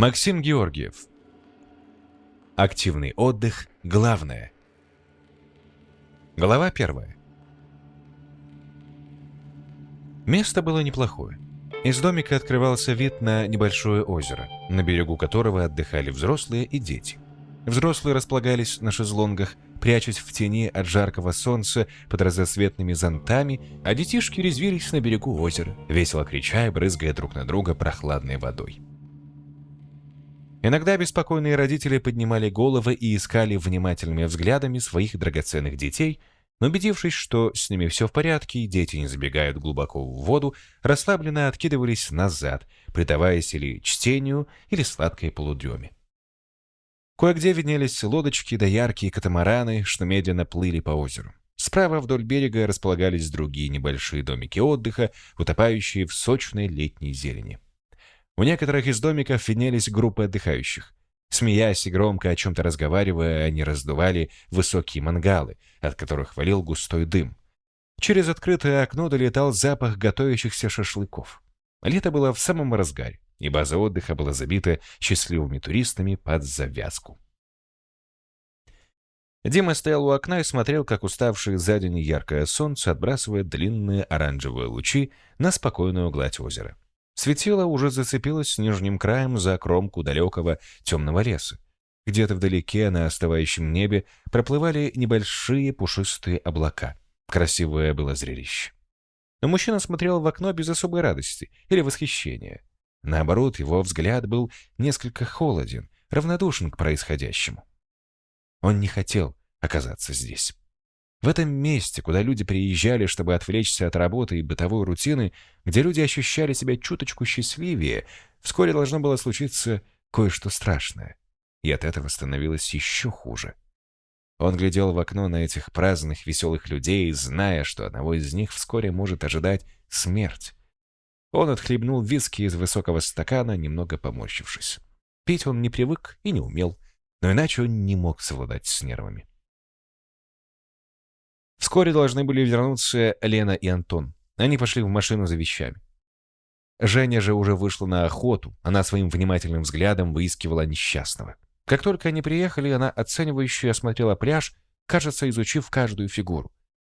Максим Георгиев. Активный отдых – главное. Глава первая. Место было неплохое. Из домика открывался вид на небольшое озеро, на берегу которого отдыхали взрослые и дети. Взрослые располагались на шезлонгах, прячась в тени от жаркого солнца под разноцветными зонтами, а детишки резвились на берегу озера, весело крича и брызгая друг на друга прохладной водой. Иногда беспокойные родители поднимали головы и искали внимательными взглядами своих драгоценных детей, но убедившись, что с ними все в порядке и дети не забегают глубоко в воду, расслабленно откидывались назад, предаваясь или чтению, или сладкой полудреме. Кое-где виднелись лодочки да яркие катамараны, что медленно плыли по озеру. Справа вдоль берега располагались другие небольшие домики отдыха, утопающие в сочной летней зелени. У некоторых из домиков виднелись группы отдыхающих. Смеясь и громко о чем-то разговаривая, они раздували высокие мангалы, от которых валил густой дым. Через открытое окно долетал запах готовящихся шашлыков. Лето было в самом разгаре, и база отдыха была забита счастливыми туристами под завязку. Дима стоял у окна и смотрел, как уставшее за день яркое солнце отбрасывает длинные оранжевые лучи на спокойную гладь озера. Светило уже зацепилось нижним краем за кромку далекого темного леса. Где-то вдалеке на остывающем небе проплывали небольшие пушистые облака. Красивое было зрелище. Но мужчина смотрел в окно без особой радости или восхищения. Наоборот, его взгляд был несколько холоден, равнодушен к происходящему. Он не хотел оказаться здесь. В этом месте, куда люди приезжали, чтобы отвлечься от работы и бытовой рутины, где люди ощущали себя чуточку счастливее, вскоре должно было случиться кое-что страшное. И от этого становилось еще хуже. Он глядел в окно на этих праздных, веселых людей, зная, что одного из них вскоре может ожидать смерть. Он отхлебнул виски из высокого стакана, немного поморщившись. Пить он не привык и не умел, но иначе он не мог совладать с нервами. Вскоре должны были вернуться Лена и Антон. Они пошли в машину за вещами. Женя же уже вышла на охоту. Она своим внимательным взглядом выискивала несчастного. Как только они приехали, она оценивающе осмотрела пляж, кажется, изучив каждую фигуру.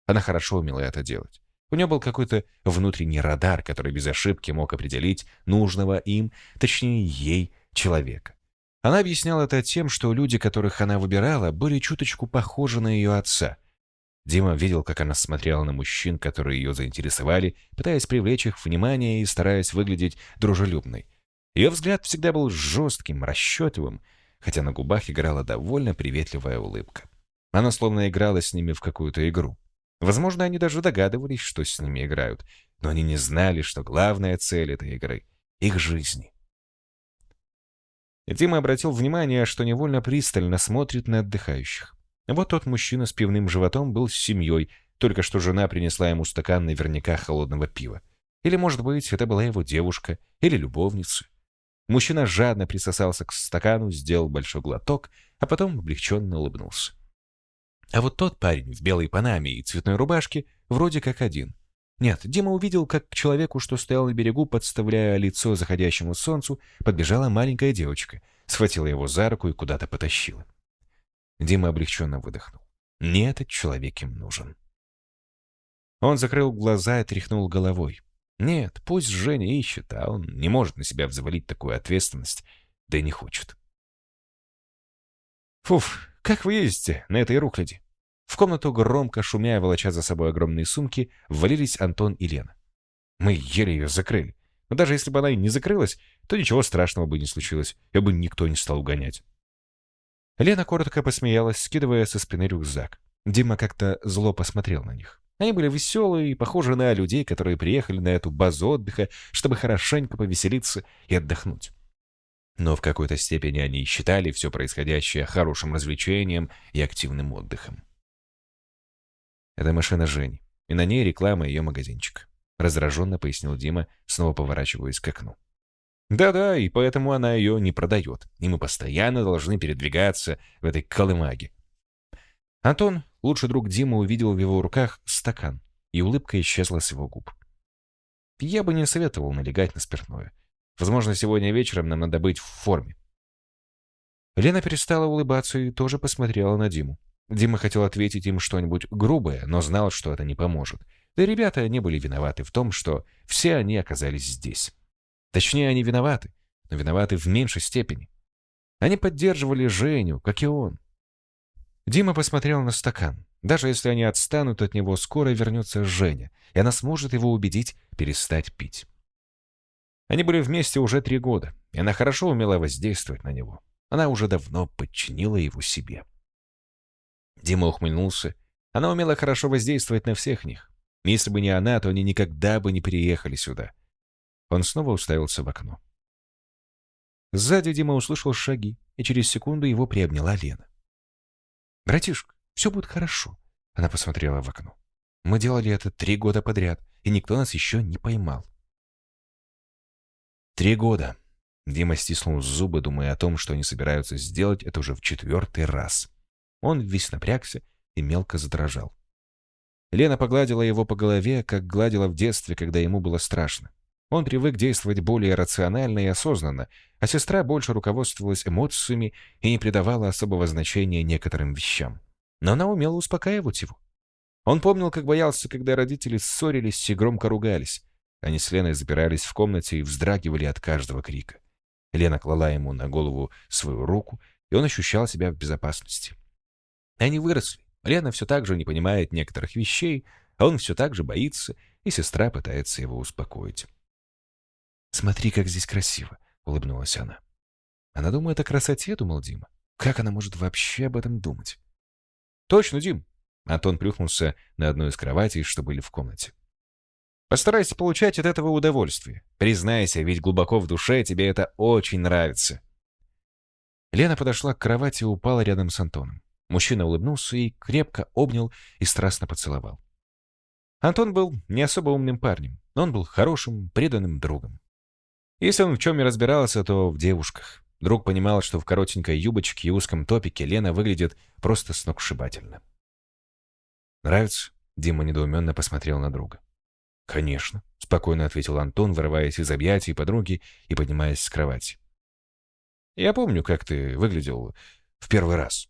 Она хорошо умела это делать. У нее был какой-то внутренний радар, который без ошибки мог определить нужного им, точнее ей, человека. Она объясняла это тем, что люди, которых она выбирала, были чуточку похожи на ее отца. Дима видел, как она смотрела на мужчин, которые ее заинтересовали, пытаясь привлечь их внимание и стараясь выглядеть дружелюбной. Ее взгляд всегда был жестким, расчетливым, хотя на губах играла довольно приветливая улыбка. Она словно играла с ними в какую-то игру. Возможно, они даже догадывались, что с ними играют, но они не знали, что главная цель этой игры — их жизни. Дима обратил внимание, что невольно пристально смотрит на отдыхающих. Вот тот мужчина с пивным животом был с семьей, только что жена принесла ему стакан наверняка холодного пива. Или, может быть, это была его девушка или любовница. Мужчина жадно присосался к стакану, сделал большой глоток, а потом облегченно улыбнулся. А вот тот парень в белой панаме и цветной рубашке вроде как один. Нет, Дима увидел, как к человеку, что стоял на берегу, подставляя лицо заходящему солнцу, подбежала маленькая девочка, схватила его за руку и куда-то потащила. Дима облегченно выдохнул. Не этот человек им нужен. Он закрыл глаза и тряхнул головой. Нет, пусть Женя ищет, а он не может на себя взвалить такую ответственность, да и не хочет. Фуф, как вы ездите на этой рухляди? В комнату громко шумя, волоча за собой огромные сумки, ввалились Антон и Лена. Мы еле ее закрыли. Но даже если бы она и не закрылась, то ничего страшного бы не случилось, и бы никто не стал угонять. Лена коротко посмеялась, скидывая со спины рюкзак. Дима как-то зло посмотрел на них. Они были веселые и похожи на людей, которые приехали на эту базу отдыха, чтобы хорошенько повеселиться и отдохнуть. Но в какой-то степени они считали все происходящее хорошим развлечением и активным отдыхом. Это машина Жени, и на ней реклама ее магазинчика. Раздраженно пояснил Дима, снова поворачиваясь к окну. Да-да, и поэтому она ее не продает, и мы постоянно должны передвигаться в этой колымаге. Антон, лучший друг Димы, увидел в его руках стакан, и улыбка исчезла с его губ. Я бы не советовал налегать на спиртное. Возможно, сегодня вечером нам надо быть в форме». Лена перестала улыбаться и тоже посмотрела на Диму. Дима хотел ответить им что-нибудь грубое, но знал, что это не поможет. Да ребята не были виноваты в том, что все они оказались здесь. Точнее, они виноваты, но виноваты в меньшей степени. Они поддерживали Женю, как и он. Дима посмотрел на стакан. Даже если они отстанут от него, скоро вернется Женя, и она сможет его убедить перестать пить. Они были вместе уже три года, и она хорошо умела воздействовать на него. Она уже давно подчинила его себе. Дима ухмыльнулся. Она умела хорошо воздействовать на всех них. Если бы не она, то они никогда бы не переехали сюда. Он снова уставился в окно. Сзади Дима услышал шаги, и через секунду его приобняла Лена. «Братишка, все будет хорошо», — она посмотрела в окно. «Мы делали это три года подряд, и никто нас еще не поймал». «Три года», Дима стиснул зубы, думая о том, что они собираются сделать это уже в четвертый раз. Он весь напрягся и мелко задрожал. Лена погладила его по голове, как гладила в детстве, когда ему было страшно. Он привык действовать более рационально и осознанно, а сестра больше руководствовалась эмоциями и не придавала особого значения некоторым вещам. Но она умела успокаивать его. Он помнил, как боялся, когда родители ссорились и громко ругались. Они с Леной запирались в комнате и вздрагивали от каждого крика. Лена клала ему на голову свою руку, и он ощущал себя в безопасности. Они выросли. Лена все так же не понимает некоторых вещей, а он все так же боится, и сестра пытается его успокоить. «Смотри, как здесь красиво», — улыбнулась она. «Она думает о красоте», — думал Дима. «Как она может вообще об этом думать?» «Точно, Дим!» Антон плюхнулся на одну из кроватей, что были в комнате. Постарайся получать от этого удовольствие. Признайся, ведь глубоко в душе тебе это очень нравится. Лена подошла к кровати и упала рядом с Антоном. Мужчина улыбнулся и крепко обнял и страстно поцеловал. Антон был не особо умным парнем, но он был хорошим, преданным другом. Если он в чем и разбирался, то в девушках. Друг понимал, что в коротенькой юбочке и узком топике Лена выглядит просто сногсшибательно. «Нравится?» — Дима недоуменно посмотрел на друга. «Конечно», — спокойно ответил Антон, вырываясь из объятий подруги и поднимаясь с кровати. «Я помню, как ты выглядел в первый раз.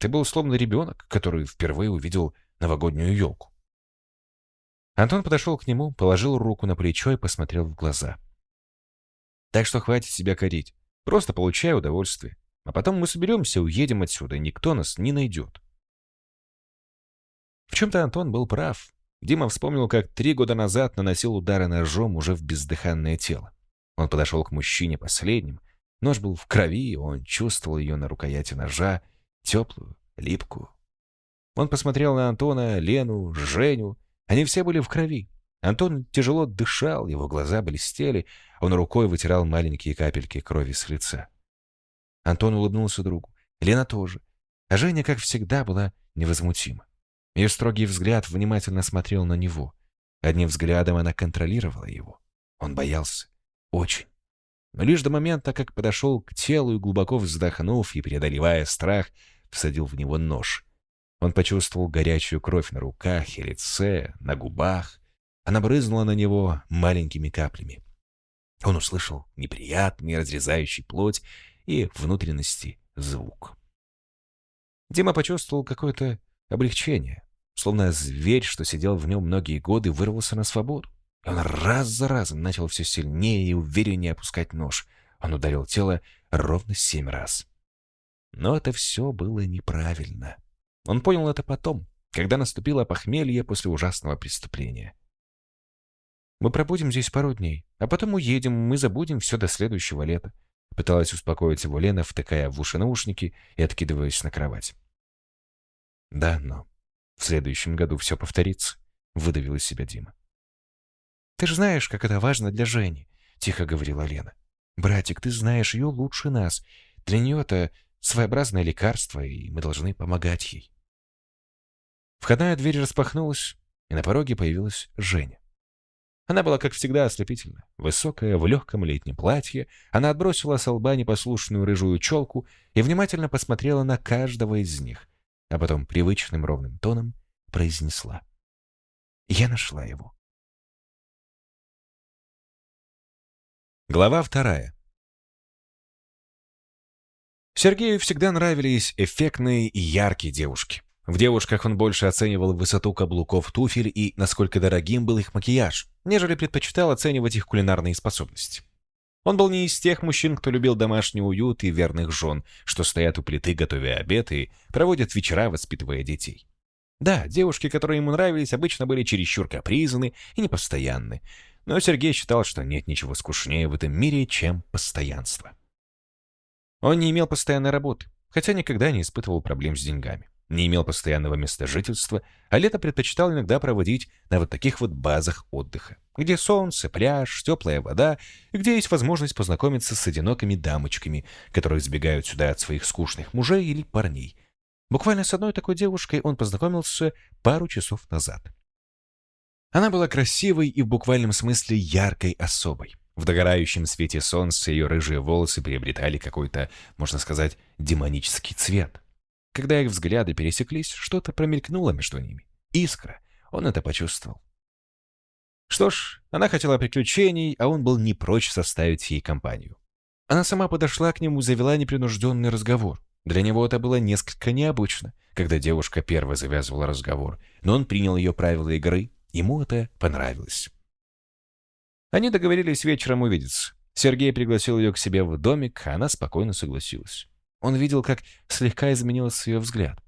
Ты был словно ребенок, который впервые увидел новогоднюю елку». Антон подошел к нему, положил руку на плечо и посмотрел в глаза. «Так что хватит себя корить. Просто получай удовольствие. А потом мы соберемся, уедем отсюда, и никто нас не найдет». В чем-то Антон был прав. Дима вспомнил, как три года назад наносил удары ножом уже в бездыханное тело. Он подошел к мужчине последним. Нож был в крови, он чувствовал ее на рукояти ножа, теплую, липкую. Он посмотрел на Антона, Лену, Женю. Они все были в крови. Антон тяжело дышал, его глаза блестели, он рукой вытирал маленькие капельки крови с лица. Антон улыбнулся другу. Лена тоже. А Женя, как всегда, была невозмутима. Ее строгий взгляд внимательно смотрел на него. Одним взглядом она контролировала его. Он боялся. Очень. Но лишь до момента, как подошел к телу и, глубоко вздохнув и преодолевая страх, всадил в него нож. Он почувствовал горячую кровь на руках и лице, на губах. Она брызнула на него маленькими каплями. Он услышал неприятный, разрезающий плоть и внутренности звук. Дима почувствовал какое-то облегчение. Словно зверь, что сидел в нем многие годы, вырвался на свободу. И он раз за разом начал все сильнее и увереннее опускать нож. Он ударил тело ровно семь раз. Но это все было неправильно. Он понял это потом, когда наступило похмелье после ужасного преступления. «Мы пробудем здесь пару дней, а потом уедем, мы забудем все до следующего лета», пыталась успокоить его Лена, втыкая в уши наушники и откидываясь на кровать. «Да, но в следующем году все повторится», — выдавил из себя Дима. «Ты же знаешь, как это важно для Жени», — тихо говорила Лена. «Братик, ты знаешь ее лучше нас. Для нее это своеобразное лекарство, и мы должны помогать ей». Входная дверь распахнулась, и на пороге появилась Женя. Она была, как всегда, ослепительна. Высокая, в легком летнем платье, она отбросила с лба непослушную рыжую челку и внимательно посмотрела на каждого из них, а потом привычным ровным тоном произнесла. «Я нашла его». Глава вторая. Сергею всегда нравились эффектные и яркие девушки. В девушках он больше оценивал высоту каблуков туфель и насколько дорогим был их макияж, нежели предпочитал оценивать их кулинарные способности. Он был не из тех мужчин, кто любил домашний уют и верных жен, что стоят у плиты, готовя обед и проводят вечера, воспитывая детей. Да, девушки, которые ему нравились, обычно были чересчур капризны и непостоянны, но Сергей считал, что нет ничего скучнее в этом мире, чем постоянство. Он не имел постоянной работы, хотя никогда не испытывал проблем с деньгами. Не имел постоянного места жительства, а лето предпочитал иногда проводить на вот таких вот базах отдыха, где солнце, пляж, теплая вода, и где есть возможность познакомиться с одинокими дамочками, которые сбегают сюда от своих скучных мужей или парней. Буквально с одной такой девушкой он познакомился пару часов назад. Она была красивой и в буквальном смысле яркой особой. В догорающем свете солнца ее рыжие волосы приобретали какой-то, можно сказать, демонический цвет. Когда их взгляды пересеклись, что-то промелькнуло между ними. Искра. Он это почувствовал. Что ж, она хотела приключений, а он был не прочь составить ей компанию. Она сама подошла к нему завела непринужденный разговор. Для него это было несколько необычно, когда девушка первой завязывала разговор, но он принял ее правила игры Ему это понравилось. Они договорились вечером увидеться. Сергей пригласил ее к себе в домик, а она спокойно согласилась. Он видел, как слегка изменился ее взгляд.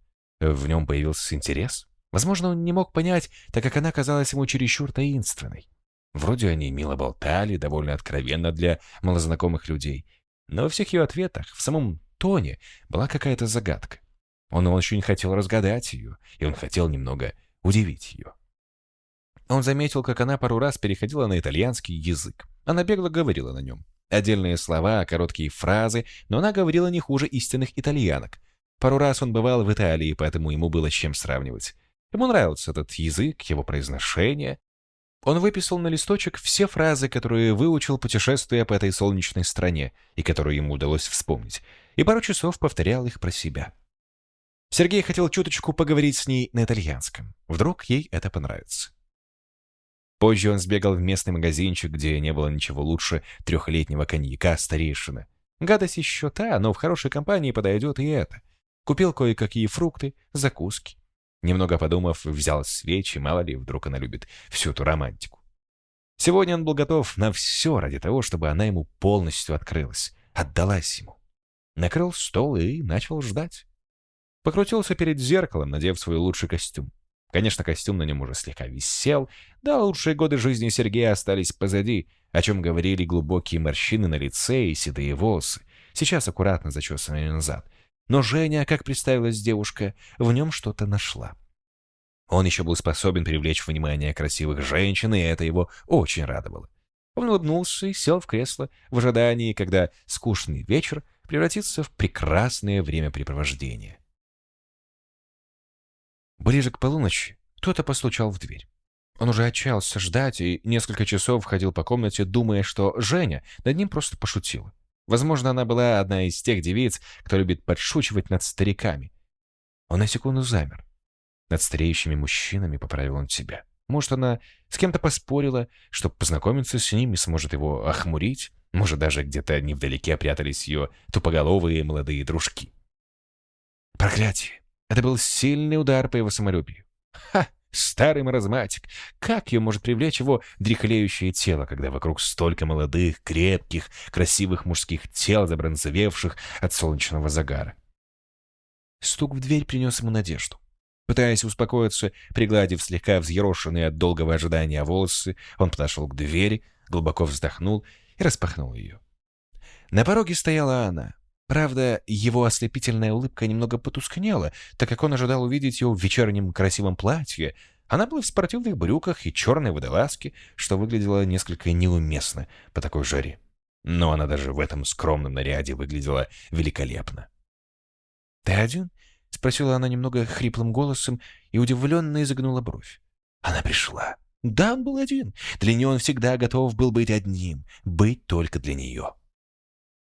В нем появился интерес. Возможно, он не мог понять, так как она казалась ему чересчур таинственной. Вроде они мило болтали, довольно откровенно для малознакомых людей. Но во всех ее ответах, в самом тоне, была какая-то загадка. Он очень хотел разгадать ее, и он хотел немного удивить ее. Он заметил, как она пару раз переходила на итальянский язык. Она бегло говорила на нем. Отдельные слова, короткие фразы, но она говорила не хуже истинных итальянок. Пару раз он бывал в Италии, поэтому ему было с чем сравнивать. Ему нравился этот язык, его произношение. Он выписал на листочек все фразы, которые выучил, путешествуя по этой солнечной стране, и которые ему удалось вспомнить, и пару часов повторял их про себя. Сергей хотел чуточку поговорить с ней на итальянском. Вдруг ей это понравится. Позже он сбегал в местный магазинчик, где не было ничего лучше трехлетнего коньяка старейшина. Гадость еще та, но в хорошей компании подойдет и это. Купил кое-какие фрукты, закуски. Немного подумав, взял свечи, мало ли, вдруг она любит всю эту романтику. Сегодня он был готов на все ради того, чтобы она ему полностью открылась, отдалась ему. Накрыл стол и начал ждать. Покрутился перед зеркалом, надев свой лучший костюм. Конечно, костюм на нем уже слегка висел, да лучшие годы жизни Сергея остались позади, о чем говорили глубокие морщины на лице и седые волосы, сейчас аккуратно зачесанные назад. Но Женя, как представилась девушка, в нем что-то нашла. Он еще был способен привлечь внимание красивых женщин, и это его очень радовало. Он улыбнулся и сел в кресло в ожидании, когда скучный вечер превратится в прекрасное времяпрепровождение. Ближе к полуночи кто-то постучал в дверь. Он уже отчаялся ждать и несколько часов ходил по комнате, думая, что Женя над ним просто пошутила. Возможно, она была одна из тех девиц, кто любит подшучивать над стариками. Он на секунду замер. Над стареющими мужчинами поправил он себя. Может, она с кем-то поспорила, чтобы познакомиться с ним и сможет его охмурить? Может, даже где-то невдалеке прятались ее тупоголовые молодые дружки. Проклятие! Это был сильный удар по его самолюбию. Ха! Старый маразматик. Как ее может привлечь его дряхлеющее тело, когда вокруг столько молодых, крепких, красивых мужских тел, забронзовевших от солнечного загара? Стук в дверь принес ему надежду. Пытаясь успокоиться, пригладив слегка взъерошенные от долгого ожидания волосы, он подошел к двери, глубоко вздохнул и распахнул ее. На пороге стояла она, Правда, его ослепительная улыбка немного потускнела, так как он ожидал увидеть ее в вечернем красивом платье. Она была в спортивных брюках и черной водолазке, что выглядело несколько неуместно по такой жаре. Но она даже в этом скромном наряде выглядела великолепно. «Ты один?» — спросила она немного хриплым голосом и удивленно изогнула бровь. Она пришла. Да, он был один. Для нее он всегда готов был быть одним, быть только для нее.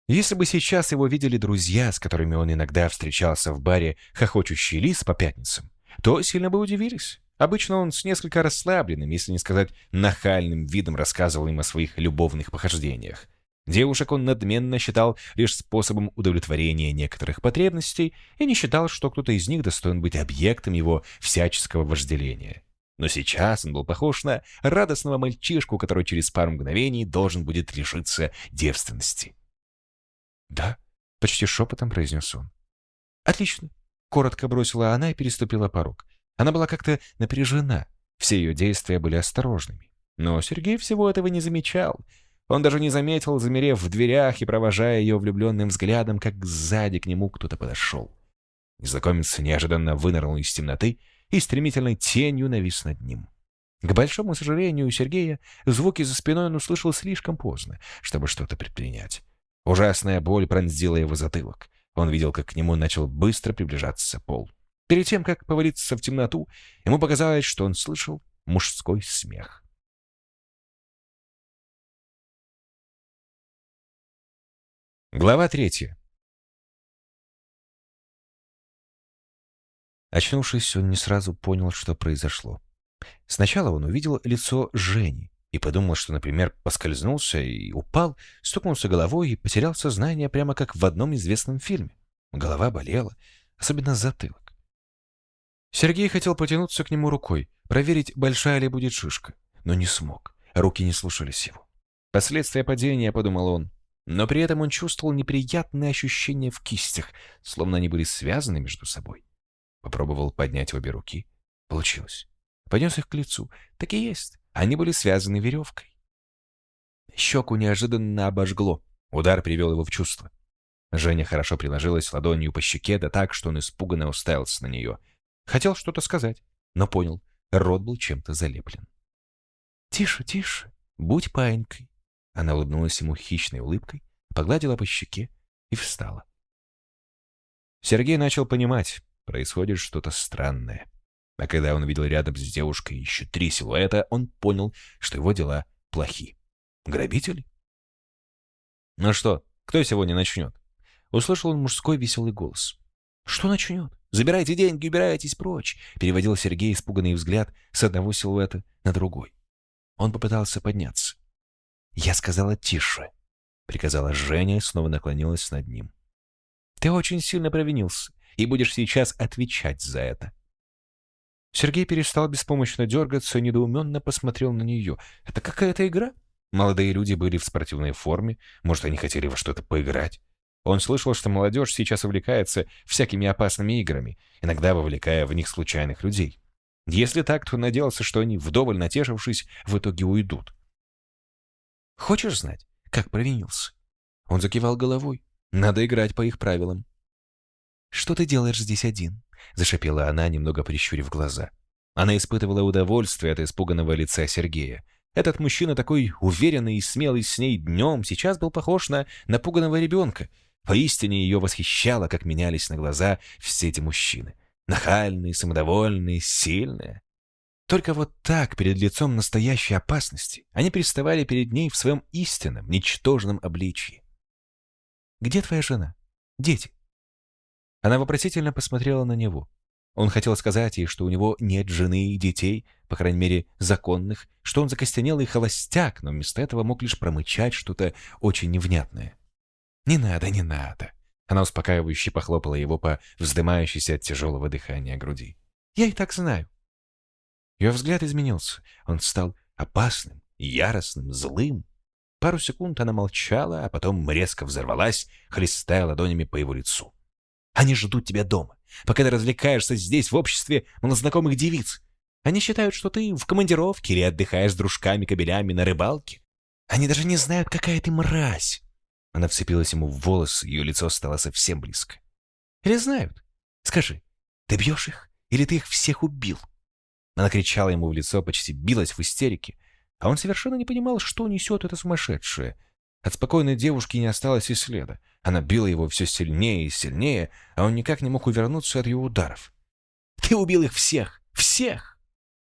Если бы сейчас его видели друзья, с которыми он иногда встречался в баре «Хохочущий лис» по пятницам, то сильно бы удивились. Обычно он с несколько расслабленным, если не сказать нахальным видом рассказывал им о своих любовных похождениях. Девушек он надменно считал лишь способом удовлетворения некоторых потребностей и не считал, что кто-то из них достоин быть объектом его всяческого вожделения. Но сейчас он был похож на радостного мальчишку, который через пару мгновений должен будет лишиться девственности. «Да», — почти шепотом произнес он. «Отлично», — коротко бросила она и переступила порог. Она была как-то напряжена, все ее действия были осторожными. Но Сергей всего этого не замечал — он даже не заметил, замерев в дверях и провожая ее влюбленным взглядом, как сзади к нему кто-то подошел. Незнакомец неожиданно вынырнул из темноты и стремительной тенью навис над ним. К большому сожалению Сергея звуки за спиной он услышал слишком поздно, чтобы что-то предпринять. Ужасная боль пронзила его затылок. Он видел, как к нему начал быстро приближаться пол. Перед тем, как повалиться в темноту, ему показалось, что он слышал мужской смех. Глава третья. Очнувшись, он не сразу понял, что произошло. Сначала он увидел лицо Жени и подумал, что, например, поскользнулся и упал, стукнулся головой и потерял сознание прямо как в одном известном фильме. Голова болела, особенно затылок. Сергей хотел потянуться к нему рукой, проверить, большая ли будет шишка, но не смог. Руки не слушались его. Последствия падения, подумал он, но при этом он чувствовал неприятные ощущения в кистях, словно они были связаны между собой. Попробовал поднять обе руки. Получилось. Поднес их к лицу. Так и есть. Они были связаны веревкой. Щеку неожиданно обожгло. Удар привел его в чувство. Женя хорошо приложилась ладонью по щеке, да так, что он испуганно уставился на нее. Хотел что-то сказать, но понял, рот был чем-то залеплен. «Тише, тише, будь паинькой. Она улыбнулась ему хищной улыбкой, погладила по щеке и встала. Сергей начал понимать, происходит что-то странное. А когда он видел рядом с девушкой еще три силуэта, он понял, что его дела плохи. Грабители? «Ну что, кто сегодня начнет?» Услышал он мужской веселый голос. «Что начнет? Забирайте деньги, убирайтесь прочь!» Переводил Сергей испуганный взгляд с одного силуэта на другой. Он попытался подняться. «Я сказала тише», — приказала Женя и снова наклонилась над ним. «Ты очень сильно провинился и будешь сейчас отвечать за это». Сергей перестал беспомощно дергаться и недоуменно посмотрел на нее. «Это какая-то игра?» Молодые люди были в спортивной форме, может, они хотели во что-то поиграть. Он слышал, что молодежь сейчас увлекается всякими опасными играми, иногда вовлекая в них случайных людей. Если так, то надеялся, что они, вдоволь натешившись, в итоге уйдут. Хочешь знать, как провинился?» Он закивал головой. «Надо играть по их правилам». «Что ты делаешь здесь один?» — зашипела она, немного прищурив глаза. Она испытывала удовольствие от испуганного лица Сергея. Этот мужчина такой уверенный и смелый с ней днем сейчас был похож на напуганного ребенка. Поистине ее восхищало, как менялись на глаза все эти мужчины. Нахальные, самодовольные, сильные. Только вот так, перед лицом настоящей опасности, они представали перед ней в своем истинном, ничтожном обличии. «Где твоя жена? Дети?» Она вопросительно посмотрела на него. Он хотел сказать ей, что у него нет жены и детей, по крайней мере, законных, что он закостенелый холостяк, но вместо этого мог лишь промычать что-то очень невнятное. «Не надо, не надо!» Она успокаивающе похлопала его по вздымающейся от тяжелого дыхания груди. «Я и так знаю. Ее взгляд изменился. Он стал опасным, яростным, злым. Пару секунд она молчала, а потом резко взорвалась, хлестая ладонями по его лицу. «Они ждут тебя дома, пока ты развлекаешься здесь, в обществе малознакомых девиц. Они считают, что ты в командировке или отдыхаешь с дружками-кобелями на рыбалке. Они даже не знают, какая ты мразь!» Она вцепилась ему в волосы, ее лицо стало совсем близко. «Или знают? Скажи, ты бьешь их, или ты их всех убил?» Она кричала ему в лицо, почти билась в истерике, а он совершенно не понимал, что несет это сумасшедшее. От спокойной девушки не осталось и следа. Она била его все сильнее и сильнее, а он никак не мог увернуться от ее ударов. «Ты убил их всех! Всех!»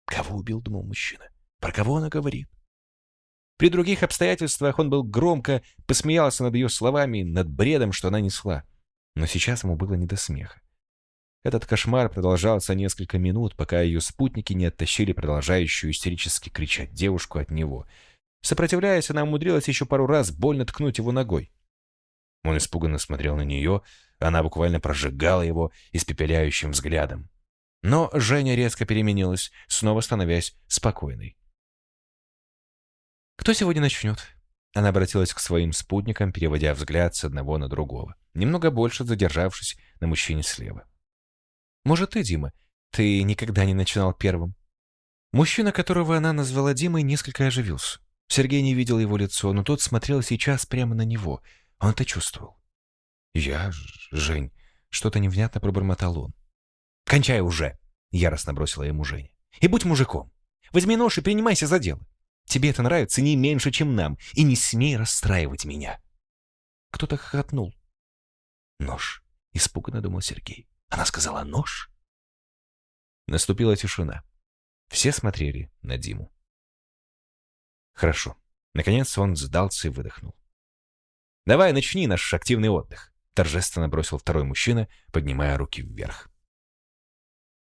«Кого убил?» — думал мужчина. «Про кого она говорит?» При других обстоятельствах он был громко посмеялся над ее словами, над бредом, что она несла. Но сейчас ему было не до смеха. Этот кошмар продолжался несколько минут, пока ее спутники не оттащили продолжающую истерически кричать девушку от него. Сопротивляясь, она умудрилась еще пару раз больно ткнуть его ногой. Он испуганно смотрел на нее, она буквально прожигала его испепеляющим взглядом. Но Женя резко переменилась, снова становясь спокойной. «Кто сегодня начнет?» Она обратилась к своим спутникам, переводя взгляд с одного на другого, немного больше задержавшись на мужчине слева. «Может, ты, Дима? Ты никогда не начинал первым?» Мужчина, которого она назвала Димой, несколько оживился. Сергей не видел его лицо, но тот смотрел сейчас прямо на него. Он это чувствовал. «Я, Жень...» Что-то невнятно пробормотал он. «Кончай уже!» — яростно бросила ему Женя. «И будь мужиком. Возьми нож и принимайся за дело. Тебе это нравится не меньше, чем нам, и не смей расстраивать меня. Кто-то хохотнул. Нож. Испуганно думал Сергей. Она сказала нож? Наступила тишина. Все смотрели на Диму. Хорошо. Наконец он сдался и выдохнул. «Давай начни наш активный отдых», — торжественно бросил второй мужчина, поднимая руки вверх.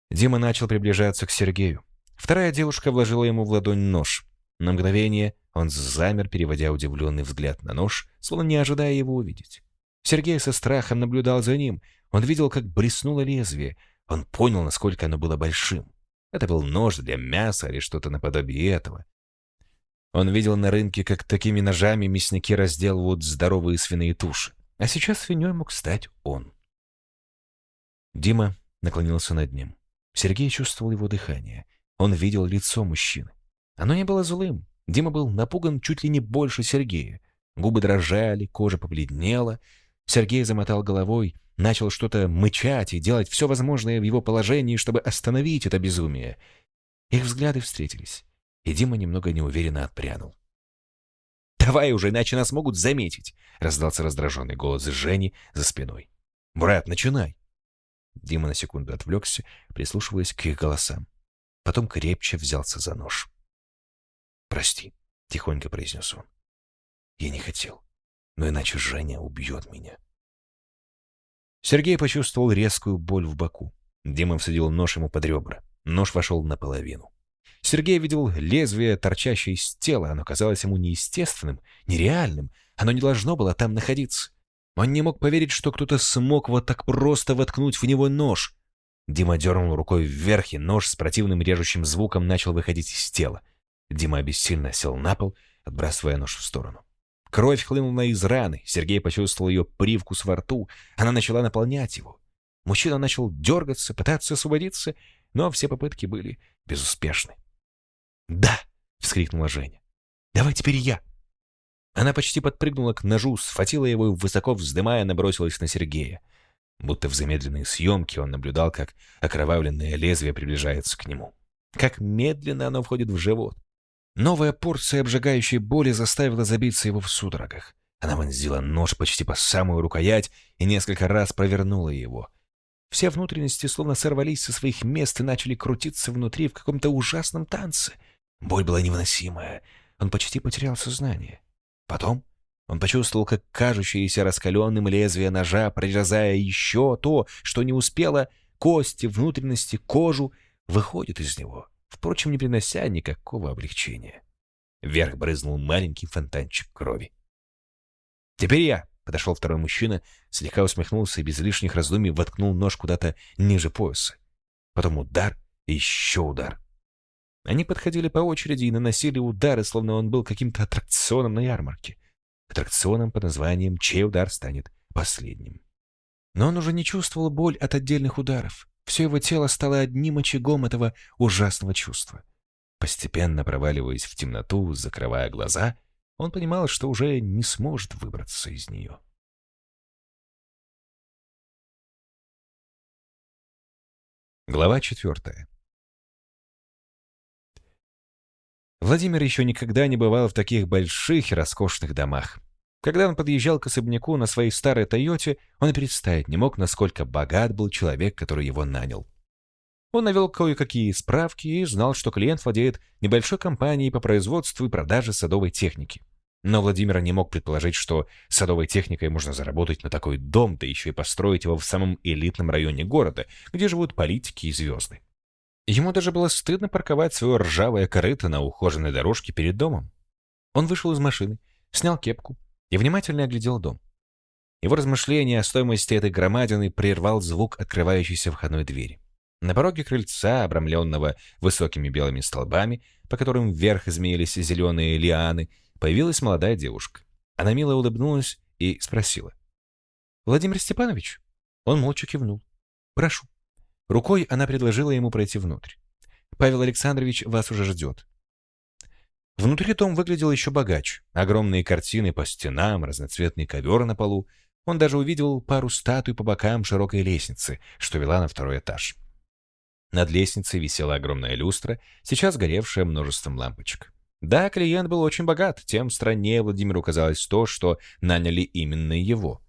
Дима начал приближаться к Сергею. Вторая девушка вложила ему в ладонь нож. На мгновение он замер, переводя удивленный взгляд на нож, словно не ожидая его увидеть. Сергей со страхом наблюдал за ним. Он видел, как блеснуло лезвие. Он понял, насколько оно было большим. Это был нож для мяса или что-то наподобие этого. Он видел на рынке, как такими ножами мясники разделывают здоровые свиные туши. А сейчас свиньей мог стать он. Дима наклонился над ним. Сергей чувствовал его дыхание. Он видел лицо мужчины. Оно не было злым. Дима был напуган чуть ли не больше Сергея. Губы дрожали, кожа побледнела. Сергей замотал головой, начал что-то мычать и делать все возможное в его положении, чтобы остановить это безумие. Их взгляды встретились, и Дима немного неуверенно отпрянул. «Давай уже, иначе нас могут заметить!» — раздался раздраженный голос Жени за спиной. «Брат, начинай!» Дима на секунду отвлекся, прислушиваясь к их голосам. Потом крепче взялся за нож. «Прости», — тихонько произнес он. «Я не хотел, но иначе Женя убьет меня». Сергей почувствовал резкую боль в боку. Дима всадил нож ему под ребра. Нож вошел наполовину. Сергей видел лезвие, торчащее из тела. Оно казалось ему неестественным, нереальным. Оно не должно было там находиться. Он не мог поверить, что кто-то смог вот так просто воткнуть в него нож. Дима дернул рукой вверх, и нож с противным режущим звуком начал выходить из тела. Дима бессильно сел на пол, отбрасывая нож в сторону. Кровь хлынула из раны, Сергей почувствовал ее привкус во рту, она начала наполнять его. Мужчина начал дергаться, пытаться освободиться, но все попытки были безуспешны. «Да!» — вскрикнула Женя. «Давай теперь я!» Она почти подпрыгнула к ножу, схватила его и, высоко вздымая, набросилась на Сергея. Будто в замедленной съемке он наблюдал, как окровавленное лезвие приближается к нему. Как медленно оно входит в живот. Новая порция обжигающей боли заставила забиться его в судорогах. Она вонзила нож почти по самую рукоять и несколько раз провернула его. Все внутренности словно сорвались со своих мест и начали крутиться внутри в каком-то ужасном танце. Боль была невыносимая. Он почти потерял сознание. Потом он почувствовал, как кажущееся раскаленным лезвие ножа, прорезая еще то, что не успело, кости, внутренности, кожу, выходит из него впрочем, не принося никакого облегчения. Вверх брызнул маленький фонтанчик крови. «Теперь я!» — подошел второй мужчина, слегка усмехнулся и без лишних раздумий воткнул нож куда-то ниже пояса. Потом удар и еще удар. Они подходили по очереди и наносили удары, словно он был каким-то аттракционом на ярмарке. Аттракционом под названием «Чей удар станет последним». Но он уже не чувствовал боль от отдельных ударов. Все его тело стало одним очагом этого ужасного чувства. Постепенно проваливаясь в темноту, закрывая глаза, он понимал, что уже не сможет выбраться из нее. Глава четвертая. Владимир еще никогда не бывал в таких больших и роскошных домах. Когда он подъезжал к особняку на своей старой «Тойоте», он представить не мог, насколько богат был человек, который его нанял. Он навел кое-какие справки и знал, что клиент владеет небольшой компанией по производству и продаже садовой техники. Но Владимир не мог предположить, что садовой техникой можно заработать на такой дом, да еще и построить его в самом элитном районе города, где живут политики и звезды. Ему даже было стыдно парковать свое ржавое корыто на ухоженной дорожке перед домом. Он вышел из машины, снял кепку и внимательно оглядел дом. Его размышления о стоимости этой громадины прервал звук открывающейся входной двери. На пороге крыльца, обрамленного высокими белыми столбами, по которым вверх измеились зеленые лианы, появилась молодая девушка. Она мило улыбнулась и спросила. «Владимир Степанович?» Он молча кивнул. «Прошу». Рукой она предложила ему пройти внутрь. «Павел Александрович вас уже ждет». Внутри дом выглядел еще богаче. Огромные картины по стенам, разноцветный ковер на полу. Он даже увидел пару статуй по бокам широкой лестницы, что вела на второй этаж. Над лестницей висела огромная люстра, сейчас горевшая множеством лампочек. Да, клиент был очень богат, тем страннее Владимиру казалось то, что наняли именно его.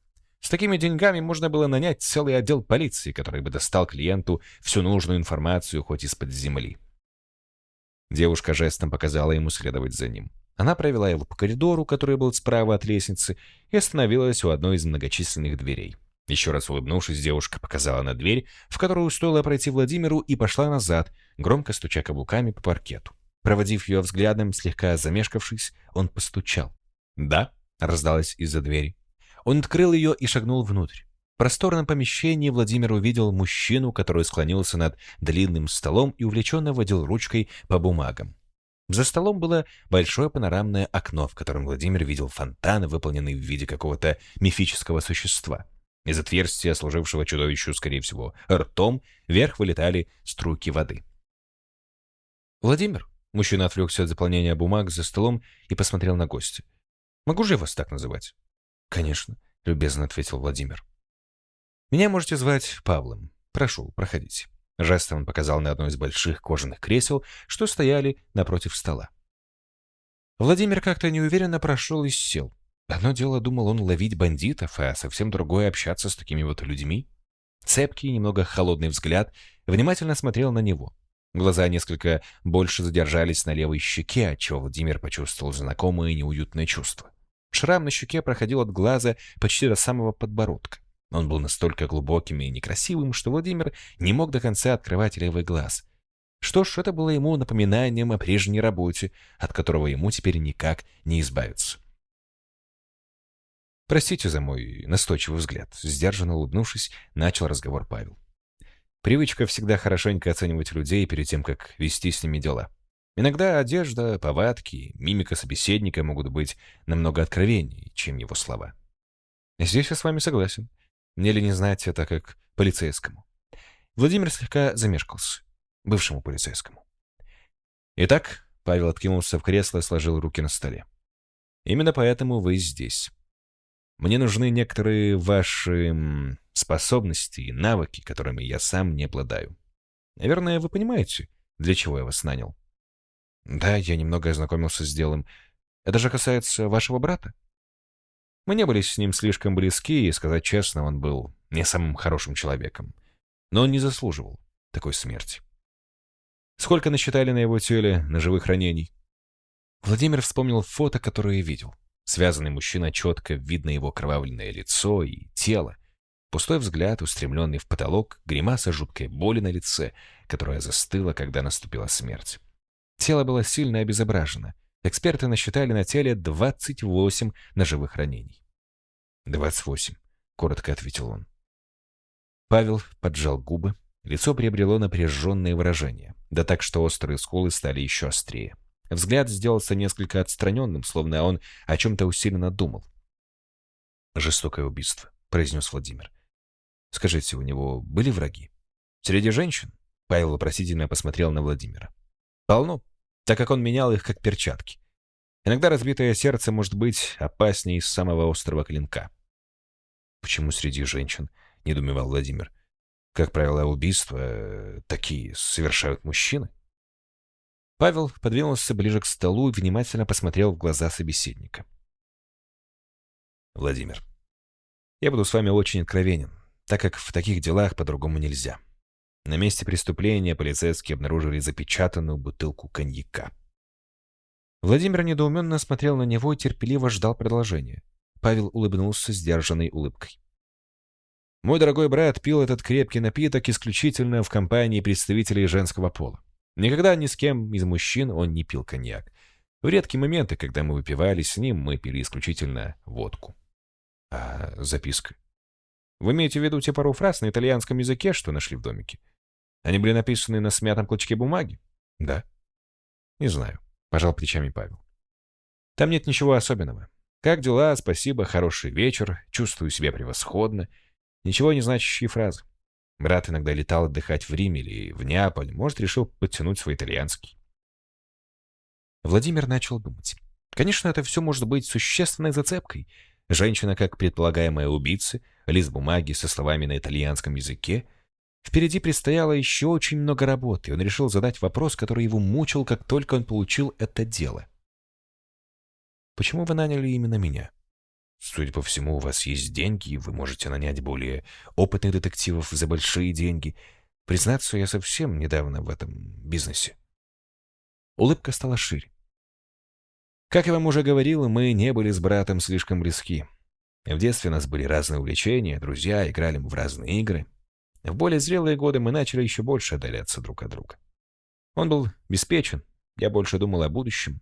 С такими деньгами можно было нанять целый отдел полиции, который бы достал клиенту всю нужную информацию хоть из-под земли. Девушка жестом показала ему следовать за ним. Она провела его по коридору, который был справа от лестницы, и остановилась у одной из многочисленных дверей. Еще раз улыбнувшись, девушка показала на дверь, в которую стоило пройти Владимиру, и пошла назад, громко стуча каблуками по паркету. Проводив ее взглядом, слегка замешкавшись, он постучал. «Да?» — раздалось из-за двери. Он открыл ее и шагнул внутрь. В просторном помещении Владимир увидел мужчину, который склонился над длинным столом и увлеченно водил ручкой по бумагам. За столом было большое панорамное окно, в котором Владимир видел фонтан, выполненный в виде какого-то мифического существа. Из отверстия, служившего чудовищу, скорее всего, ртом, вверх вылетали струйки воды. «Владимир», — мужчина отвлекся от заполнения бумаг за столом и посмотрел на гостя. «Могу же вас так называть?» «Конечно», — любезно ответил Владимир. «Меня можете звать Павлом. Прошу, проходите». Жестом он показал на одно из больших кожаных кресел, что стояли напротив стола. Владимир как-то неуверенно прошел и сел. Одно дело, думал он, ловить бандитов, а совсем другое — общаться с такими вот людьми. Цепкий, немного холодный взгляд внимательно смотрел на него. Глаза несколько больше задержались на левой щеке, отчего Владимир почувствовал знакомое неуютное чувство. Шрам на щеке проходил от глаза почти до самого подбородка. Он был настолько глубоким и некрасивым, что Владимир не мог до конца открывать левый глаз. Что ж, это было ему напоминанием о прежней работе, от которого ему теперь никак не избавиться. Простите за мой настойчивый взгляд. Сдержанно улыбнувшись, начал разговор Павел. Привычка всегда хорошенько оценивать людей перед тем, как вести с ними дела. Иногда одежда, повадки, мимика собеседника могут быть намного откровеннее, чем его слова. Здесь я с вами согласен. Мне ли не знать это как полицейскому? Владимир слегка замешкался. Бывшему полицейскому. Итак, Павел откинулся в кресло и сложил руки на столе. Именно поэтому вы здесь. Мне нужны некоторые ваши способности и навыки, которыми я сам не обладаю. Наверное, вы понимаете, для чего я вас нанял. Да, я немного ознакомился с делом. Это же касается вашего брата. Мы не были с ним слишком близки, и, сказать честно, он был не самым хорошим человеком. Но он не заслуживал такой смерти. Сколько насчитали на его теле ножевых ранений? Владимир вспомнил фото, которое видел. Связанный мужчина четко видно его кровавленное лицо и тело. Пустой взгляд, устремленный в потолок, гримаса жуткой боли на лице, которая застыла, когда наступила смерть. Тело было сильно обезображено. Эксперты насчитали на теле 28 ножевых ранений. «28», — коротко ответил он. Павел поджал губы. Лицо приобрело напряженное выражение, да так, что острые скулы стали еще острее. Взгляд сделался несколько отстраненным, словно он о чем-то усиленно думал. «Жестокое убийство», — произнес Владимир. «Скажите, у него были враги?» «Среди женщин?» Павел вопросительно посмотрел на Владимира. «Полно, так как он менял их как перчатки. Иногда разбитое сердце может быть опаснее самого острого клинка». «Почему среди женщин?» — недоумевал Владимир. «Как правило, убийства э, такие совершают мужчины?» Павел подвинулся ближе к столу и внимательно посмотрел в глаза собеседника. «Владимир, я буду с вами очень откровенен, так как в таких делах по-другому нельзя. На месте преступления полицейские обнаружили запечатанную бутылку коньяка. Владимир недоуменно смотрел на него и терпеливо ждал продолжения. Павел улыбнулся сдержанной улыбкой. Мой дорогой брат пил этот крепкий напиток исключительно в компании представителей женского пола. Никогда ни с кем из мужчин он не пил коньяк. В редкие моменты, когда мы выпивали с ним, мы пили исключительно водку. А записка? Вы имеете в виду те пару фраз на итальянском языке, что нашли в домике? Они были написаны на смятом клочке бумаги? Да. Не знаю. Пожал плечами Павел. Там нет ничего особенного. Как дела? Спасибо. Хороший вечер. Чувствую себя превосходно. Ничего не значащие фразы. Брат иногда летал отдыхать в Рим или в Неаполь. Может, решил подтянуть свой итальянский. Владимир начал думать. Конечно, это все может быть существенной зацепкой. Женщина, как предполагаемая убийца, лист бумаги со словами на итальянском языке. Впереди предстояло еще очень много работы, и он решил задать вопрос, который его мучил, как только он получил это дело. «Почему вы наняли именно меня?» «Судя по всему, у вас есть деньги, и вы можете нанять более опытных детективов за большие деньги. Признаться, я совсем недавно в этом бизнесе». Улыбка стала шире. Как я вам уже говорил, мы не были с братом слишком близки. В детстве у нас были разные увлечения, друзья, играли мы в разные игры. В более зрелые годы мы начали еще больше отдаляться друг от друга. Он был беспечен, я больше думал о будущем.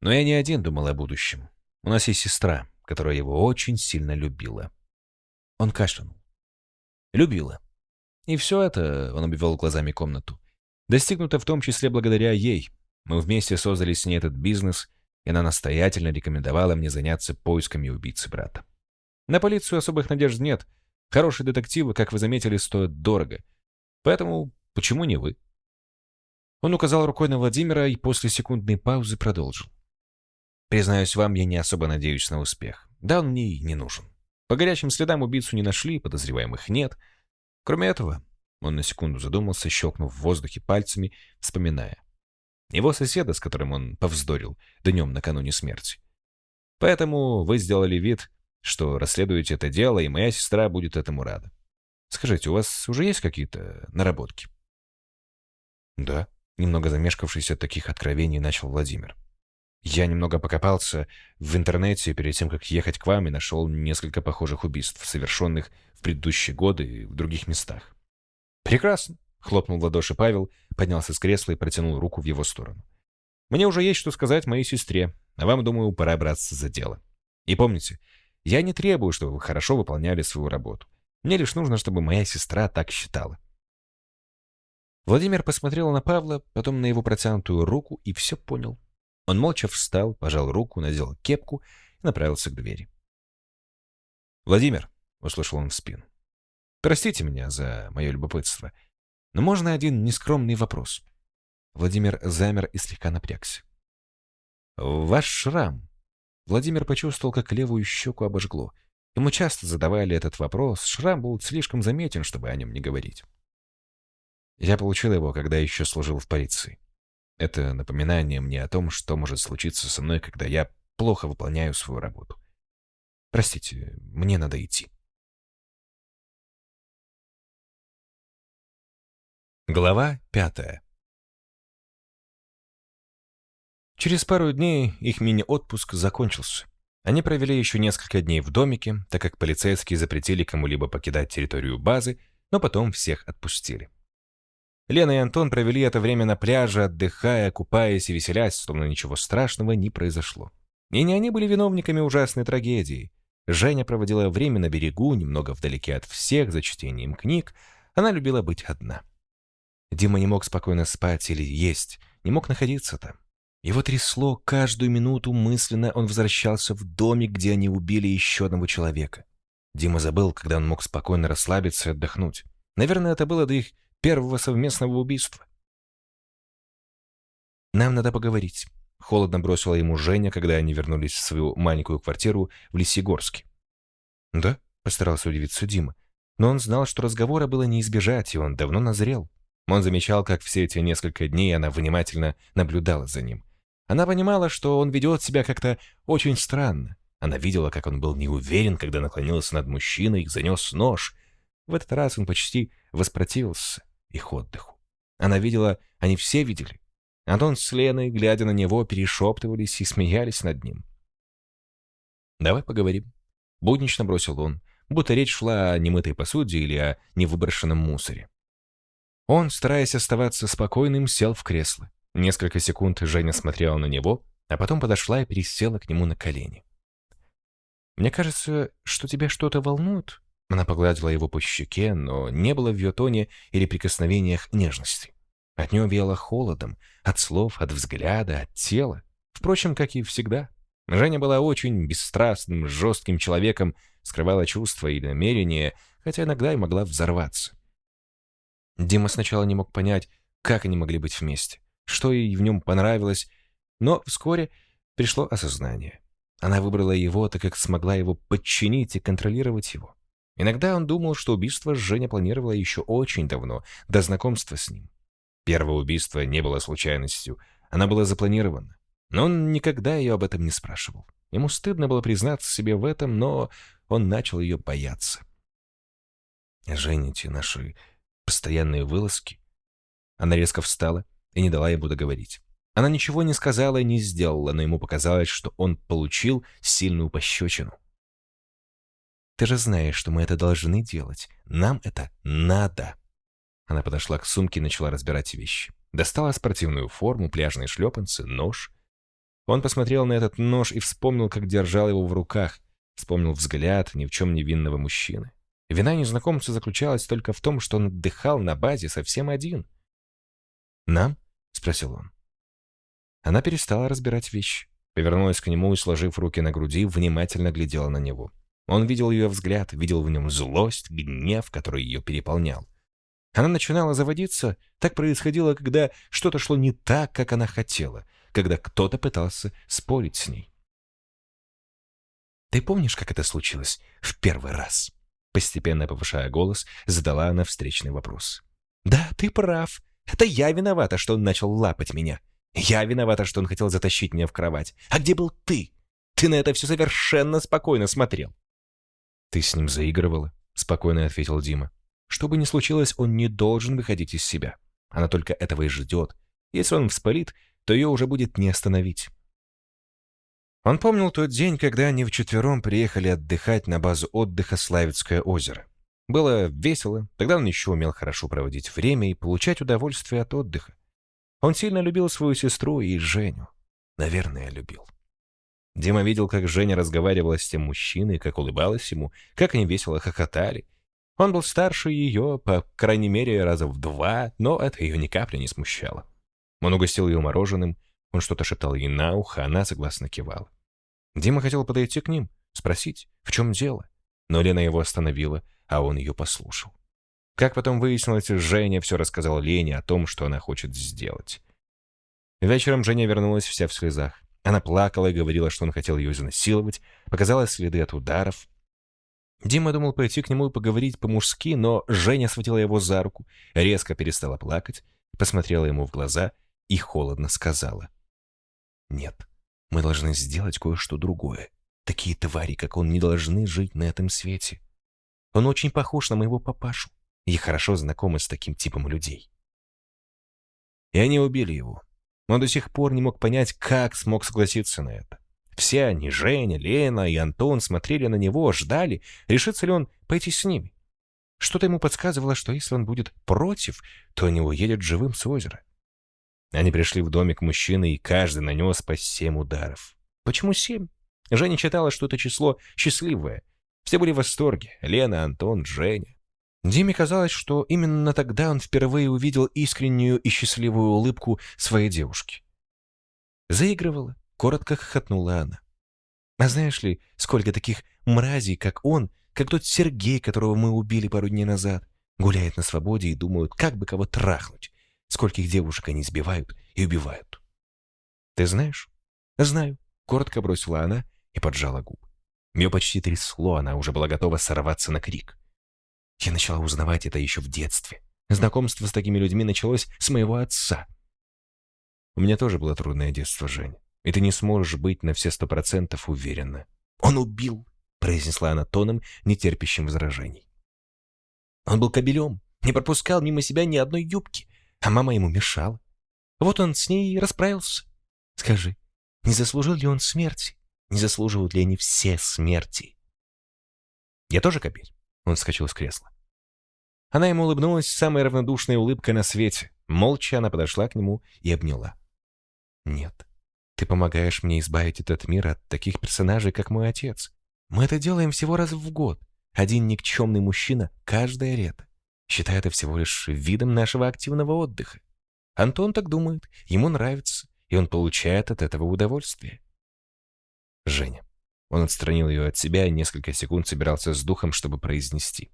Но я не один думал о будущем. У нас есть сестра, которая его очень сильно любила. Он кашлянул. Любила. И все это, он обвел глазами комнату, достигнуто в том числе благодаря ей. Мы вместе создали с ней этот бизнес, и она настоятельно рекомендовала мне заняться поисками убийцы брата. На полицию особых надежд нет. Хорошие детективы, как вы заметили, стоят дорого. Поэтому почему не вы? Он указал рукой на Владимира и после секундной паузы продолжил. Признаюсь вам, я не особо надеюсь на успех. Да, он мне и не нужен. По горячим следам убийцу не нашли, подозреваемых нет. Кроме этого, он на секунду задумался, щелкнув в воздухе пальцами, вспоминая его соседа, с которым он повздорил днем накануне смерти. Поэтому вы сделали вид, что расследуете это дело, и моя сестра будет этому рада. Скажите, у вас уже есть какие-то наработки? Да, немного замешкавшись от таких откровений, начал Владимир. Я немного покопался в интернете перед тем, как ехать к вам, и нашел несколько похожих убийств, совершенных в предыдущие годы и в других местах. Прекрасно. Хлопнул в ладоши Павел, поднялся с кресла и протянул руку в его сторону. «Мне уже есть что сказать моей сестре, а вам, думаю, пора браться за дело. И помните, я не требую, чтобы вы хорошо выполняли свою работу. Мне лишь нужно, чтобы моя сестра так считала». Владимир посмотрел на Павла, потом на его протянутую руку и все понял. Он молча встал, пожал руку, надел кепку и направился к двери. «Владимир», — услышал он в спину, — «простите меня за мое любопытство. Но можно один нескромный вопрос. Владимир замер и слегка напрягся. «Ваш шрам». Владимир почувствовал, как левую щеку обожгло. Ему часто задавали этот вопрос. Шрам был слишком заметен, чтобы о нем не говорить. Я получил его, когда еще служил в полиции. Это напоминание мне о том, что может случиться со мной, когда я плохо выполняю свою работу. Простите, мне надо идти. Глава пятая Через пару дней их мини-отпуск закончился. Они провели еще несколько дней в домике, так как полицейские запретили кому-либо покидать территорию базы, но потом всех отпустили. Лена и Антон провели это время на пляже, отдыхая, купаясь и веселясь, словно ничего страшного не произошло. И не они были виновниками ужасной трагедии. Женя проводила время на берегу, немного вдалеке от всех, за чтением книг. Она любила быть одна. Дима не мог спокойно спать или есть, не мог находиться там. Его трясло каждую минуту мысленно, он возвращался в домик, где они убили еще одного человека. Дима забыл, когда он мог спокойно расслабиться и отдохнуть. Наверное, это было до их первого совместного убийства. «Нам надо поговорить», — холодно бросила ему Женя, когда они вернулись в свою маленькую квартиру в Лисигорске. «Да?» — постарался удивиться Дима. Но он знал, что разговора было не избежать, и он давно назрел. Он замечал, как все эти несколько дней она внимательно наблюдала за ним. Она понимала, что он ведет себя как-то очень странно. Она видела, как он был неуверен, когда наклонился над мужчиной и занес нож. В этот раз он почти воспротивился их отдыху. Она видела, они все видели. Антон с Леной, глядя на него, перешептывались и смеялись над ним. «Давай поговорим», — буднично бросил он, будто речь шла о немытой посуде или о невыброшенном мусоре. Он, стараясь оставаться спокойным, сел в кресло. Несколько секунд Женя смотрела на него, а потом подошла и пересела к нему на колени. «Мне кажется, что тебя что-то волнует?» Она погладила его по щеке, но не было в ее тоне или прикосновениях нежности. От нее веяло холодом, от слов, от взгляда, от тела. Впрочем, как и всегда. Женя была очень бесстрастным, жестким человеком, скрывала чувства и намерения, хотя иногда и могла взорваться. Дима сначала не мог понять, как они могли быть вместе, что ей в нем понравилось, но вскоре пришло осознание. Она выбрала его, так как смогла его подчинить и контролировать его. Иногда он думал, что убийство Женя планировала еще очень давно, до знакомства с ним. Первое убийство не было случайностью, она была запланирована. Но он никогда ее об этом не спрашивал. Ему стыдно было признаться себе в этом, но он начал ее бояться. «Жените наши постоянные вылазки?» Она резко встала и не дала ему договорить. Она ничего не сказала и не сделала, но ему показалось, что он получил сильную пощечину. «Ты же знаешь, что мы это должны делать. Нам это надо!» Она подошла к сумке и начала разбирать вещи. Достала спортивную форму, пляжные шлепанцы, нож. Он посмотрел на этот нож и вспомнил, как держал его в руках. Вспомнил взгляд ни в чем невинного мужчины. Вина незнакомца заключалась только в том, что он отдыхал на базе совсем один. «Нам?» — спросил он. Она перестала разбирать вещи. Повернулась к нему и, сложив руки на груди, внимательно глядела на него. Он видел ее взгляд, видел в нем злость, гнев, который ее переполнял. Она начинала заводиться. Так происходило, когда что-то шло не так, как она хотела, когда кто-то пытался спорить с ней. «Ты помнишь, как это случилось в первый раз?» Постепенно повышая голос, задала она встречный вопрос. «Да, ты прав. Это я виновата, что он начал лапать меня. Я виновата, что он хотел затащить меня в кровать. А где был ты? Ты на это все совершенно спокойно смотрел». «Ты с ним заигрывала?» — спокойно ответил Дима. Что бы ни случилось, он не должен выходить из себя. Она только этого и ждет. Если он вспылит, то ее уже будет не остановить. Он помнил тот день, когда они вчетвером приехали отдыхать на базу отдыха Славицкое озеро. Было весело, тогда он еще умел хорошо проводить время и получать удовольствие от отдыха. Он сильно любил свою сестру и Женю. Наверное, любил. Дима видел, как Женя разговаривала с тем мужчиной, как улыбалась ему, как они весело хохотали, он был старше ее, по крайней мере, раза в два, но это ее ни капли не смущало. Он угостил ее мороженым, он что-то шептал ей на ухо, она согласно кивала. Дима хотел подойти к ним, спросить, в чем дело, но Лена его остановила, а он ее послушал. Как потом выяснилось, Женя все рассказал Лене о том, что она хочет сделать. Вечером Женя вернулась вся в слезах. Она плакала и говорила, что он хотел ее изнасиловать, показала следы от ударов, Дима думал пойти к нему и поговорить по-мужски, но Женя схватила его за руку, резко перестала плакать, посмотрела ему в глаза и холодно сказала. «Нет, мы должны сделать кое-что другое. Такие твари, как он, не должны жить на этом свете. Он очень похож на моего папашу и хорошо знакомы с таким типом людей». И они убили его. Он до сих пор не мог понять, как смог согласиться на это. Все они, Женя, Лена и Антон, смотрели на него, ждали, решится ли он пойти с ними. Что-то ему подсказывало, что если он будет против, то они уедет живым с озера. Они пришли в домик мужчины, и каждый нанес по семь ударов. Почему семь? Женя читала, что это число счастливое. Все были в восторге. Лена, Антон, Женя. Диме казалось, что именно тогда он впервые увидел искреннюю и счастливую улыбку своей девушки. Заигрывала, Коротко хохотнула она. А знаешь ли, сколько таких мразей, как он, как тот Сергей, которого мы убили пару дней назад, гуляют на свободе и думают, как бы кого трахнуть. Скольких девушек они сбивают и убивают. Ты знаешь? Знаю. Коротко бросила она и поджала губы. Ее почти трясло, она уже была готова сорваться на крик. Я начала узнавать это еще в детстве. Знакомство с такими людьми началось с моего отца. У меня тоже было трудное детство, Жень и ты не сможешь быть на все сто процентов уверена. «Он убил!» — произнесла она тоном, нетерпящим возражений. Он был кобелем, не пропускал мимо себя ни одной юбки, а мама ему мешала. Вот он с ней и расправился. Скажи, не заслужил ли он смерти? Не заслуживают ли они все смерти? Я тоже кобель. Он вскочил с кресла. Она ему улыбнулась самой равнодушной улыбкой на свете. Молча она подошла к нему и обняла. Нет. Ты помогаешь мне избавить этот мир от таких персонажей, как мой отец. Мы это делаем всего раз в год. Один никчемный мужчина каждое лето. Считай это всего лишь видом нашего активного отдыха. Антон так думает, ему нравится, и он получает от этого удовольствие. Женя. Он отстранил ее от себя и несколько секунд собирался с духом, чтобы произнести.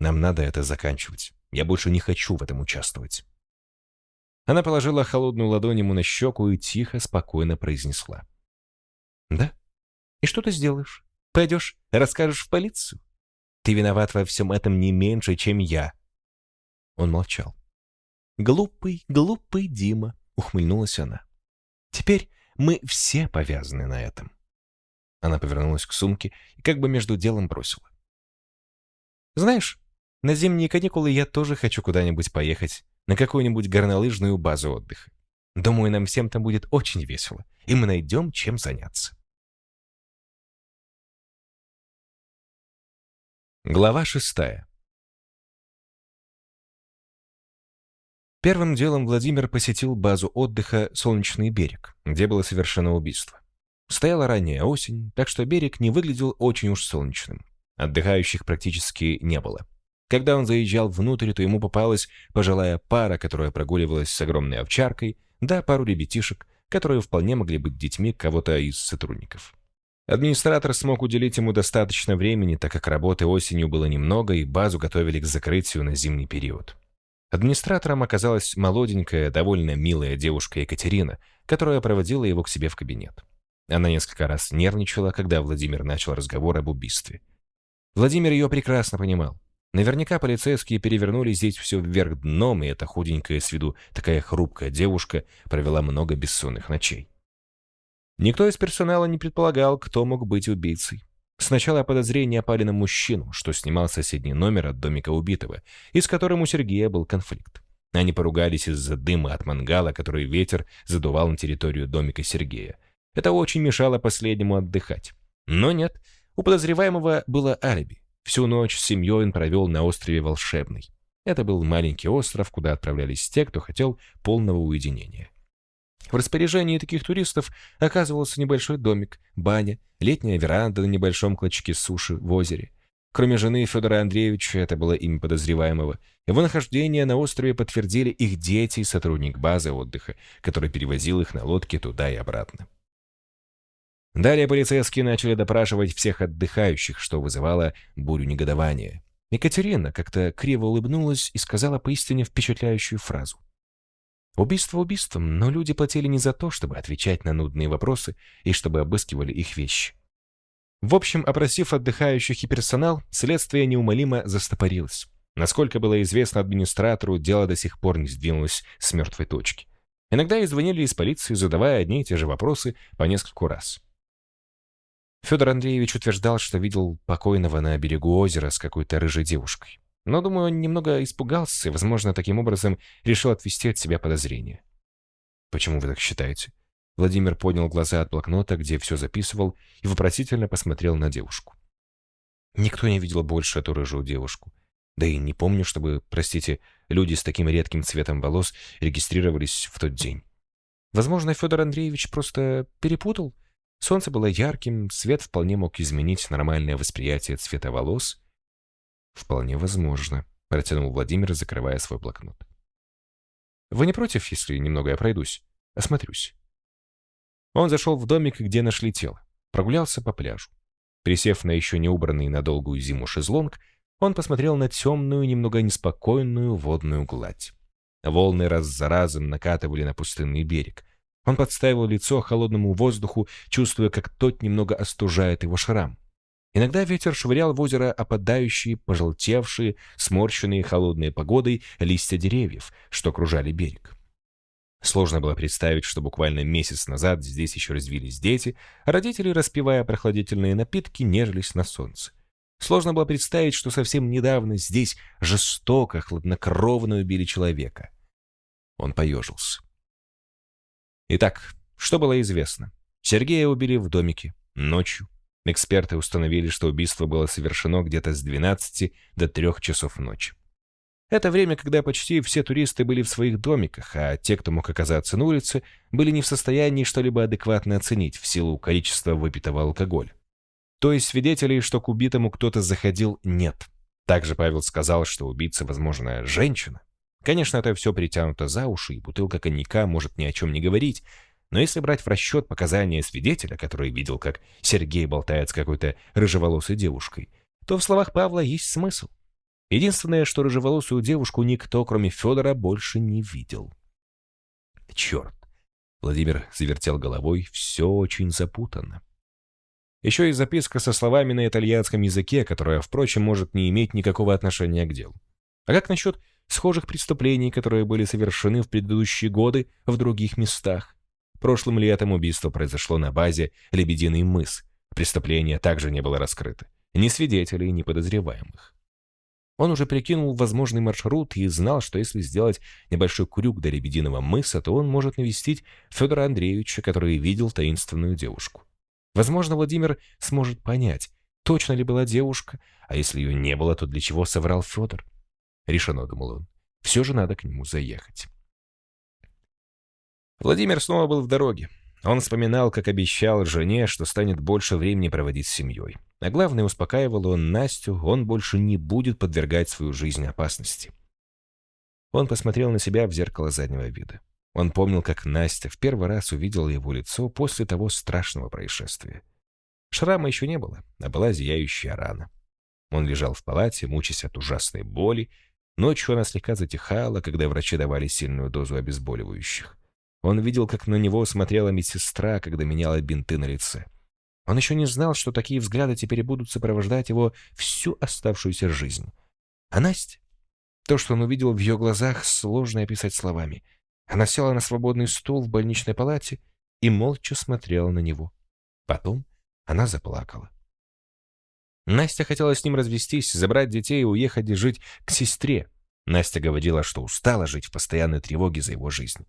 «Нам надо это заканчивать. Я больше не хочу в этом участвовать». Она положила холодную ладонь ему на щеку и тихо, спокойно произнесла. «Да? И что ты сделаешь? Пойдешь, расскажешь в полицию? Ты виноват во всем этом не меньше, чем я». Он молчал. «Глупый, глупый Дима», — ухмыльнулась она. «Теперь мы все повязаны на этом». Она повернулась к сумке и как бы между делом бросила. «Знаешь, на зимние каникулы я тоже хочу куда-нибудь поехать, на какую-нибудь горнолыжную базу отдыха. Думаю, нам всем там будет очень весело, и мы найдем, чем заняться». Глава шестая Первым делом Владимир посетил базу отдыха «Солнечный берег», где было совершено убийство. Стояла ранняя осень, так что берег не выглядел очень уж солнечным. Отдыхающих практически не было. Когда он заезжал внутрь, то ему попалась пожилая пара, которая прогуливалась с огромной овчаркой, да пару ребятишек, которые вполне могли быть детьми кого-то из сотрудников. Администратор смог уделить ему достаточно времени, так как работы осенью было немного, и базу готовили к закрытию на зимний период. Администратором оказалась молоденькая, довольно милая девушка Екатерина, которая проводила его к себе в кабинет. Она несколько раз нервничала, когда Владимир начал разговор об убийстве. Владимир ее прекрасно понимал. Наверняка полицейские перевернули здесь все вверх дном, и эта худенькая с виду такая хрупкая девушка провела много бессонных ночей. Никто из персонала не предполагал, кто мог быть убийцей. Сначала подозрения пали на мужчину, что снимал соседний номер от домика убитого, и с которым у Сергея был конфликт. Они поругались из-за дыма от мангала, который ветер задувал на территорию домика Сергея. Это очень мешало последнему отдыхать. Но нет, у подозреваемого было алиби. Всю ночь с семьей он провел на острове Волшебный. Это был маленький остров, куда отправлялись те, кто хотел полного уединения. В распоряжении таких туристов оказывался небольшой домик, баня, летняя веранда на небольшом клочке суши в озере. Кроме жены Федора Андреевича, это было имя подозреваемого, его нахождение на острове подтвердили их дети и сотрудник базы отдыха, который перевозил их на лодке туда и обратно. Далее полицейские начали допрашивать всех отдыхающих, что вызывало бурю негодования. Екатерина как-то криво улыбнулась и сказала поистине впечатляющую фразу. Убийство убийством, но люди платили не за то, чтобы отвечать на нудные вопросы и чтобы обыскивали их вещи. В общем, опросив отдыхающих и персонал, следствие неумолимо застопорилось. Насколько было известно администратору, дело до сих пор не сдвинулось с мертвой точки. Иногда и звонили из полиции, задавая одни и те же вопросы по нескольку раз. Федор Андреевич утверждал, что видел покойного на берегу озера с какой-то рыжей девушкой. Но, думаю, он немного испугался и, возможно, таким образом решил отвести от себя подозрения. «Почему вы так считаете?» Владимир поднял глаза от блокнота, где все записывал, и вопросительно посмотрел на девушку. Никто не видел больше эту рыжую девушку. Да и не помню, чтобы, простите, люди с таким редким цветом волос регистрировались в тот день. Возможно, Федор Андреевич просто перепутал Солнце было ярким, свет вполне мог изменить нормальное восприятие цвета волос. «Вполне возможно», — протянул Владимир, закрывая свой блокнот. «Вы не против, если немного я пройдусь? Осмотрюсь». Он зашел в домик, где нашли тело, прогулялся по пляжу. Присев на еще не убранный на долгую зиму шезлонг, он посмотрел на темную, немного неспокойную водную гладь. Волны раз за разом накатывали на пустынный берег. Он подставил лицо холодному воздуху, чувствуя, как тот немного остужает его шрам. Иногда ветер швырял в озеро опадающие, пожелтевшие, сморщенные холодной погодой листья деревьев, что окружали берег. Сложно было представить, что буквально месяц назад здесь еще развились дети, а родители, распивая прохладительные напитки, нежились на солнце. Сложно было представить, что совсем недавно здесь жестоко, хладнокровно убили человека. Он поежился. Итак, что было известно? Сергея убили в домике, ночью. Эксперты установили, что убийство было совершено где-то с 12 до 3 часов ночи. Это время, когда почти все туристы были в своих домиках, а те, кто мог оказаться на улице, были не в состоянии что-либо адекватно оценить в силу количества выпитого алкоголя. То есть свидетелей, что к убитому кто-то заходил, нет. Также Павел сказал, что убийца, возможно, женщина. Конечно, это все притянуто за уши, и бутылка коньяка может ни о чем не говорить, но если брать в расчет показания свидетеля, который видел, как Сергей болтает с какой-то рыжеволосой девушкой, то в словах Павла есть смысл. Единственное, что рыжеволосую девушку никто, кроме Федора, больше не видел. Черт! Владимир завертел головой, все очень запутанно. Еще и записка со словами на итальянском языке, которая, впрочем, может не иметь никакого отношения к делу. А как насчет схожих преступлений, которые были совершены в предыдущие годы в других местах? Прошлым летом убийство произошло на базе «Лебединый мыс». Преступление также не было раскрыто. Ни свидетелей, ни подозреваемых. Он уже прикинул возможный маршрут и знал, что если сделать небольшой крюк до Лебединого мыса, то он может навестить Федора Андреевича, который видел таинственную девушку. Возможно, Владимир сможет понять, точно ли была девушка, а если ее не было, то для чего соврал Федор? Решено, думал он. Все же надо к нему заехать. Владимир снова был в дороге. Он вспоминал, как обещал жене, что станет больше времени проводить с семьей. А главное, успокаивал он Настю, он больше не будет подвергать свою жизнь опасности. Он посмотрел на себя в зеркало заднего вида. Он помнил, как Настя в первый раз увидела его лицо после того страшного происшествия. Шрама еще не было, а была зияющая рана. Он лежал в палате, мучаясь от ужасной боли. Ночью она слегка затихала, когда врачи давали сильную дозу обезболивающих. Он видел, как на него смотрела медсестра, когда меняла бинты на лице. Он еще не знал, что такие взгляды теперь будут сопровождать его всю оставшуюся жизнь. А Настя? То, что он увидел в ее глазах, сложно описать словами. Она села на свободный стул в больничной палате и молча смотрела на него. Потом она заплакала. Настя хотела с ним развестись, забрать детей и уехать жить к сестре. Настя говорила, что устала жить в постоянной тревоге за его жизнь.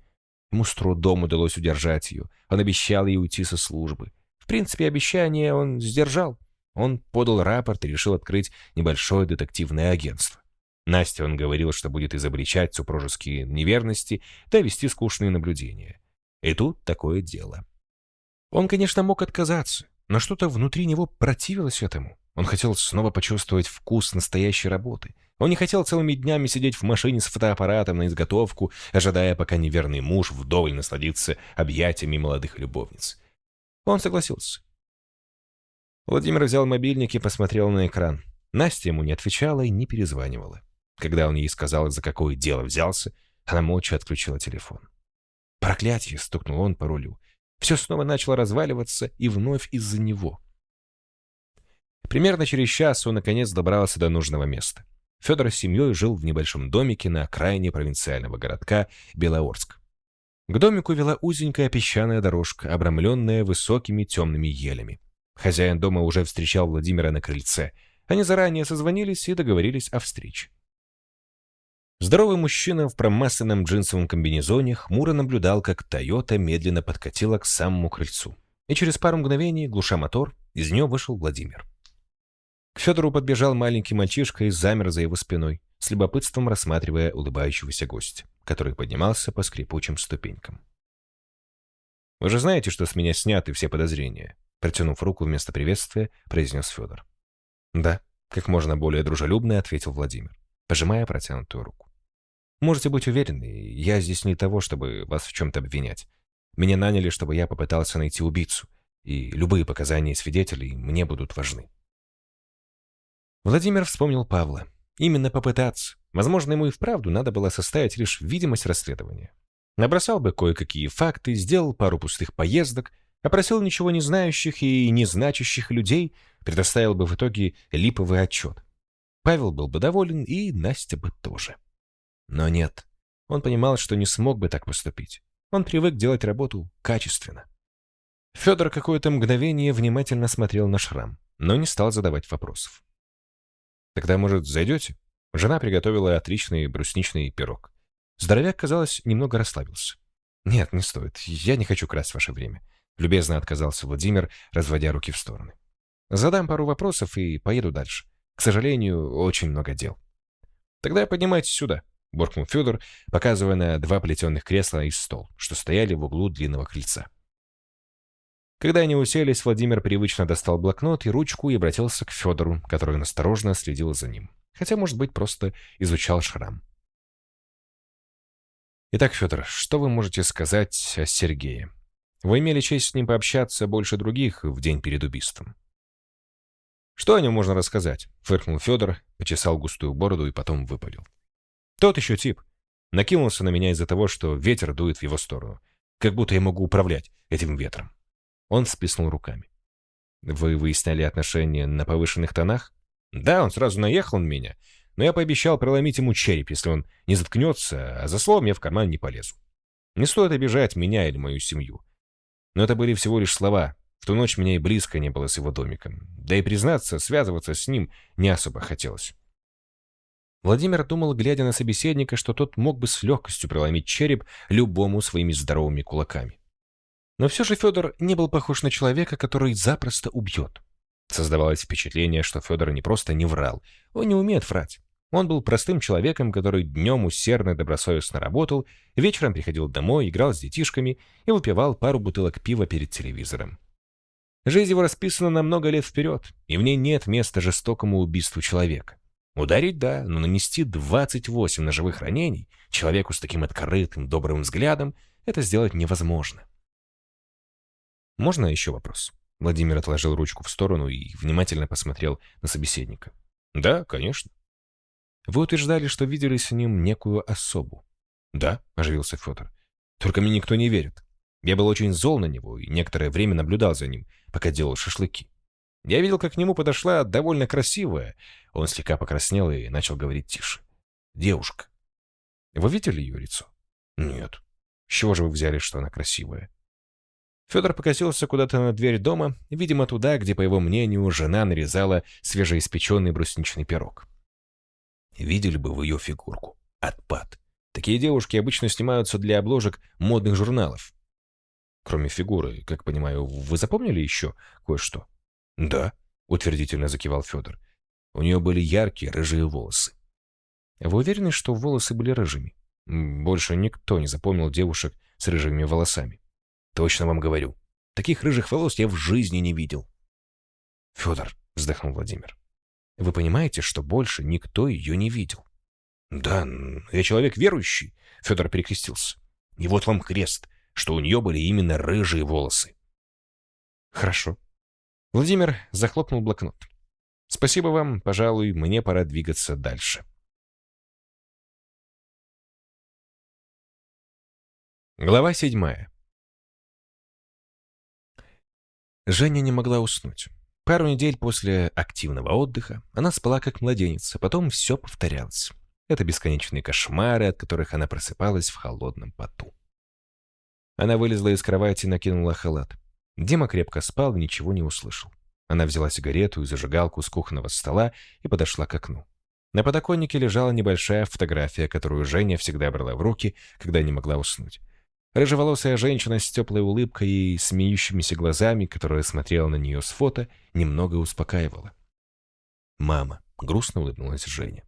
Ему с трудом удалось удержать ее. Он обещал ей уйти со службы. В принципе, обещание он сдержал. Он подал рапорт и решил открыть небольшое детективное агентство. Насте он говорил, что будет изобличать супружеские неверности, да вести скучные наблюдения. И тут такое дело. Он, конечно, мог отказаться, но что-то внутри него противилось этому. Он хотел снова почувствовать вкус настоящей работы. Он не хотел целыми днями сидеть в машине с фотоаппаратом на изготовку, ожидая, пока неверный муж вдоволь насладится объятиями молодых любовниц. Он согласился. Владимир взял мобильник и посмотрел на экран. Настя ему не отвечала и не перезванивала. Когда он ей сказал, за какое дело взялся, она молча отключила телефон. «Проклятье!» — стукнул он по рулю. Все снова начало разваливаться, и вновь из-за него. Примерно через час он наконец добрался до нужного места. Федор с семьей жил в небольшом домике на окраине провинциального городка Белоорск. К домику вела узенькая песчаная дорожка, обрамленная высокими темными елями. Хозяин дома уже встречал Владимира на крыльце. Они заранее созвонились и договорились о встрече. Здоровый мужчина в промасленном джинсовом комбинезоне хмуро наблюдал, как «Тойота» медленно подкатила к самому крыльцу. И через пару мгновений, глуша мотор, из нее вышел Владимир. К Федору подбежал маленький мальчишка и замер за его спиной, с любопытством рассматривая улыбающегося гостя, который поднимался по скрипучим ступенькам. «Вы же знаете, что с меня сняты все подозрения?» Протянув руку вместо приветствия, произнес Федор. «Да», — как можно более дружелюбно ответил Владимир, пожимая протянутую руку. «Можете быть уверены, я здесь не того, чтобы вас в чем-то обвинять. Меня наняли, чтобы я попытался найти убийцу, и любые показания свидетелей мне будут важны». Владимир вспомнил Павла. Именно попытаться. Возможно, ему и вправду надо было составить лишь видимость расследования. Набросал бы кое-какие факты, сделал пару пустых поездок, опросил ничего не знающих и не значащих людей, предоставил бы в итоге липовый отчет. Павел был бы доволен, и Настя бы тоже. Но нет. Он понимал, что не смог бы так поступить. Он привык делать работу качественно. Федор какое-то мгновение внимательно смотрел на шрам, но не стал задавать вопросов. Тогда, может, зайдете? Жена приготовила отличный брусничный пирог. Здоровяк, казалось, немного расслабился. «Нет, не стоит. Я не хочу красть ваше время», — любезно отказался Владимир, разводя руки в стороны. «Задам пару вопросов и поеду дальше. К сожалению, очень много дел». Тогда поднимайтесь сюда, буркнул Федор, показывая на два плетеных кресла и стол, что стояли в углу длинного крыльца. Когда они уселись, Владимир привычно достал блокнот и ручку и обратился к Федору, который осторожно следил за ним. Хотя, может быть, просто изучал шрам. Итак, Федор, что вы можете сказать о Сергее? Вы имели честь с ним пообщаться больше других в день перед убийством. Что о нем можно рассказать? Фыркнул Федор, почесал густую бороду и потом выпалил. Тот еще тип. Накинулся на меня из-за того, что ветер дует в его сторону. Как будто я могу управлять этим ветром. Он всплеснул руками. Вы выясняли отношения на повышенных тонах? Да, он сразу наехал на меня, но я пообещал проломить ему череп, если он не заткнется, а за словом я в карман не полезу. Не стоит обижать меня или мою семью. Но это были всего лишь слова. В ту ночь меня и близко не было с его домиком. Да и признаться, связываться с ним не особо хотелось. Владимир думал, глядя на собеседника, что тот мог бы с легкостью проломить череп любому своими здоровыми кулаками. Но все же Федор не был похож на человека, который запросто убьет. Создавалось впечатление, что Федор не просто не врал, он не умеет врать. Он был простым человеком, который днем усердно и добросовестно работал, вечером приходил домой, играл с детишками и выпивал пару бутылок пива перед телевизором. Жизнь его расписана на много лет вперед, и в ней нет места жестокому убийству человека. Ударить — да, но нанести 28 ножевых ранений человеку с таким открытым, добрым взглядом — это сделать невозможно. Можно еще вопрос? Владимир отложил ручку в сторону и внимательно посмотрел на собеседника. Да, конечно. Вы утверждали, что видели с ним некую особу. Да, оживился Федор. Только мне никто не верит. Я был очень зол на него и некоторое время наблюдал за ним, пока делал шашлыки. Я видел, как к нему подошла довольно красивая. Он слегка покраснел и начал говорить тише. Девушка. Вы видели ее лицо? Нет. С чего же вы взяли, что она красивая? Федор покосился куда-то на дверь дома, видимо, туда, где, по его мнению, жена нарезала свежеиспеченный брусничный пирог. Видели бы вы ее фигурку. Отпад. Такие девушки обычно снимаются для обложек модных журналов. Кроме фигуры, как понимаю, вы запомнили еще кое-что? Да, утвердительно закивал Федор. У нее были яркие рыжие волосы. Вы уверены, что волосы были рыжими? Больше никто не запомнил девушек с рыжими волосами. Точно вам говорю. Таких рыжих волос я в жизни не видел. Федор, вздохнул Владимир. Вы понимаете, что больше никто ее не видел? Да, я человек верующий, Федор перекрестился. И вот вам крест, что у нее были именно рыжие волосы. Хорошо. Владимир захлопнул блокнот. Спасибо вам, пожалуй, мне пора двигаться дальше. Глава седьмая. Женя не могла уснуть. Пару недель после активного отдыха она спала как младенец, а потом все повторялось. Это бесконечные кошмары, от которых она просыпалась в холодном поту. Она вылезла из кровати и накинула халат. Дима крепко спал и ничего не услышал. Она взяла сигарету и зажигалку с кухонного стола и подошла к окну. На подоконнике лежала небольшая фотография, которую Женя всегда брала в руки, когда не могла уснуть. Рыжеволосая женщина с теплой улыбкой и смеющимися глазами, которая смотрела на нее с фото, немного успокаивала. «Мама», — грустно улыбнулась Женя.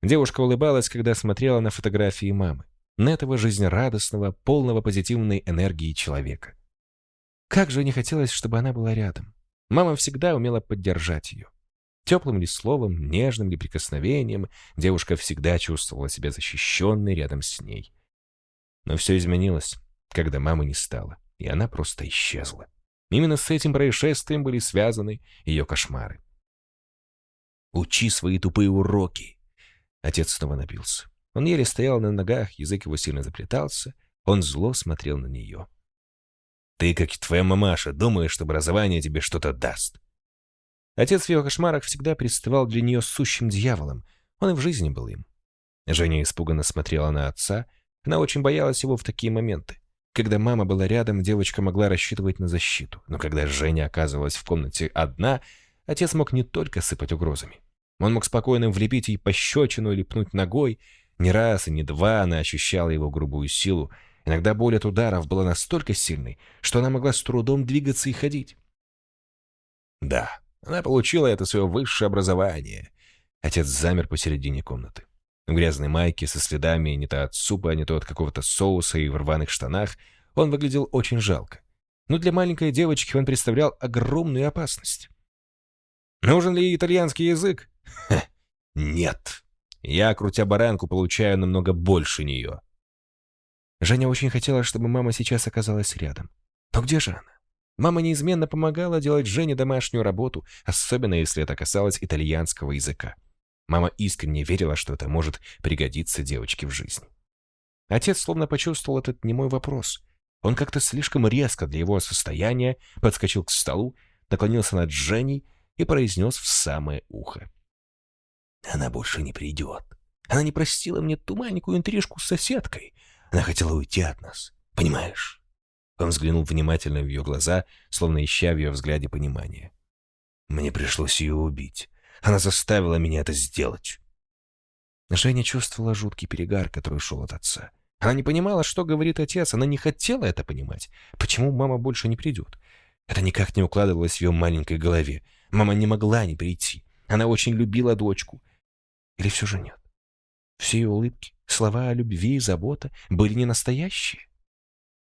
Девушка улыбалась, когда смотрела на фотографии мамы, на этого жизнерадостного, полного позитивной энергии человека. Как же не хотелось, чтобы она была рядом. Мама всегда умела поддержать ее. Теплым ли словом, нежным ли прикосновением девушка всегда чувствовала себя защищенной рядом с ней. Но все изменилось, когда мамы не стало, и она просто исчезла. Именно с этим происшествием были связаны ее кошмары. «Учи свои тупые уроки!» Отец снова напился. Он еле стоял на ногах, язык его сильно заплетался, он зло смотрел на нее. «Ты, как и твоя мамаша, думаешь, что образование тебе что-то даст?» Отец в ее кошмарах всегда представал для нее сущим дьяволом, он и в жизни был им. Женя испуганно смотрела на отца, она очень боялась его в такие моменты. Когда мама была рядом, девочка могла рассчитывать на защиту. Но когда Женя оказывалась в комнате одна, отец мог не только сыпать угрозами. Он мог спокойно влепить ей пощечину или пнуть ногой. Не раз и не два она ощущала его грубую силу. Иногда боль от ударов была настолько сильной, что она могла с трудом двигаться и ходить. Да, она получила это свое высшее образование. Отец замер посередине комнаты. В грязной майке со следами не то от супа, не то от какого-то соуса и в рваных штанах он выглядел очень жалко. Но для маленькой девочки он представлял огромную опасность. Нужен ли итальянский язык? Ха, нет. Я, крутя баранку, получаю намного больше нее. Женя очень хотела, чтобы мама сейчас оказалась рядом. Но где же она? Мама неизменно помогала делать Жене домашнюю работу, особенно если это касалось итальянского языка. Мама искренне верила, что это может пригодиться девочке в жизни. Отец словно почувствовал этот немой вопрос. Он как-то слишком резко для его состояния подскочил к столу, наклонился над Женей и произнес в самое ухо. «Она больше не придет. Она не простила мне ту маленькую интрижку с соседкой. Она хотела уйти от нас. Понимаешь?» Он взглянул внимательно в ее глаза, словно ища в ее взгляде понимания. «Мне пришлось ее убить. Она заставила меня это сделать. Женя чувствовала жуткий перегар, который шел от отца. Она не понимала, что говорит отец, она не хотела это понимать. Почему мама больше не придет? Это никак не укладывалось в ее маленькой голове. Мама не могла не прийти. Она очень любила дочку. Или все же нет? Все ее улыбки, слова о любви и забота были не настоящие.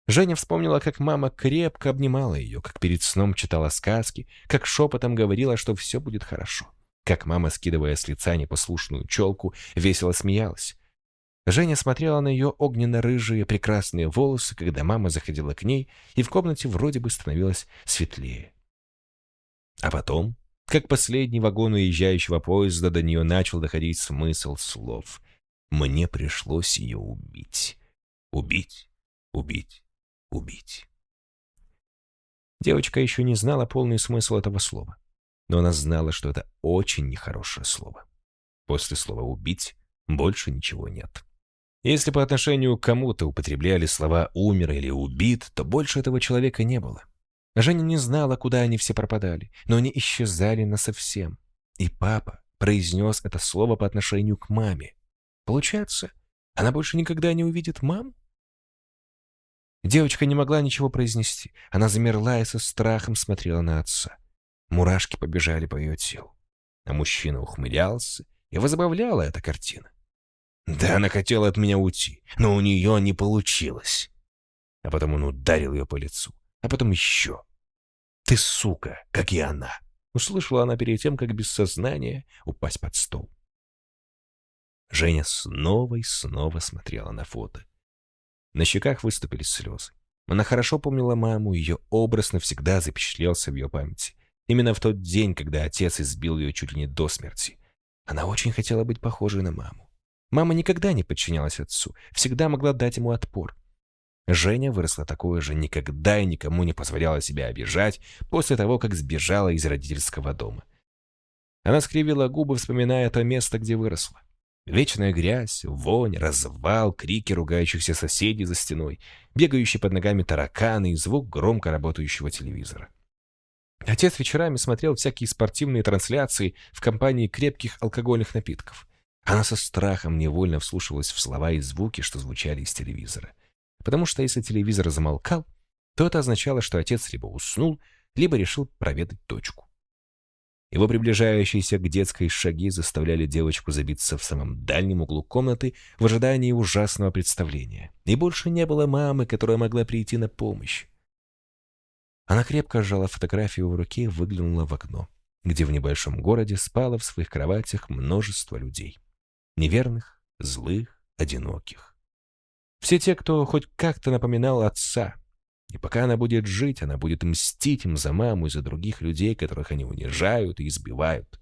Женя вспомнила, как мама крепко обнимала ее, как перед сном читала сказки, как шепотом говорила, что все будет хорошо как мама, скидывая с лица непослушную челку, весело смеялась. Женя смотрела на ее огненно-рыжие прекрасные волосы, когда мама заходила к ней, и в комнате вроде бы становилось светлее. А потом, как последний вагон уезжающего поезда, до нее начал доходить смысл слов. «Мне пришлось ее убить. Убить, убить, убить». Девочка еще не знала полный смысл этого слова но она знала, что это очень нехорошее слово. После слова «убить» больше ничего нет. Если по отношению к кому-то употребляли слова «умер» или «убит», то больше этого человека не было. Женя не знала, куда они все пропадали, но они исчезали насовсем. И папа произнес это слово по отношению к маме. Получается, она больше никогда не увидит маму? Девочка не могла ничего произнести. Она замерла и со страхом смотрела на отца. Мурашки побежали по ее телу. А мужчина ухмылялся, и возбавляла эта картина. Да, она хотела от меня уйти, но у нее не получилось. А потом он ударил ее по лицу, а потом еще. «Ты сука, как и она!» Услышала она перед тем, как без сознания упасть под стол. Женя снова и снова смотрела на фото. На щеках выступили слезы. Она хорошо помнила маму, ее образ навсегда запечатлелся в ее памяти. Именно в тот день, когда отец избил ее чуть ли не до смерти. Она очень хотела быть похожей на маму. Мама никогда не подчинялась отцу, всегда могла дать ему отпор. Женя выросла такой же, никогда и никому не позволяла себя обижать после того, как сбежала из родительского дома. Она скривила губы, вспоминая то место, где выросла. Вечная грязь, вонь, развал, крики ругающихся соседей за стеной, бегающие под ногами тараканы и звук громко работающего телевизора. Отец вечерами смотрел всякие спортивные трансляции в компании крепких алкогольных напитков. Она со страхом невольно вслушивалась в слова и звуки, что звучали из телевизора. Потому что если телевизор замолкал, то это означало, что отец либо уснул, либо решил проведать точку. Его приближающиеся к детской шаги заставляли девочку забиться в самом дальнем углу комнаты в ожидании ужасного представления. И больше не было мамы, которая могла прийти на помощь. Она крепко сжала фотографию в руке и выглянула в окно, где в небольшом городе спало в своих кроватях множество людей. Неверных, злых, одиноких. Все те, кто хоть как-то напоминал отца. И пока она будет жить, она будет мстить им за маму и за других людей, которых они унижают и избивают.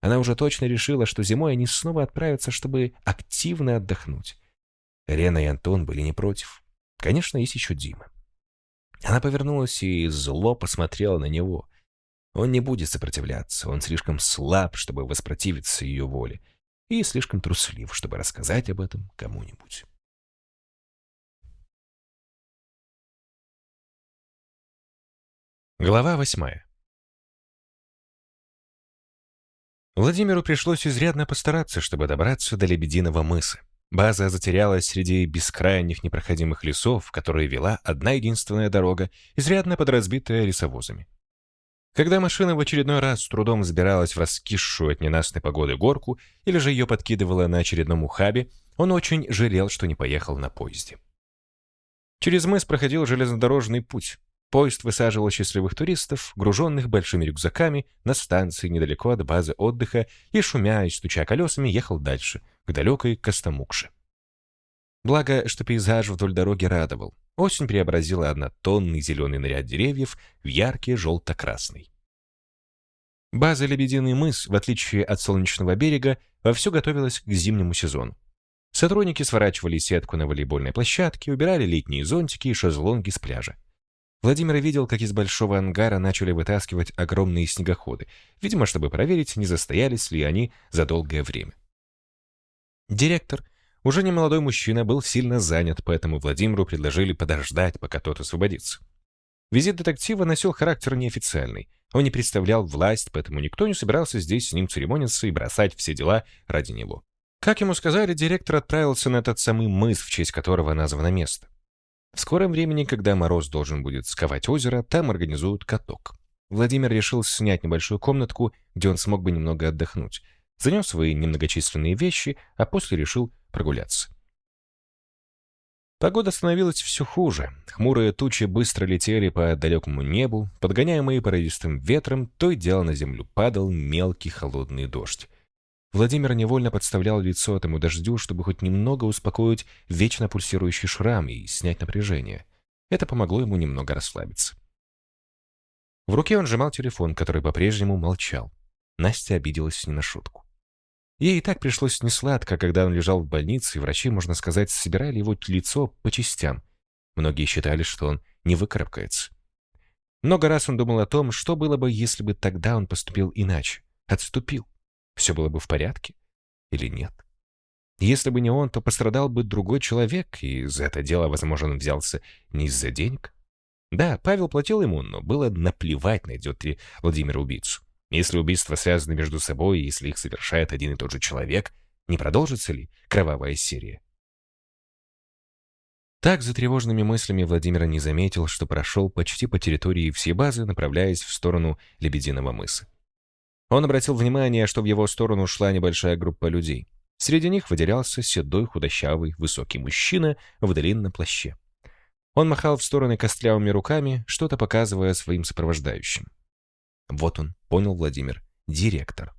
Она уже точно решила, что зимой они снова отправятся, чтобы активно отдохнуть. Лена и Антон были не против. Конечно, есть еще Дима. Она повернулась и зло посмотрела на него. Он не будет сопротивляться, он слишком слаб, чтобы воспротивиться ее воле, и слишком труслив, чтобы рассказать об этом кому-нибудь. Глава восьмая Владимиру пришлось изрядно постараться, чтобы добраться до Лебединого мыса. База затерялась среди бескрайних непроходимых лесов, в которые вела одна единственная дорога, изрядно подразбитая лесовозами. Когда машина в очередной раз с трудом взбиралась в раскисшую от ненастной погоды горку или же ее подкидывала на очередном ухабе, он очень жалел, что не поехал на поезде. Через мыс проходил железнодорожный путь. Поезд высаживал счастливых туристов, груженных большими рюкзаками, на станции недалеко от базы отдыха и, шумя и стуча колесами, ехал дальше, к далекой Костомукше. Благо, что пейзаж вдоль дороги радовал. Осень преобразила однотонный зеленый наряд деревьев в яркий желто-красный. База «Лебединый мыс», в отличие от солнечного берега, вовсю готовилась к зимнему сезону. Сотрудники сворачивали сетку на волейбольной площадке, убирали летние зонтики и шезлонги с пляжа. Владимир видел, как из большого ангара начали вытаскивать огромные снегоходы, видимо, чтобы проверить, не застоялись ли они за долгое время. Директор — уже немолодой мужчина был сильно занят, поэтому Владимиру предложили подождать, пока тот освободится. Визит детектива носил характер неофициальный. Он не представлял власть, поэтому никто не собирался здесь с ним церемониться и бросать все дела ради него. Как ему сказали, директор отправился на этот самый мыс, в честь которого названо место. В скором времени, когда Мороз должен будет сковать озеро, там организуют каток. Владимир решил снять небольшую комнатку, где он смог бы немного отдохнуть. Занес свои немногочисленные вещи, а после решил прогуляться. Погода становилась все хуже. Хмурые тучи быстро летели по далекому небу, подгоняемые порывистым ветром, то и дело на землю падал мелкий холодный дождь. Владимир невольно подставлял лицо этому дождю, чтобы хоть немного успокоить вечно пульсирующий шрам и снять напряжение. Это помогло ему немного расслабиться. В руке он сжимал телефон, который по-прежнему молчал. Настя обиделась не на шутку. Ей и так пришлось несладко, когда он лежал в больнице, и врачи, можно сказать, собирали его лицо по частям. Многие считали, что он не выкарабкается. Много раз он думал о том, что было бы, если бы тогда он поступил иначе, отступил. Все было бы в порядке или нет? Если бы не он, то пострадал бы другой человек, и за это дело, возможно, он взялся не из-за денег. Да, Павел платил ему, но было наплевать, найдет ли Владимир убийцу. Если убийства связаны между собой, если их совершает один и тот же человек, не продолжится ли кровавая серия? Так, за тревожными мыслями Владимир не заметил, что прошел почти по территории всей базы, направляясь в сторону Лебединого мыса. Он обратил внимание, что в его сторону шла небольшая группа людей. Среди них выделялся седой, худощавый, высокий мужчина в длинном плаще. Он махал в стороны костлявыми руками, что-то показывая своим сопровождающим. Вот он, понял Владимир, директор.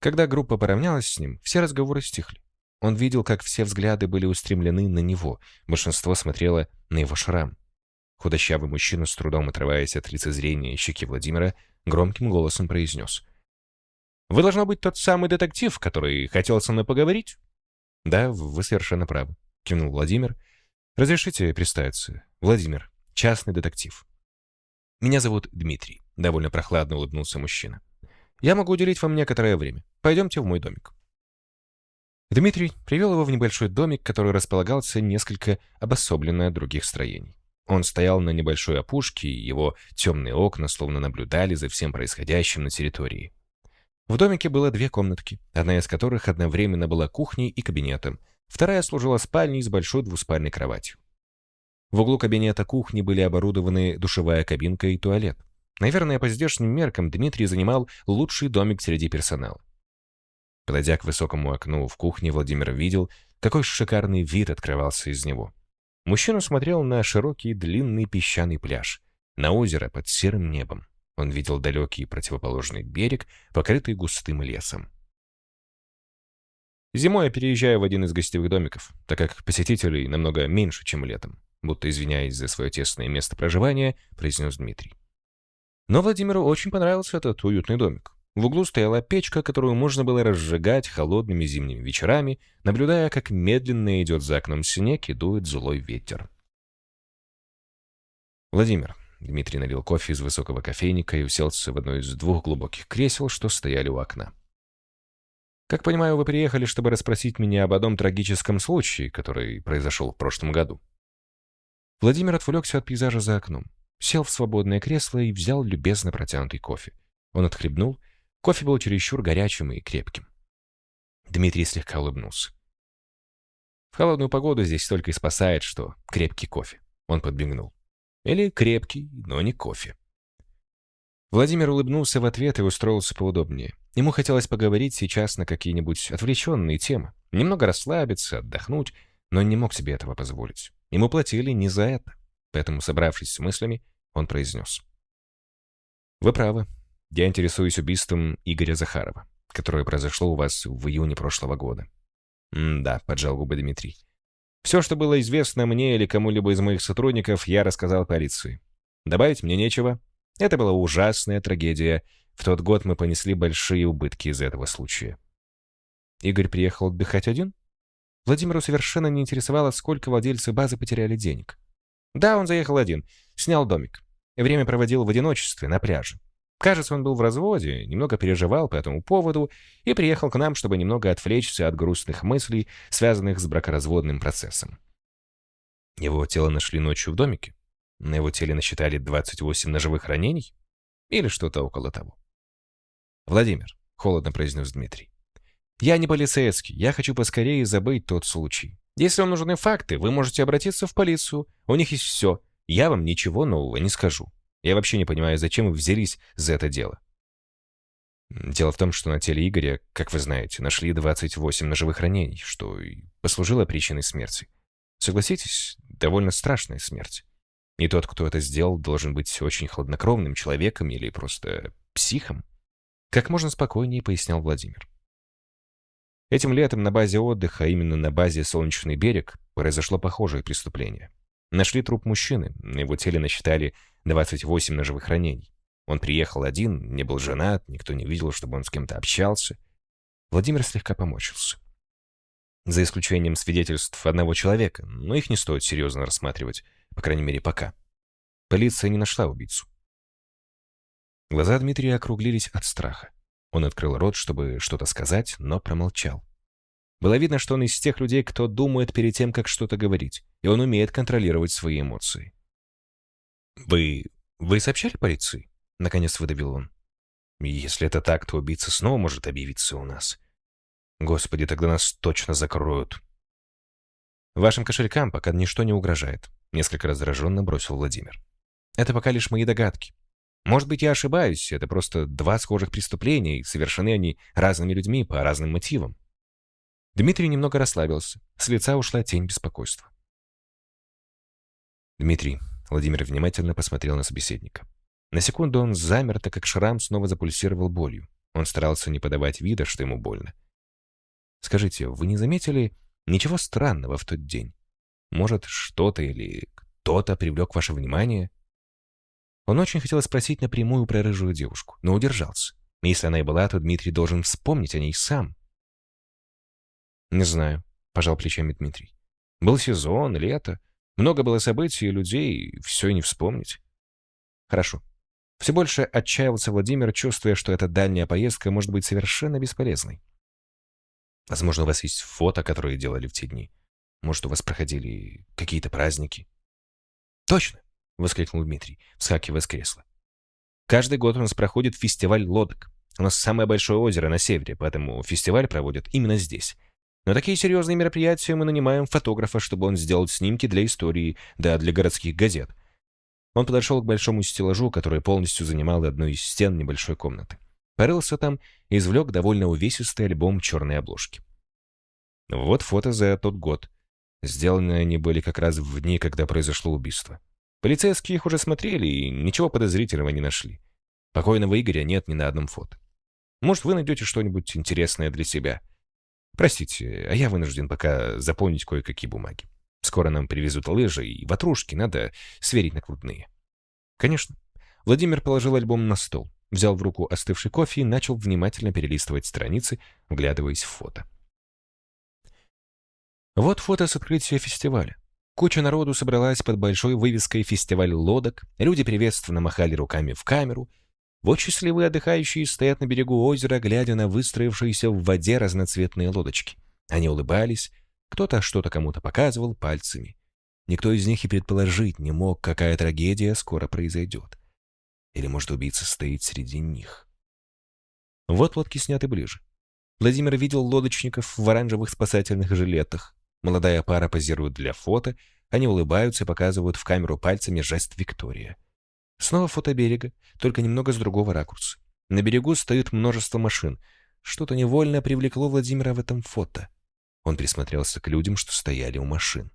Когда группа поравнялась с ним, все разговоры стихли. Он видел, как все взгляды были устремлены на него, большинство смотрело на его шрам. Худощавый мужчина, с трудом отрываясь от лицезрения щеки Владимира, громким голосом произнес. «Вы, должно быть, тот самый детектив, который хотел со мной поговорить?» «Да, вы совершенно правы», — кивнул Владимир. «Разрешите представиться. Владимир, частный детектив». «Меня зовут Дмитрий. Довольно прохладно улыбнулся мужчина. «Я могу уделить вам некоторое время. Пойдемте в мой домик». Дмитрий привел его в небольшой домик, который располагался несколько обособленно от других строений. Он стоял на небольшой опушке, и его темные окна словно наблюдали за всем происходящим на территории. В домике было две комнатки, одна из которых одновременно была кухней и кабинетом, вторая служила спальней с большой двуспальной кроватью. В углу кабинета кухни были оборудованы душевая кабинка и туалет. Наверное, по здешним меркам Дмитрий занимал лучший домик среди персонала. Подойдя к высокому окну в кухне, Владимир видел, какой шикарный вид открывался из него. Мужчина смотрел на широкий длинный песчаный пляж, на озеро под серым небом. Он видел далекий противоположный берег, покрытый густым лесом. Зимой я переезжаю в один из гостевых домиков, так как посетителей намного меньше, чем летом. Будто извиняясь за свое тесное место проживания, произнес Дмитрий. Но Владимиру очень понравился этот уютный домик. В углу стояла печка, которую можно было разжигать холодными зимними вечерами, наблюдая, как медленно идет за окном снег и дует злой ветер. «Владимир», — Дмитрий налил кофе из высокого кофейника и уселся в одно из двух глубоких кресел, что стояли у окна. «Как понимаю, вы приехали, чтобы расспросить меня об одном трагическом случае, который произошел в прошлом году». Владимир отвлекся от пейзажа за окном сел в свободное кресло и взял любезно протянутый кофе. Он отхлебнул. Кофе был чересчур горячим и крепким. Дмитрий слегка улыбнулся. В холодную погоду здесь только и спасает, что крепкий кофе. Он подбегнул. Или крепкий, но не кофе. Владимир улыбнулся в ответ и устроился поудобнее. Ему хотелось поговорить сейчас на какие-нибудь отвлеченные темы, немного расслабиться, отдохнуть, но не мог себе этого позволить. Ему платили не за это. Поэтому, собравшись с мыслями, он произнес. «Вы правы. Я интересуюсь убийством Игоря Захарова, которое произошло у вас в июне прошлого года». «Да», — поджал губы Дмитрий. «Все, что было известно мне или кому-либо из моих сотрудников, я рассказал полиции. Добавить мне нечего. Это была ужасная трагедия. В тот год мы понесли большие убытки из этого случая». Игорь приехал отдыхать один? Владимиру совершенно не интересовало, сколько владельцы базы потеряли денег. Да, он заехал один, снял домик. Время проводил в одиночестве на пляже. Кажется, он был в разводе, немного переживал по этому поводу и приехал к нам, чтобы немного отвлечься от грустных мыслей, связанных с бракоразводным процессом. Его тело нашли ночью в домике. На его теле насчитали 28 ножевых ранений или что-то около того. «Владимир», — холодно произнес Дмитрий, — «я не полицейский, я хочу поскорее забыть тот случай. Если вам нужны факты, вы можете обратиться в полицию, у них есть все. Я вам ничего нового не скажу». Я вообще не понимаю, зачем вы взялись за это дело. Дело в том, что на теле Игоря, как вы знаете, нашли 28 ножевых ранений, что и послужило причиной смерти. Согласитесь, довольно страшная смерть. И тот, кто это сделал, должен быть очень хладнокровным человеком или просто психом. Как можно спокойнее пояснял Владимир. Этим летом на базе отдыха, а именно на базе «Солнечный берег», произошло похожее преступление. Нашли труп мужчины, на его теле насчитали 28 ножевых ранений. Он приехал один, не был женат, никто не видел, чтобы он с кем-то общался. Владимир слегка помочился. За исключением свидетельств одного человека, но их не стоит серьезно рассматривать, по крайней мере, пока. Полиция не нашла убийцу. Глаза Дмитрия округлились от страха. Он открыл рот, чтобы что-то сказать, но промолчал. Было видно, что он из тех людей, кто думает перед тем, как что-то говорить, и он умеет контролировать свои эмоции. «Вы... вы сообщали полиции?» — наконец выдавил он. «Если это так, то убийца снова может объявиться у нас. Господи, тогда нас точно закроют». «Вашим кошелькам пока ничто не угрожает», — несколько раздраженно бросил Владимир. «Это пока лишь мои догадки. Может быть, я ошибаюсь, это просто два схожих преступления, и совершены они разными людьми по разным мотивам». Дмитрий немного расслабился, с лица ушла тень беспокойства. «Дмитрий, Владимир внимательно посмотрел на собеседника. На секунду он замер, так как шрам снова запульсировал болью. Он старался не подавать вида, что ему больно. «Скажите, вы не заметили ничего странного в тот день? Может, что-то или кто-то привлек ваше внимание?» Он очень хотел спросить напрямую про рыжую девушку, но удержался. Если она и была, то Дмитрий должен вспомнить о ней сам. «Не знаю», — пожал плечами Дмитрий. «Был сезон, лето. Много было событий и людей, все и не вспомнить. Хорошо. Все больше отчаивался Владимир, чувствуя, что эта дальняя поездка может быть совершенно бесполезной. Возможно, у вас есть фото, которые делали в те дни. Может, у вас проходили какие-то праздники. Точно, воскликнул Дмитрий, вскакивая с кресла. Каждый год у нас проходит фестиваль лодок. У нас самое большое озеро на севере, поэтому фестиваль проводят именно здесь. На такие серьезные мероприятия мы нанимаем фотографа, чтобы он сделал снимки для истории, да для городских газет. Он подошел к большому стеллажу, который полностью занимал одну из стен небольшой комнаты. Порылся там и извлек довольно увесистый альбом черной обложки. Вот фото за тот год. Сделаны они были как раз в дни, когда произошло убийство. Полицейские их уже смотрели и ничего подозрительного не нашли. Покойного Игоря нет ни на одном фото. Может, вы найдете что-нибудь интересное для себя. Простите, а я вынужден пока заполнить кое-какие бумаги. Скоро нам привезут лыжи и ватрушки, надо сверить накладные. Конечно. Владимир положил альбом на стол, взял в руку остывший кофе и начал внимательно перелистывать страницы, вглядываясь в фото. Вот фото с открытия фестиваля. Куча народу собралась под большой вывеской «Фестиваль лодок», люди приветственно махали руками в камеру, вот счастливые отдыхающие стоят на берегу озера, глядя на выстроившиеся в воде разноцветные лодочки. Они улыбались, кто-то что-то кому-то показывал пальцами. Никто из них и предположить не мог, какая трагедия скоро произойдет. Или, может, убийца стоит среди них. Вот лодки сняты ближе. Владимир видел лодочников в оранжевых спасательных жилетах. Молодая пара позирует для фото, они улыбаются и показывают в камеру пальцами жест Виктория. Снова фото берега, только немного с другого ракурса. На берегу стоит множество машин. Что-то невольно привлекло Владимира в этом фото. Он присмотрелся к людям, что стояли у машин.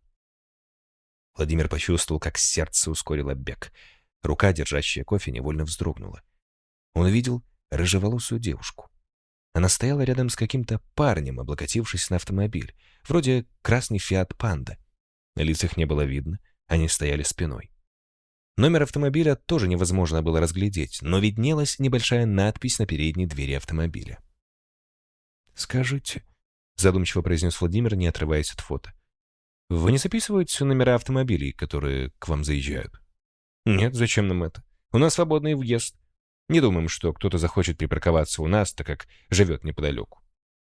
Владимир почувствовал, как сердце ускорило бег. Рука, держащая кофе, невольно вздрогнула. Он увидел рыжеволосую девушку. Она стояла рядом с каким-то парнем, облокотившись на автомобиль, вроде красный «Фиат Панда». На лицах не было видно, они стояли спиной. Номер автомобиля тоже невозможно было разглядеть, но виднелась небольшая надпись на передней двери автомобиля. «Скажите», — задумчиво произнес Владимир, не отрываясь от фото, «вы не записываете номера автомобилей, которые к вам заезжают?» «Нет, зачем нам это? У нас свободный въезд. Не думаем, что кто-то захочет припарковаться у нас, так как живет неподалеку».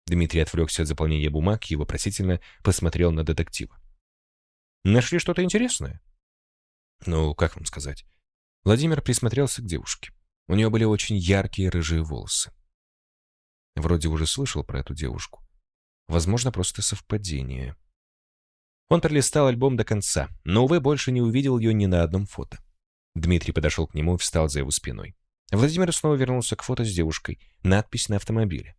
Дмитрий отвлекся от заполнения бумаг и вопросительно посмотрел на детектива. «Нашли что-то интересное?» Ну, как вам сказать? Владимир присмотрелся к девушке. У нее были очень яркие рыжие волосы. Вроде уже слышал про эту девушку. Возможно, просто совпадение. Он пролистал альбом до конца, но, увы, больше не увидел ее ни на одном фото. Дмитрий подошел к нему и встал за его спиной. Владимир снова вернулся к фото с девушкой. Надпись на автомобиле.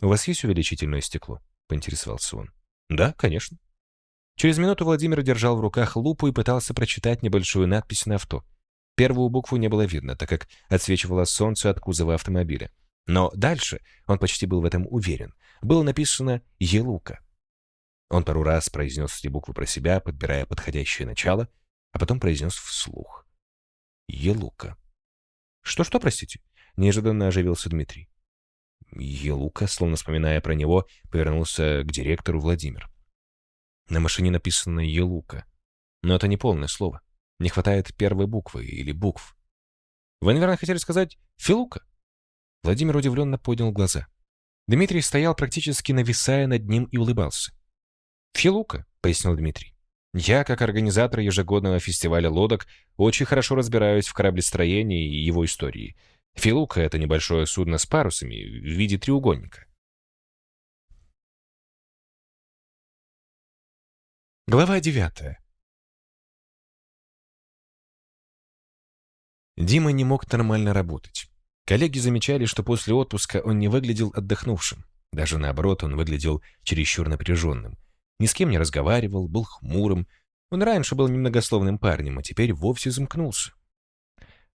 «У вас есть увеличительное стекло?» — поинтересовался он. «Да, конечно». Через минуту Владимир держал в руках лупу и пытался прочитать небольшую надпись на авто. Первую букву не было видно, так как отсвечивало солнце от кузова автомобиля. Но дальше, он почти был в этом уверен, было написано «Елука». Он пару раз произнес эти буквы про себя, подбирая подходящее начало, а потом произнес вслух. «Елука». «Что-что, простите?» — неожиданно оживился Дмитрий. Елука, словно вспоминая про него, повернулся к директору Владимир. На машине написано «Елука». Но это не полное слово. Не хватает первой буквы или букв. Вы, наверное, хотели сказать «Филука»? Владимир удивленно поднял глаза. Дмитрий стоял практически нависая над ним и улыбался. «Филука», — пояснил Дмитрий. «Я, как организатор ежегодного фестиваля лодок, очень хорошо разбираюсь в кораблестроении и его истории. Филука — это небольшое судно с парусами в виде треугольника. Глава девятая. Дима не мог нормально работать. Коллеги замечали, что после отпуска он не выглядел отдохнувшим. Даже наоборот, он выглядел чересчур напряженным. Ни с кем не разговаривал, был хмурым. Он раньше был немногословным парнем, а теперь вовсе замкнулся.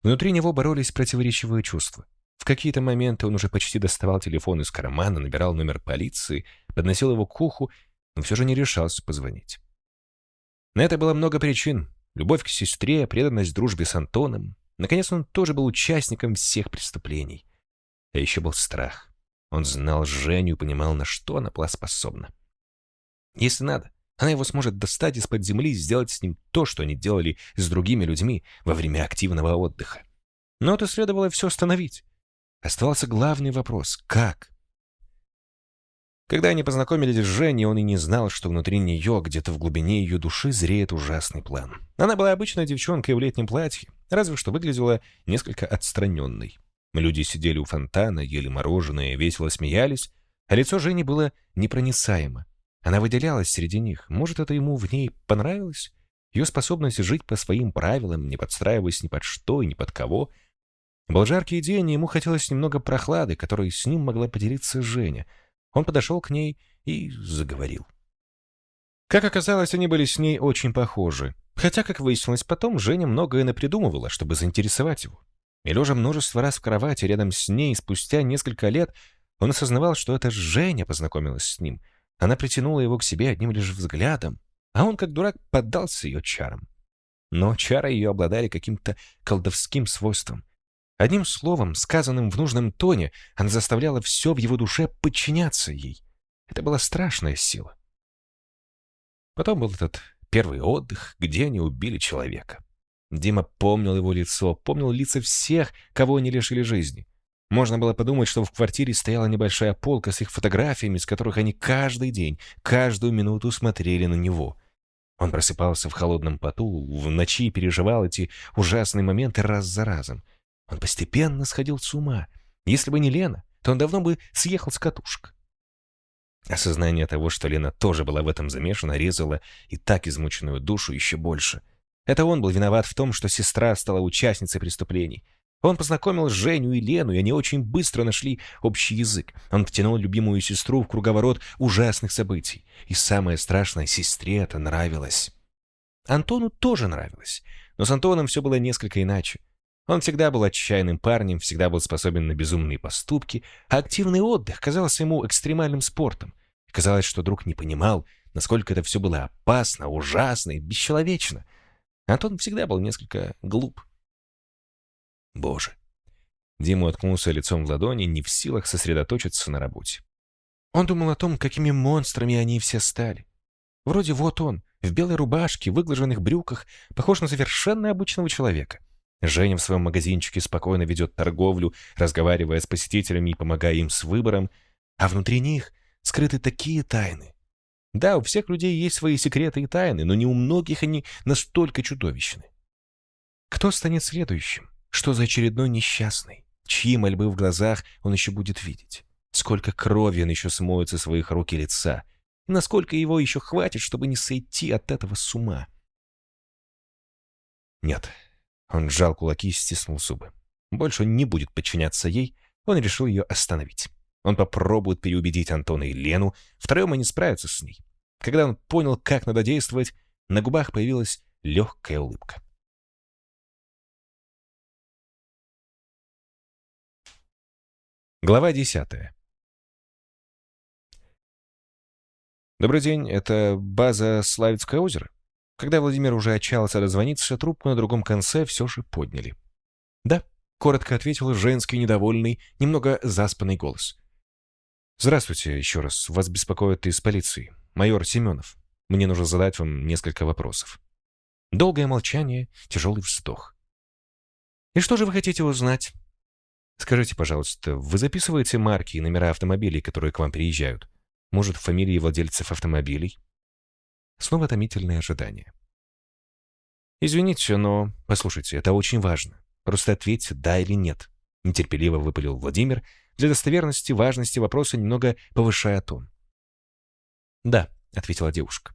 Внутри него боролись противоречивые чувства. В какие-то моменты он уже почти доставал телефон из кармана, набирал номер полиции, подносил его к уху, но все же не решался позвонить. На это было много причин. Любовь к сестре, преданность дружбе с Антоном. Наконец, он тоже был участником всех преступлений. А еще был страх. Он знал Женю понимал, на что она была способна. Если надо, она его сможет достать из-под земли и сделать с ним то, что они делали с другими людьми во время активного отдыха. Но это следовало все остановить. Оставался главный вопрос — как? Когда они познакомились с Женей, он и не знал, что внутри нее, где-то в глубине ее души, зреет ужасный план. Она была обычной девчонкой в летнем платье, разве что выглядела несколько отстраненной. Люди сидели у фонтана, ели мороженое, весело смеялись, а лицо Жени было непроницаемо. Она выделялась среди них. Может, это ему в ней понравилось? Ее способность жить по своим правилам, не подстраиваясь ни под что и ни под кого. Был жаркий день, и ему хотелось немного прохлады, которой с ним могла поделиться Женя — он подошел к ней и заговорил. Как оказалось, они были с ней очень похожи. Хотя, как выяснилось потом, Женя многое напридумывала, чтобы заинтересовать его. И лежа множество раз в кровати рядом с ней, спустя несколько лет, он осознавал, что это Женя познакомилась с ним. Она притянула его к себе одним лишь взглядом, а он, как дурак, поддался ее чарам. Но чары ее обладали каким-то колдовским свойством. Одним словом, сказанным в нужном тоне, она заставляла все в его душе подчиняться ей. Это была страшная сила. Потом был этот первый отдых, где они убили человека. Дима помнил его лицо, помнил лица всех, кого они лишили жизни. Можно было подумать, что в квартире стояла небольшая полка с их фотографиями, с которых они каждый день, каждую минуту смотрели на него. Он просыпался в холодном поту, в ночи переживал эти ужасные моменты раз за разом. Он постепенно сходил с ума. Если бы не Лена, то он давно бы съехал с катушек. Осознание того, что Лена тоже была в этом замешана, резало и так измученную душу еще больше. Это он был виноват в том, что сестра стала участницей преступлений. Он познакомил Женю и Лену, и они очень быстро нашли общий язык. Он втянул любимую сестру в круговорот ужасных событий. И самое страшное, сестре это нравилось. Антону тоже нравилось. Но с Антоном все было несколько иначе. Он всегда был отчаянным парнем, всегда был способен на безумные поступки, а активный отдых казался ему экстремальным спортом. Казалось, что друг не понимал, насколько это все было опасно, ужасно и бесчеловечно. Антон всегда был несколько глуп. Боже. Дима уткнулся лицом в ладони, не в силах сосредоточиться на работе. Он думал о том, какими монстрами они все стали. Вроде вот он, в белой рубашке, выглаженных брюках, похож на совершенно обычного человека. Женя в своем магазинчике спокойно ведет торговлю, разговаривая с посетителями и помогая им с выбором, а внутри них скрыты такие тайны. Да, у всех людей есть свои секреты и тайны, но не у многих они настолько чудовищны. Кто станет следующим? Что за очередной несчастный? Чьи мольбы в глазах он еще будет видеть? Сколько крови он еще смоет со своих рук и лица? И насколько его еще хватит, чтобы не сойти от этого с ума? Нет. Он сжал кулаки и стиснул зубы. Больше он не будет подчиняться ей, он решил ее остановить. Он попробует переубедить Антона и Лену, втроем они справятся с ней. Когда он понял, как надо действовать, на губах появилась легкая улыбка. Глава 10. Добрый день, это база Славицкое озеро. Когда Владимир уже отчаялся дозвониться, трубку на другом конце все же подняли. Да, коротко ответил женский недовольный, немного заспанный голос. Здравствуйте еще раз. Вас беспокоит из полиции. Майор Семенов. Мне нужно задать вам несколько вопросов. Долгое молчание, тяжелый вздох. И что же вы хотите узнать? Скажите, пожалуйста, вы записываете марки и номера автомобилей, которые к вам приезжают? Может, фамилии владельцев автомобилей? Снова томительное ожидание. Извините, но... Послушайте, это очень важно. Просто ответьте «да» или «нет». Нетерпеливо выпалил Владимир, для достоверности важности вопроса немного повышая тон. «Да», — ответила девушка.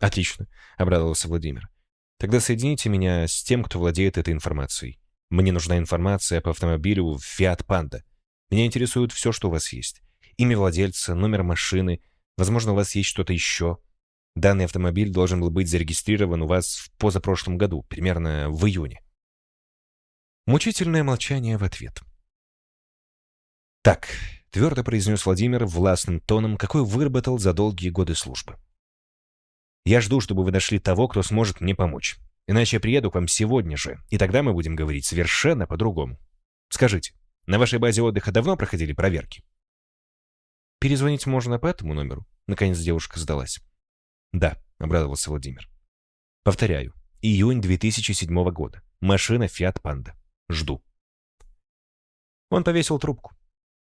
«Отлично», — обрадовался Владимир. «Тогда соедините меня с тем, кто владеет этой информацией. Мне нужна информация по автомобилю Fiat Panda. Меня интересует все, что у вас есть. Имя владельца, номер машины. Возможно, у вас есть что-то еще. Данный автомобиль должен был быть зарегистрирован у вас в позапрошлом году, примерно в июне. Мучительное молчание в ответ. «Так», — твердо произнес Владимир властным тоном, какой выработал за долгие годы службы. «Я жду, чтобы вы нашли того, кто сможет мне помочь. Иначе я приеду к вам сегодня же, и тогда мы будем говорить совершенно по-другому. Скажите, на вашей базе отдыха давно проходили проверки? Перезвонить можно по этому номеру? Наконец девушка сдалась. Да, обрадовался Владимир. Повторяю, июнь 2007 года. Машина Fiat Panda. Жду. Он повесил трубку.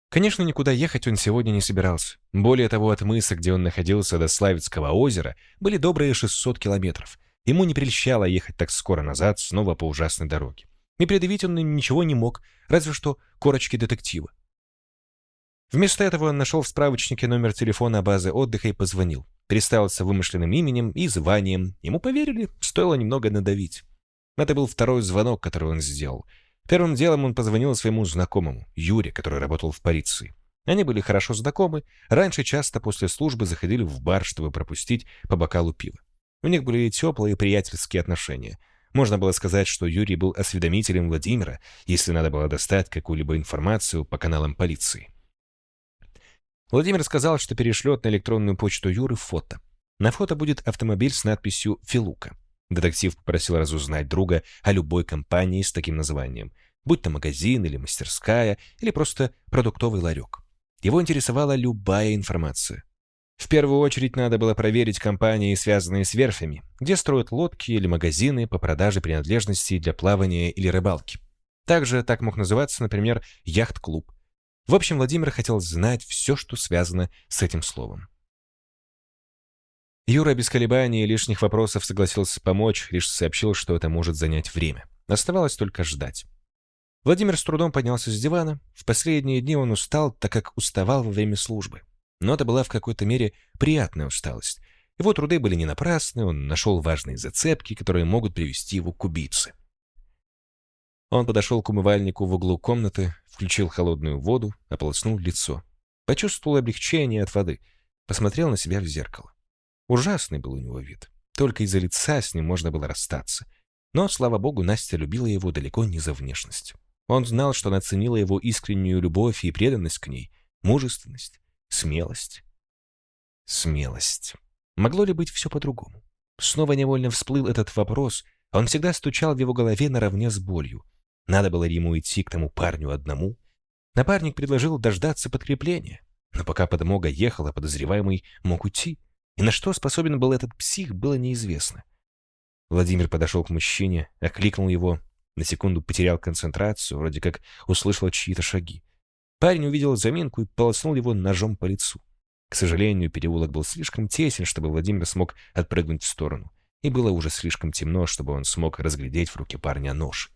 Конечно, никуда ехать он сегодня не собирался. Более того, от мыса, где он находился, до Славицкого озера, были добрые 600 километров — Ему не прельщало ехать так скоро назад, снова по ужасной дороге. И предъявить он ничего не мог, разве что корочки детектива. Вместо этого он нашел в справочнике номер телефона базы отдыха и позвонил. Представился вымышленным именем и званием. Ему поверили, стоило немного надавить. Это был второй звонок, который он сделал. Первым делом он позвонил своему знакомому, Юре, который работал в полиции. Они были хорошо знакомы, раньше часто после службы заходили в бар, чтобы пропустить по бокалу пива. У них были теплые приятельские отношения. Можно было сказать, что Юрий был осведомителем Владимира, если надо было достать какую-либо информацию по каналам полиции. Владимир сказал, что перешлет на электронную почту Юры фото. На фото будет автомобиль с надписью «Филука». Детектив попросил разузнать друга о любой компании с таким названием, будь то магазин или мастерская, или просто продуктовый ларек. Его интересовала любая информация. В первую очередь надо было проверить компании, связанные с верфями, где строят лодки или магазины по продаже принадлежностей для плавания или рыбалки. Также так мог называться, например, яхт-клуб. В общем, Владимир хотел знать все, что связано с этим словом. Юра без колебаний и лишних вопросов согласился помочь, лишь сообщил, что это может занять время. Оставалось только ждать. Владимир с трудом поднялся с дивана. В последние дни он устал, так как уставал во время службы. Но это была в какой-то мере приятная усталость. Его труды были не напрасны, он нашел важные зацепки, которые могут привести его к убийце. Он подошел к умывальнику в углу комнаты, включил холодную воду, ополоснул лицо. Почувствовал облегчение от воды, посмотрел на себя в зеркало. Ужасный был у него вид. Только из-за лица с ним можно было расстаться. Но, слава богу, Настя любила его далеко не за внешность. Он знал, что она ценила его искреннюю любовь и преданность к ней, мужественность, смелость. Смелость. Могло ли быть все по-другому? Снова невольно всплыл этот вопрос. Он всегда стучал в его голове наравне с болью. Надо было ему идти к тому парню одному. Напарник предложил дождаться подкрепления. Но пока подмога ехала, подозреваемый мог уйти. И на что способен был этот псих, было неизвестно. Владимир подошел к мужчине, окликнул его, на секунду потерял концентрацию, вроде как услышал чьи-то шаги. Парень увидел заминку и полоснул его ножом по лицу. К сожалению, переулок был слишком тесен, чтобы Владимир смог отпрыгнуть в сторону. И было уже слишком темно, чтобы он смог разглядеть в руке парня нож.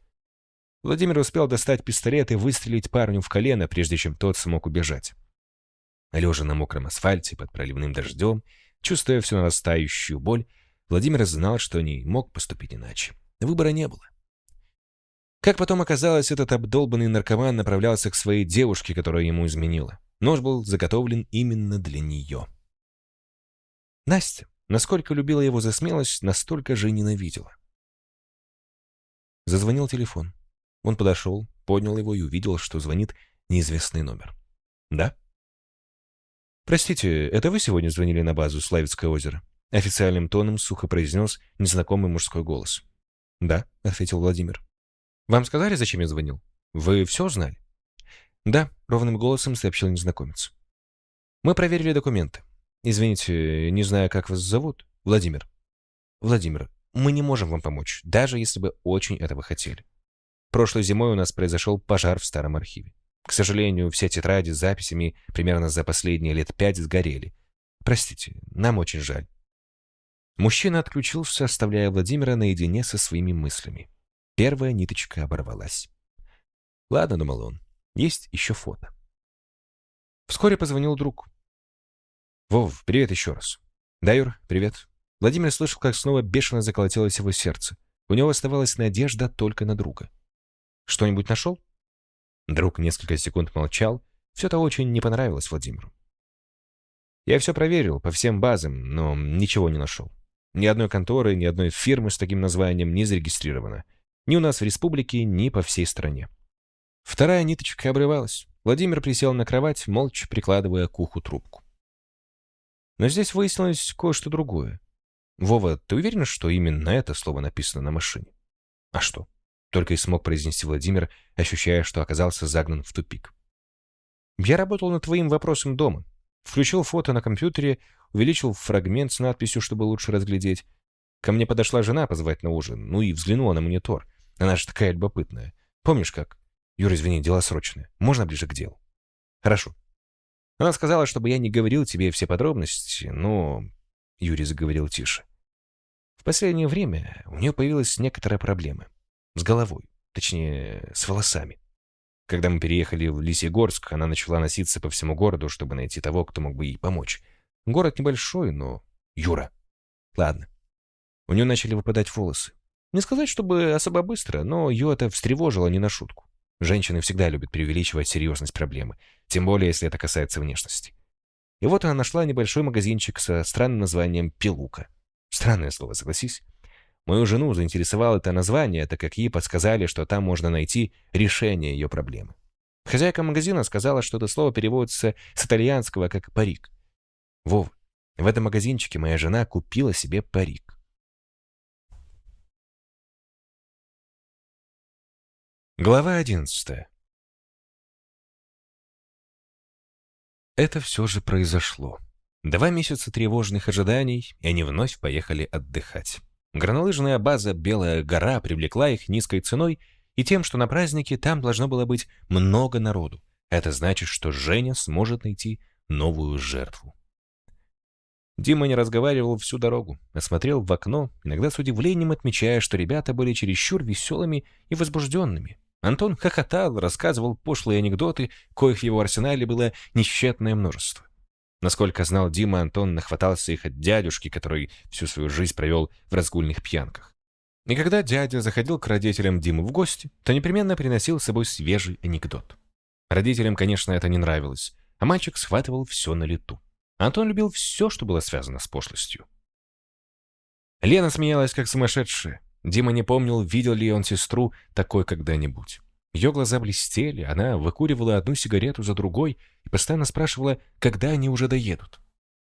Владимир успел достать пистолет и выстрелить парню в колено, прежде чем тот смог убежать. Лежа на мокром асфальте под проливным дождем, чувствуя всю нарастающую боль, Владимир знал, что не мог поступить иначе. Выбора не было. Как потом оказалось, этот обдолбанный наркоман направлялся к своей девушке, которая ему изменила. Нож был заготовлен именно для нее. Настя, насколько любила его за смелость, настолько же ненавидела. Зазвонил телефон. Он подошел, поднял его и увидел, что звонит неизвестный номер. «Да?» «Простите, это вы сегодня звонили на базу Славицкое озеро?» Официальным тоном сухо произнес незнакомый мужской голос. «Да», — ответил Владимир. «Вам сказали, зачем я звонил? Вы все знали?» «Да», — ровным голосом сообщил незнакомец. «Мы проверили документы. Извините, не знаю, как вас зовут. Владимир». «Владимир, мы не можем вам помочь, даже если бы очень этого хотели. Прошлой зимой у нас произошел пожар в старом архиве. К сожалению, все тетради с записями примерно за последние лет пять сгорели. Простите, нам очень жаль». Мужчина отключился, оставляя Владимира наедине со своими мыслями. Первая ниточка оборвалась. «Ладно», — думал он, есть еще фото. Вскоре позвонил друг. «Вов, привет еще раз». «Да, Юр, привет». Владимир слышал, как снова бешено заколотилось его сердце. У него оставалась надежда только на друга. «Что-нибудь нашел?» Друг несколько секунд молчал. Все это очень не понравилось Владимиру. «Я все проверил по всем базам, но ничего не нашел. Ни одной конторы, ни одной фирмы с таким названием не зарегистрировано. Ни у нас в республике, ни по всей стране. Вторая ниточка обрывалась. Владимир присел на кровать, молча прикладывая к уху трубку. Но здесь выяснилось кое-что другое. «Вова, ты уверен, что именно это слово написано на машине?» «А что?» Только и смог произнести Владимир, ощущая, что оказался загнан в тупик. «Я работал над твоим вопросом дома. Включил фото на компьютере, увеличил фрагмент с надписью, чтобы лучше разглядеть. Ко мне подошла жена позвать на ужин, ну и взглянула на монитор. Она же такая любопытная. Помнишь как? Юра, извини, дела срочные. Можно ближе к делу? Хорошо. Она сказала, чтобы я не говорил тебе все подробности, но... Юрий заговорил тише. В последнее время у нее появилась некоторая проблема. С головой. Точнее, с волосами. Когда мы переехали в Лисигорск, она начала носиться по всему городу, чтобы найти того, кто мог бы ей помочь. Город небольшой, но... Юра. Ладно. У нее начали выпадать волосы. Не сказать, чтобы особо быстро, но ее это встревожило не на шутку. Женщины всегда любят преувеличивать серьезность проблемы, тем более, если это касается внешности. И вот она нашла небольшой магазинчик со странным названием «Пилука». Странное слово, согласись? Мою жену заинтересовало это название, так как ей подсказали, что там можно найти решение ее проблемы. Хозяйка магазина сказала, что это слово переводится с итальянского как «парик». Вов, в этом магазинчике моя жена купила себе парик. Глава одиннадцатая. Это все же произошло. Два месяца тревожных ожиданий, и они вновь поехали отдыхать. Горнолыжная база «Белая гора» привлекла их низкой ценой и тем, что на празднике там должно было быть много народу. Это значит, что Женя сможет найти новую жертву. Дима не разговаривал всю дорогу, а смотрел в окно, иногда с удивлением отмечая, что ребята были чересчур веселыми и возбужденными. Антон хохотал, рассказывал пошлые анекдоты, коих в его арсенале было несчетное множество. Насколько знал Дима, Антон нахватался их от дядюшки, который всю свою жизнь провел в разгульных пьянках. И когда дядя заходил к родителям Димы в гости, то непременно приносил с собой свежий анекдот. Родителям, конечно, это не нравилось, а мальчик схватывал все на лету. Антон любил все, что было связано с пошлостью. Лена смеялась, как сумасшедшая. Дима не помнил, видел ли он сестру такой когда-нибудь. Ее глаза блестели, она выкуривала одну сигарету за другой и постоянно спрашивала, когда они уже доедут.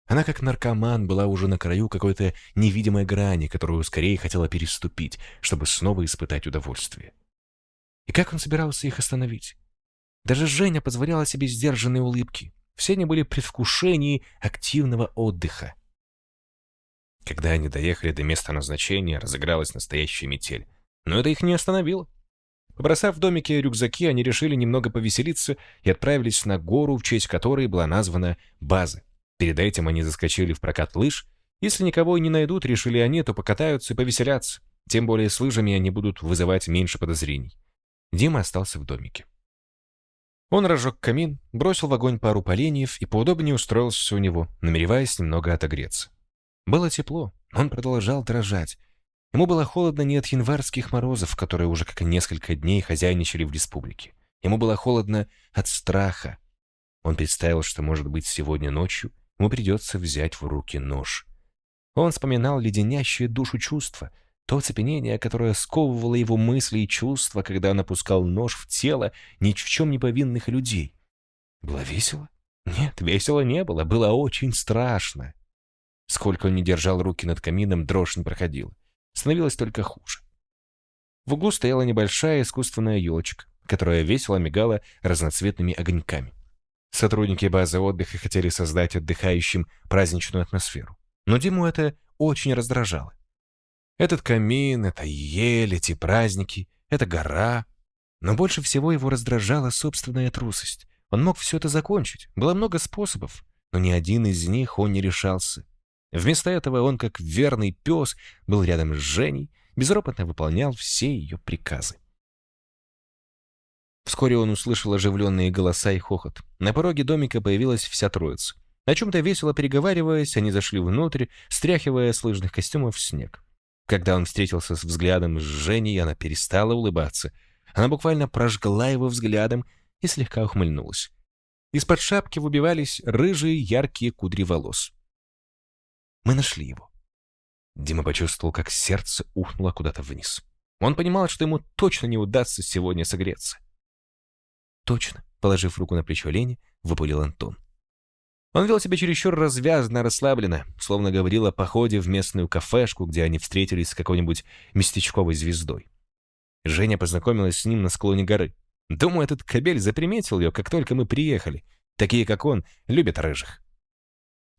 Она как наркоман была уже на краю какой-то невидимой грани, которую скорее хотела переступить, чтобы снова испытать удовольствие. И как он собирался их остановить? Даже Женя позволяла себе сдержанные улыбки. Все они были предвкушении активного отдыха. Когда они доехали до места назначения, разыгралась настоящая метель. Но это их не остановило. Побросав в домике рюкзаки, они решили немного повеселиться и отправились на гору, в честь которой была названа база. Перед этим они заскочили в прокат лыж. Если никого и не найдут, решили они, то покатаются и повеселятся. Тем более с лыжами они будут вызывать меньше подозрений. Дима остался в домике. Он разжег камин, бросил в огонь пару поленьев и поудобнее устроился у него, намереваясь немного отогреться. Было тепло, он продолжал дрожать, Ему было холодно не от январских морозов, которые уже как несколько дней хозяйничали в республике. Ему было холодно от страха. Он представил, что, может быть, сегодня ночью ему придется взять в руки нож. Он вспоминал леденящее душу чувство, то оцепенение, которое сковывало его мысли и чувства, когда он опускал нож в тело ни в чем не повинных людей. Было весело? Нет, весело не было, было очень страшно. Сколько он не держал руки над камином, дрожь не проходила становилось только хуже. В углу стояла небольшая искусственная елочка, которая весело мигала разноцветными огоньками. Сотрудники базы отдыха хотели создать отдыхающим праздничную атмосферу. Но Диму это очень раздражало. Этот камин, это ель, эти праздники, эта гора. Но больше всего его раздражала собственная трусость. Он мог все это закончить. Было много способов, но ни один из них он не решался. Вместо этого он, как верный пес, был рядом с Женей, безропотно выполнял все ее приказы. Вскоре он услышал оживленные голоса и хохот. На пороге домика появилась вся троица. О чем-то весело переговариваясь, они зашли внутрь, стряхивая с лыжных костюмов снег. Когда он встретился с взглядом с Женей, она перестала улыбаться. Она буквально прожгла его взглядом и слегка ухмыльнулась. Из-под шапки выбивались рыжие яркие кудри волос. Мы нашли его. Дима почувствовал, как сердце ухнуло куда-то вниз. Он понимал, что ему точно не удастся сегодня согреться. «Точно», — положив руку на плечо Лене, выпалил Антон. Он вел себя чересчур развязно, расслабленно, словно говорил о походе в местную кафешку, где они встретились с какой-нибудь местечковой звездой. Женя познакомилась с ним на склоне горы. Думаю, этот кобель заприметил ее, как только мы приехали. Такие, как он, любят рыжих.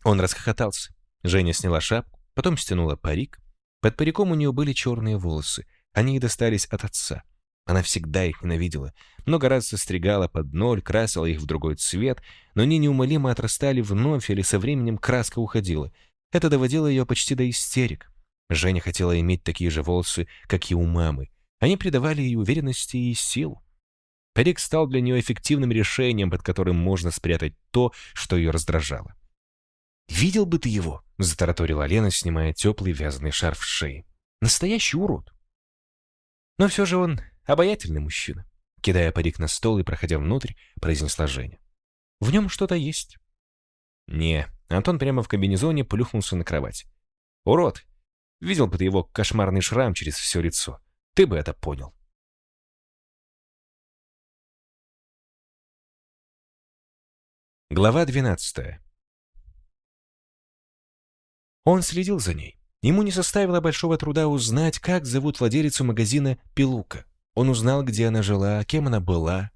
Он расхохотался. Женя сняла шапку, потом стянула парик. Под париком у нее были черные волосы. Они ей достались от отца. Она всегда их ненавидела. Много раз состригала под ноль, красила их в другой цвет, но они неумолимо отрастали вновь или со временем краска уходила. Это доводило ее почти до истерик. Женя хотела иметь такие же волосы, как и у мамы. Они придавали ей уверенности и сил. Парик стал для нее эффективным решением, под которым можно спрятать то, что ее раздражало. «Видел бы ты его!» — затараторила Лена, снимая теплый вязаный шарф с шеи. «Настоящий урод!» Но все же он обаятельный мужчина. Кидая парик на стол и проходя внутрь, произнесла Женя. «В нем что-то есть». «Не». Антон прямо в комбинезоне плюхнулся на кровать. «Урод! Видел бы ты его кошмарный шрам через все лицо. Ты бы это понял». Глава двенадцатая. Он следил за ней. Ему не составило большого труда узнать, как зовут владелицу магазина «Пилука». Он узнал, где она жила, кем она была.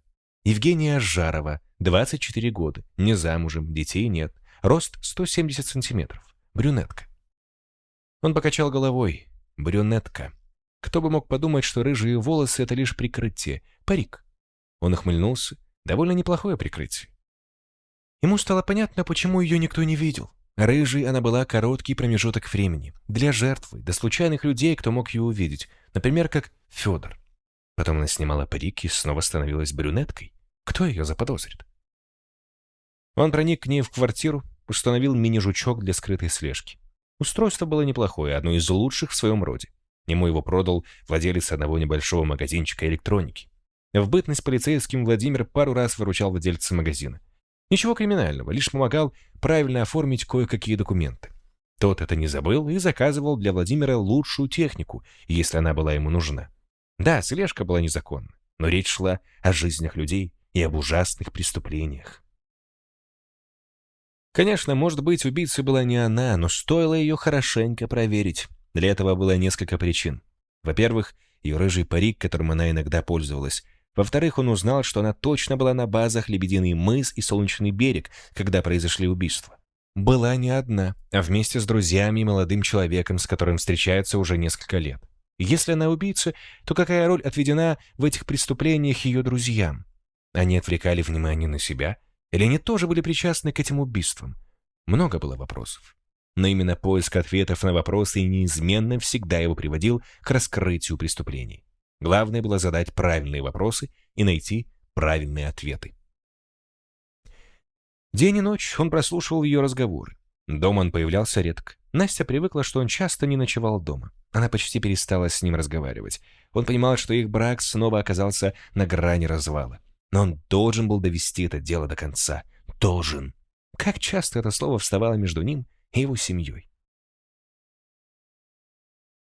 Евгения Жарова, 24 года, не замужем, детей нет, рост 170 сантиметров, брюнетка. Он покачал головой. Брюнетка. Кто бы мог подумать, что рыжие волосы — это лишь прикрытие, парик. Он охмыльнулся. Довольно неплохое прикрытие. Ему стало понятно, почему ее никто не видел. Рыжей она была короткий промежуток времени. Для жертвы, для случайных людей, кто мог ее увидеть. Например, как Федор. Потом она снимала парик и снова становилась брюнеткой. Кто ее заподозрит? Он проник к ней в квартиру, установил мини-жучок для скрытой слежки. Устройство было неплохое, одно из лучших в своем роде. Ему его продал владелец одного небольшого магазинчика электроники. В бытность полицейским Владимир пару раз выручал владельца магазина. Ничего криминального, лишь помогал правильно оформить кое-какие документы. Тот это не забыл и заказывал для Владимира лучшую технику, если она была ему нужна. Да, слежка была незаконна, но речь шла о жизнях людей и об ужасных преступлениях. Конечно, может быть, убийцей была не она, но стоило ее хорошенько проверить. Для этого было несколько причин. Во-первых, ее рыжий парик, которым она иногда пользовалась. Во-вторых, он узнал, что она точно была на базах Лебединый мыс и Солнечный берег, когда произошли убийства. Была не одна, а вместе с друзьями и молодым человеком, с которым встречается уже несколько лет. Если она убийца, то какая роль отведена в этих преступлениях ее друзьям? Они отвлекали внимание на себя? Или они тоже были причастны к этим убийствам? Много было вопросов. Но именно поиск ответов на вопросы неизменно всегда его приводил к раскрытию преступлений. Главное было задать правильные вопросы и найти правильные ответы. День и ночь он прослушивал ее разговоры. Дома он появлялся редко. Настя привыкла, что он часто не ночевал дома. Она почти перестала с ним разговаривать. Он понимал, что их брак снова оказался на грани развала. Но он должен был довести это дело до конца. Должен. Как часто это слово вставало между ним и его семьей.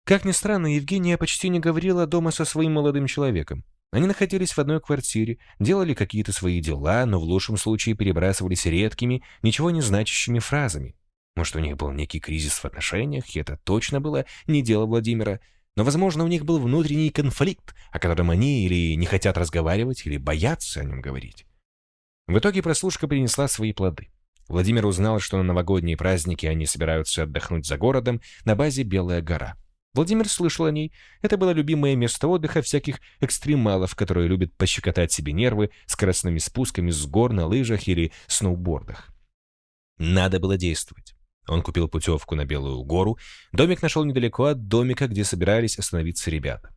Как ни странно, Евгения почти не говорила дома со своим молодым человеком. Они находились в одной квартире, делали какие-то свои дела, но в лучшем случае перебрасывались редкими, ничего не значащими фразами. Может, у них был некий кризис в отношениях, и это точно было не дело Владимира, но, возможно, у них был внутренний конфликт, о котором они или не хотят разговаривать, или боятся о нем говорить. В итоге прослушка принесла свои плоды. Владимир узнал, что на новогодние праздники они собираются отдохнуть за городом на базе Белая гора. Владимир слышал о ней. Это было любимое место отдыха всяких экстремалов, которые любят пощекотать себе нервы скоростными спусками с гор на лыжах или сноубордах. Надо было действовать. Он купил путевку на Белую гору. Домик нашел недалеко от домика, где собирались остановиться ребята.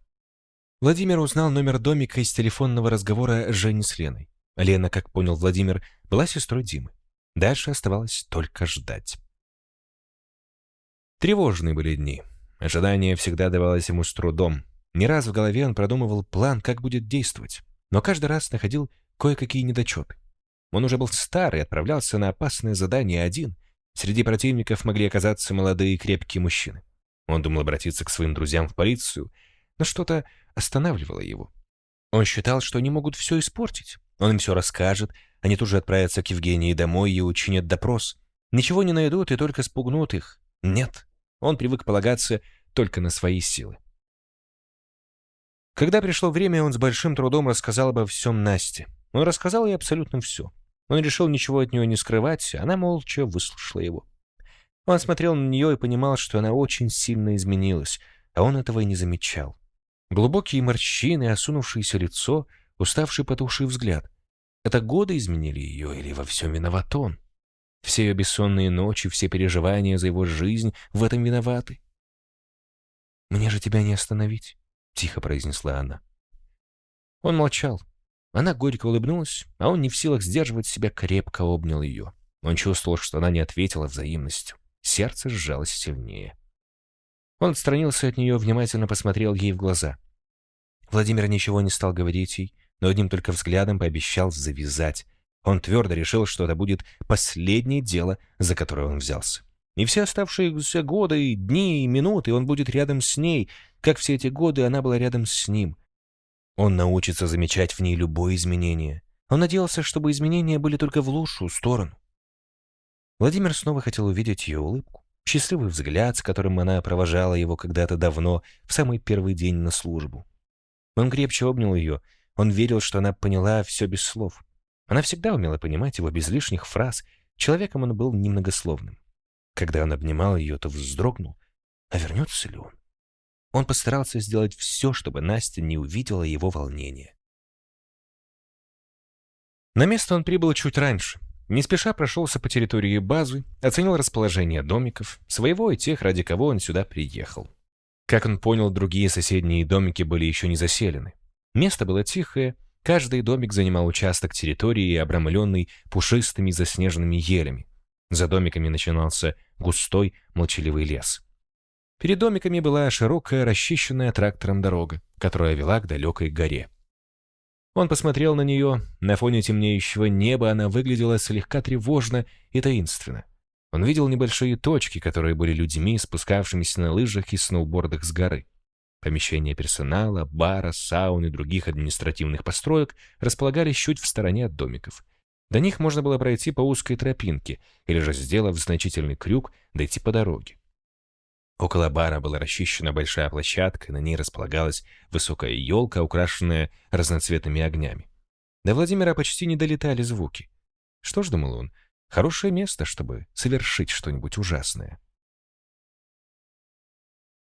Владимир узнал номер домика из телефонного разговора Жени с Леной. Лена, как понял Владимир, была сестрой Димы. Дальше оставалось только ждать. Тревожные были дни. Ожидание всегда давалось ему с трудом. Не раз в голове он продумывал план, как будет действовать, но каждый раз находил кое-какие недочеты. Он уже был старый, отправлялся на опасное задание один. Среди противников могли оказаться молодые крепкие мужчины. Он думал обратиться к своим друзьям в полицию, но что-то останавливало его. Он считал, что они могут все испортить. Он им все расскажет, они тут же отправятся к Евгении домой и учинят допрос. Ничего не найдут и только спугнут их. Нет, он привык полагаться только на свои силы. Когда пришло время, он с большим трудом рассказал обо всем Насте. Он рассказал ей абсолютно все. Он решил ничего от нее не скрывать, она молча выслушала его. Он смотрел на нее и понимал, что она очень сильно изменилась, а он этого и не замечал. Глубокие морщины, осунувшееся лицо, уставший потухший взгляд. Это годы изменили ее или во всем виноват он? Все ее бессонные ночи, все переживания за его жизнь в этом виноваты? «Мне же тебя не остановить», — тихо произнесла она. Он молчал. Она горько улыбнулась, а он не в силах сдерживать себя, крепко обнял ее. Он чувствовал, что она не ответила взаимностью. Сердце сжалось сильнее. Он отстранился от нее, внимательно посмотрел ей в глаза. Владимир ничего не стал говорить ей, но одним только взглядом пообещал завязать. Он твердо решил, что это будет последнее дело, за которое он взялся. И все оставшиеся годы, и дни, и минуты он будет рядом с ней, как все эти годы она была рядом с ним. Он научится замечать в ней любое изменение. Он надеялся, чтобы изменения были только в лучшую сторону. Владимир снова хотел увидеть ее улыбку, счастливый взгляд, с которым она провожала его когда-то давно, в самый первый день на службу. Он крепче обнял ее, он верил, что она поняла все без слов. Она всегда умела понимать его без лишних фраз. Человеком он был немногословным. Когда он обнимал ее, то вздрогнул. А вернется ли он? Он постарался сделать все, чтобы Настя не увидела его волнения. На место он прибыл чуть раньше. Не спеша прошелся по территории базы, оценил расположение домиков, своего и тех, ради кого он сюда приехал. Как он понял, другие соседние домики были еще не заселены. Место было тихое, каждый домик занимал участок территории, обрамленный пушистыми заснеженными елями. За домиками начинался густой, молчаливый лес. Перед домиками была широкая, расчищенная трактором дорога, которая вела к далекой горе. Он посмотрел на нее. На фоне темнеющего неба она выглядела слегка тревожно и таинственно. Он видел небольшие точки, которые были людьми, спускавшимися на лыжах и сноубордах с горы. Помещения персонала, бара, сауны и других административных построек располагались чуть в стороне от домиков. До них можно было пройти по узкой тропинке или же, сделав значительный крюк, дойти по дороге. Около бара была расчищена большая площадка, на ней располагалась высокая елка, украшенная разноцветными огнями. До Владимира почти не долетали звуки. Что ж, думал он, хорошее место, чтобы совершить что-нибудь ужасное.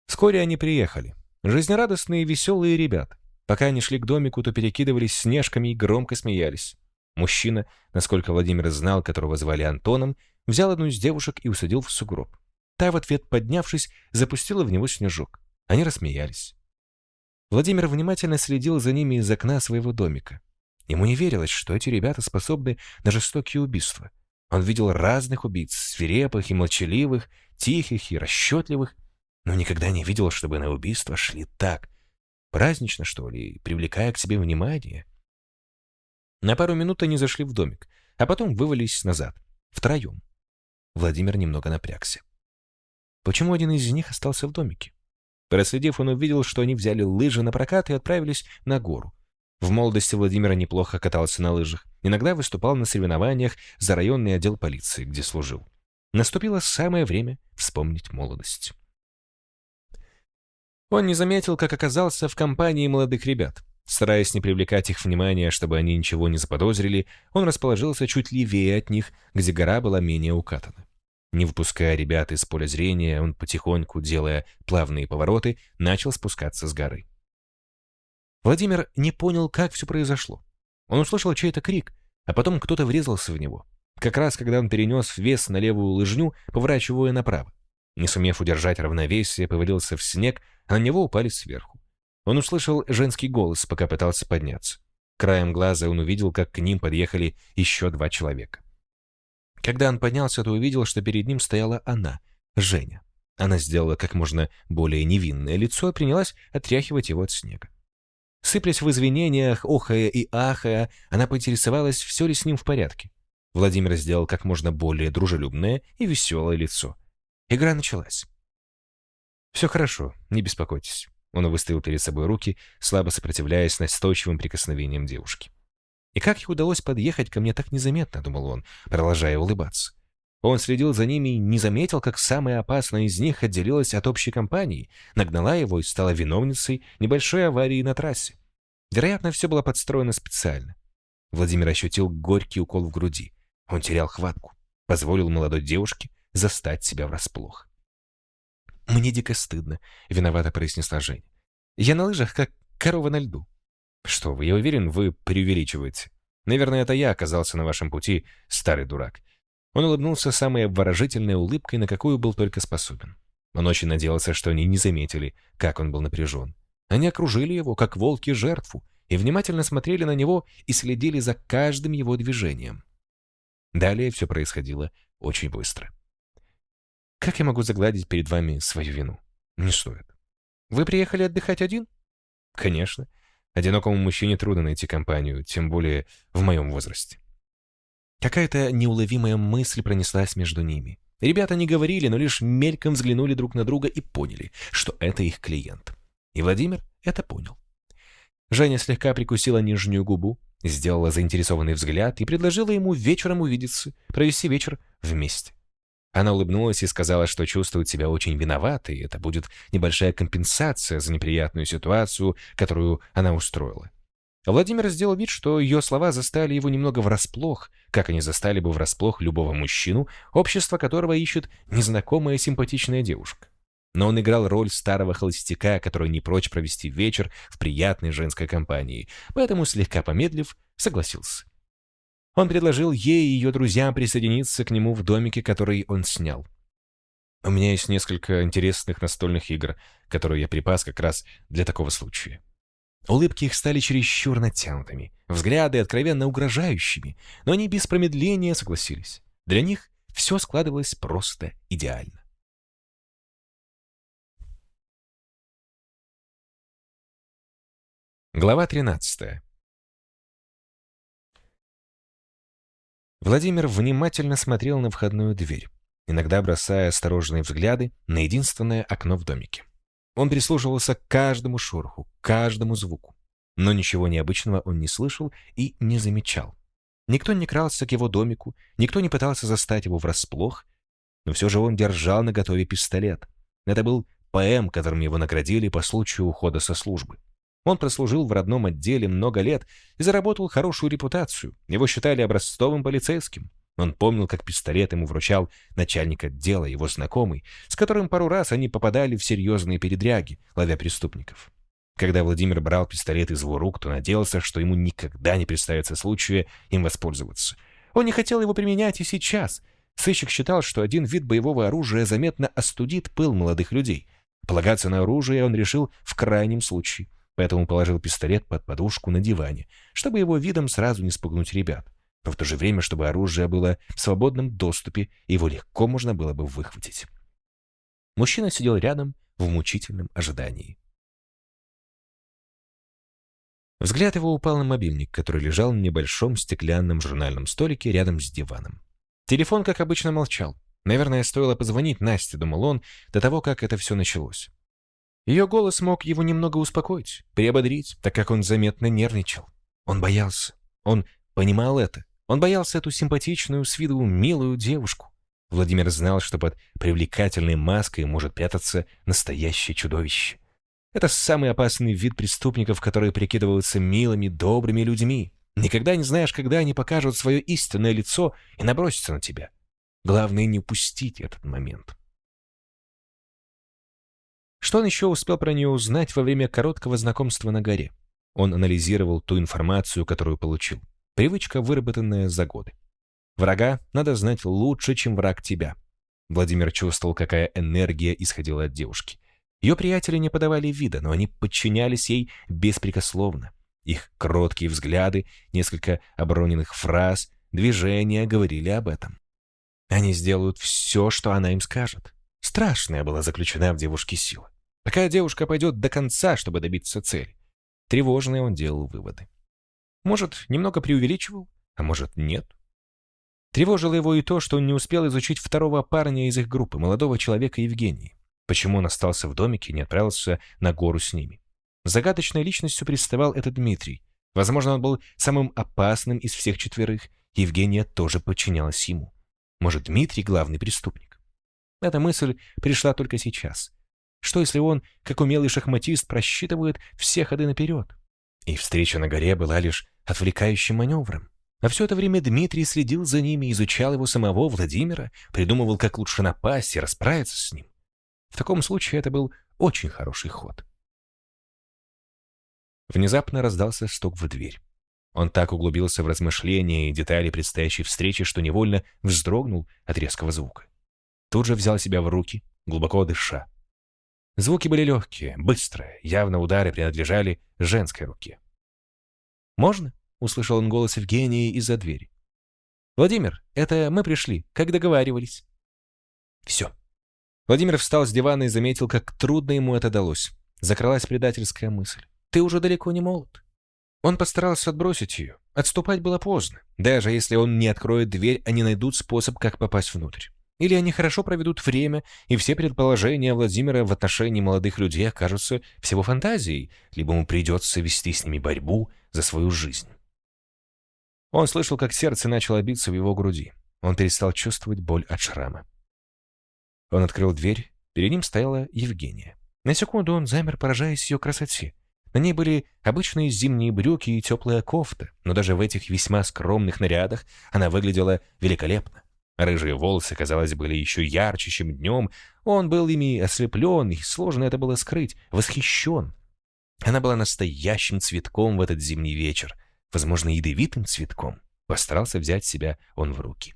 Вскоре они приехали. Жизнерадостные веселые ребята. Пока они шли к домику, то перекидывались снежками и громко смеялись. Мужчина, насколько Владимир знал, которого звали Антоном, взял одну из девушек и усадил в сугроб. Та в ответ, поднявшись, запустила в него снежок. Они рассмеялись. Владимир внимательно следил за ними из окна своего домика. Ему не верилось, что эти ребята способны на жестокие убийства. Он видел разных убийц, свирепых и молчаливых, тихих и расчетливых, но никогда не видел, чтобы на убийство шли так, празднично, что ли, привлекая к себе внимание. На пару минут они зашли в домик, а потом вывалились назад, втроем. Владимир немного напрягся. Почему один из них остался в домике? Проследив, он увидел, что они взяли лыжи на прокат и отправились на гору. В молодости Владимир неплохо катался на лыжах, иногда выступал на соревнованиях за районный отдел полиции, где служил. Наступило самое время вспомнить молодость. Он не заметил, как оказался в компании молодых ребят. Стараясь не привлекать их внимания, чтобы они ничего не заподозрили, он расположился чуть левее от них, где гора была менее укатана. Не выпуская ребят из поля зрения, он потихоньку, делая плавные повороты, начал спускаться с горы. Владимир не понял, как все произошло. Он услышал чей-то крик, а потом кто-то врезался в него. Как раз когда он перенес вес на левую лыжню, поворачивая направо. Не сумев удержать равновесие, повалился в снег, а на него упали сверху. Он услышал женский голос, пока пытался подняться. Краем глаза он увидел, как к ним подъехали еще два человека. Когда он поднялся, то увидел, что перед ним стояла она, Женя. Она сделала как можно более невинное лицо и принялась отряхивать его от снега. Сыплясь в извинениях, охая и ахая, она поинтересовалась, все ли с ним в порядке. Владимир сделал как можно более дружелюбное и веселое лицо. Игра началась. «Все хорошо, не беспокойтесь». Он выставил перед собой руки, слабо сопротивляясь настойчивым прикосновениям девушки. И как ей удалось подъехать ко мне так незаметно, думал он, продолжая улыбаться. Он следил за ними и не заметил, как самая опасная из них отделилась от общей компании, нагнала его и стала виновницей небольшой аварии на трассе. Вероятно, все было подстроено специально. Владимир ощутил горький укол в груди. Он терял хватку, позволил молодой девушке застать себя врасплох. «Мне дико стыдно», — виновато произнесла Женя. «Я на лыжах, как корова на льду. Что вы, я уверен, вы преувеличиваете. Наверное, это я оказался на вашем пути, старый дурак. Он улыбнулся самой обворожительной улыбкой, на какую был только способен. Он очень надеялся, что они не заметили, как он был напряжен. Они окружили его, как волки жертву, и внимательно смотрели на него и следили за каждым его движением. Далее все происходило очень быстро. «Как я могу загладить перед вами свою вину?» «Не стоит». «Вы приехали отдыхать один?» «Конечно. Одинокому мужчине трудно найти компанию, тем более в моем возрасте. Какая-то неуловимая мысль пронеслась между ними. Ребята не говорили, но лишь мельком взглянули друг на друга и поняли, что это их клиент. И Владимир это понял. Женя слегка прикусила нижнюю губу, сделала заинтересованный взгляд и предложила ему вечером увидеться, провести вечер вместе. Она улыбнулась и сказала, что чувствует себя очень виноватой, и это будет небольшая компенсация за неприятную ситуацию, которую она устроила. Владимир сделал вид, что ее слова застали его немного врасплох, как они застали бы врасплох любого мужчину, общество которого ищет незнакомая симпатичная девушка. Но он играл роль старого холостяка, который не прочь провести вечер в приятной женской компании, поэтому, слегка помедлив, согласился. Он предложил ей и ее друзьям присоединиться к нему в домике, который он снял. У меня есть несколько интересных настольных игр, которые я припас как раз для такого случая. Улыбки их стали чересчур натянутыми, взгляды откровенно угрожающими, но они без промедления согласились. Для них Все складывалось просто идеально. Глава 13. Владимир внимательно смотрел на входную дверь, иногда бросая осторожные взгляды на единственное окно в домике. Он прислушивался к каждому шороху, каждому звуку. Но ничего необычного он не слышал и не замечал. Никто не крался к его домику, никто не пытался застать его врасплох, но все же он держал на готове пистолет. Это был ПМ, которым его наградили по случаю ухода со службы. Он прослужил в родном отделе много лет и заработал хорошую репутацию. Его считали образцовым полицейским. Он помнил, как пистолет ему вручал начальник отдела, его знакомый, с которым пару раз они попадали в серьезные передряги, ловя преступников. Когда Владимир брал пистолет из его рук, то надеялся, что ему никогда не представится случая им воспользоваться. Он не хотел его применять и сейчас. Сыщик считал, что один вид боевого оружия заметно остудит пыл молодых людей. Полагаться на оружие он решил в крайнем случае поэтому положил пистолет под подушку на диване, чтобы его видом сразу не спугнуть ребят, но в то же время, чтобы оружие было в свободном доступе, его легко можно было бы выхватить. Мужчина сидел рядом в мучительном ожидании. Взгляд его упал на мобильник, который лежал на небольшом стеклянном журнальном столике рядом с диваном. Телефон, как обычно, молчал. Наверное, стоило позвонить Насте, думал он, до того, как это все началось. Ее голос мог его немного успокоить, приободрить, так как он заметно нервничал. Он боялся. Он понимал это. Он боялся эту симпатичную, с виду милую девушку. Владимир знал, что под привлекательной маской может прятаться настоящее чудовище. Это самый опасный вид преступников, которые прикидываются милыми, добрыми людьми. Никогда не знаешь, когда они покажут свое истинное лицо и набросятся на тебя. Главное не упустить этот момент. Что он еще успел про нее узнать во время короткого знакомства на горе? Он анализировал ту информацию, которую получил. Привычка, выработанная за годы. Врага надо знать лучше, чем враг тебя. Владимир чувствовал, какая энергия исходила от девушки. Ее приятели не подавали вида, но они подчинялись ей беспрекословно. Их кроткие взгляды, несколько обороненных фраз, движения говорили об этом. Они сделают все, что она им скажет. Страшная была заключена в девушке сила. Такая девушка пойдет до конца, чтобы добиться цели. Тревожные он делал выводы. Может, немного преувеличивал, а может, нет. Тревожило его и то, что он не успел изучить второго парня из их группы, молодого человека Евгении. Почему он остался в домике и не отправился на гору с ними? Загадочной личностью представал этот Дмитрий. Возможно, он был самым опасным из всех четверых. Евгения тоже подчинялась ему. Может, Дмитрий главный преступник? Эта мысль пришла только сейчас. Что, если он, как умелый шахматист, просчитывает все ходы наперед? И встреча на горе была лишь отвлекающим маневром. А все это время Дмитрий следил за ними, изучал его самого, Владимира, придумывал, как лучше напасть и расправиться с ним. В таком случае это был очень хороший ход. Внезапно раздался стук в дверь. Он так углубился в размышления и детали предстоящей встречи, что невольно вздрогнул от резкого звука. Тут же взял себя в руки, глубоко дыша. Звуки были легкие, быстрые, явно удары принадлежали женской руке. «Можно?» — услышал он голос Евгении из-за двери. «Владимир, это мы пришли, как договаривались». «Все». Владимир встал с дивана и заметил, как трудно ему это далось. Закралась предательская мысль. «Ты уже далеко не молод». Он постарался отбросить ее. Отступать было поздно. Даже если он не откроет дверь, они найдут способ, как попасть внутрь. Или они хорошо проведут время, и все предположения Владимира в отношении молодых людей окажутся всего фантазией, либо ему придется вести с ними борьбу за свою жизнь. Он слышал, как сердце начало биться в его груди. Он перестал чувствовать боль от шрама. Он открыл дверь, перед ним стояла Евгения. На секунду он замер, поражаясь ее красоте. На ней были обычные зимние брюки и теплая кофта, но даже в этих весьма скромных нарядах она выглядела великолепно. Рыжие волосы, казалось, были еще ярче, чем днем. Он был ими ослеплен, и сложно это было скрыть, восхищен. Она была настоящим цветком в этот зимний вечер, возможно, ядовитым цветком. Постарался взять себя он в руки.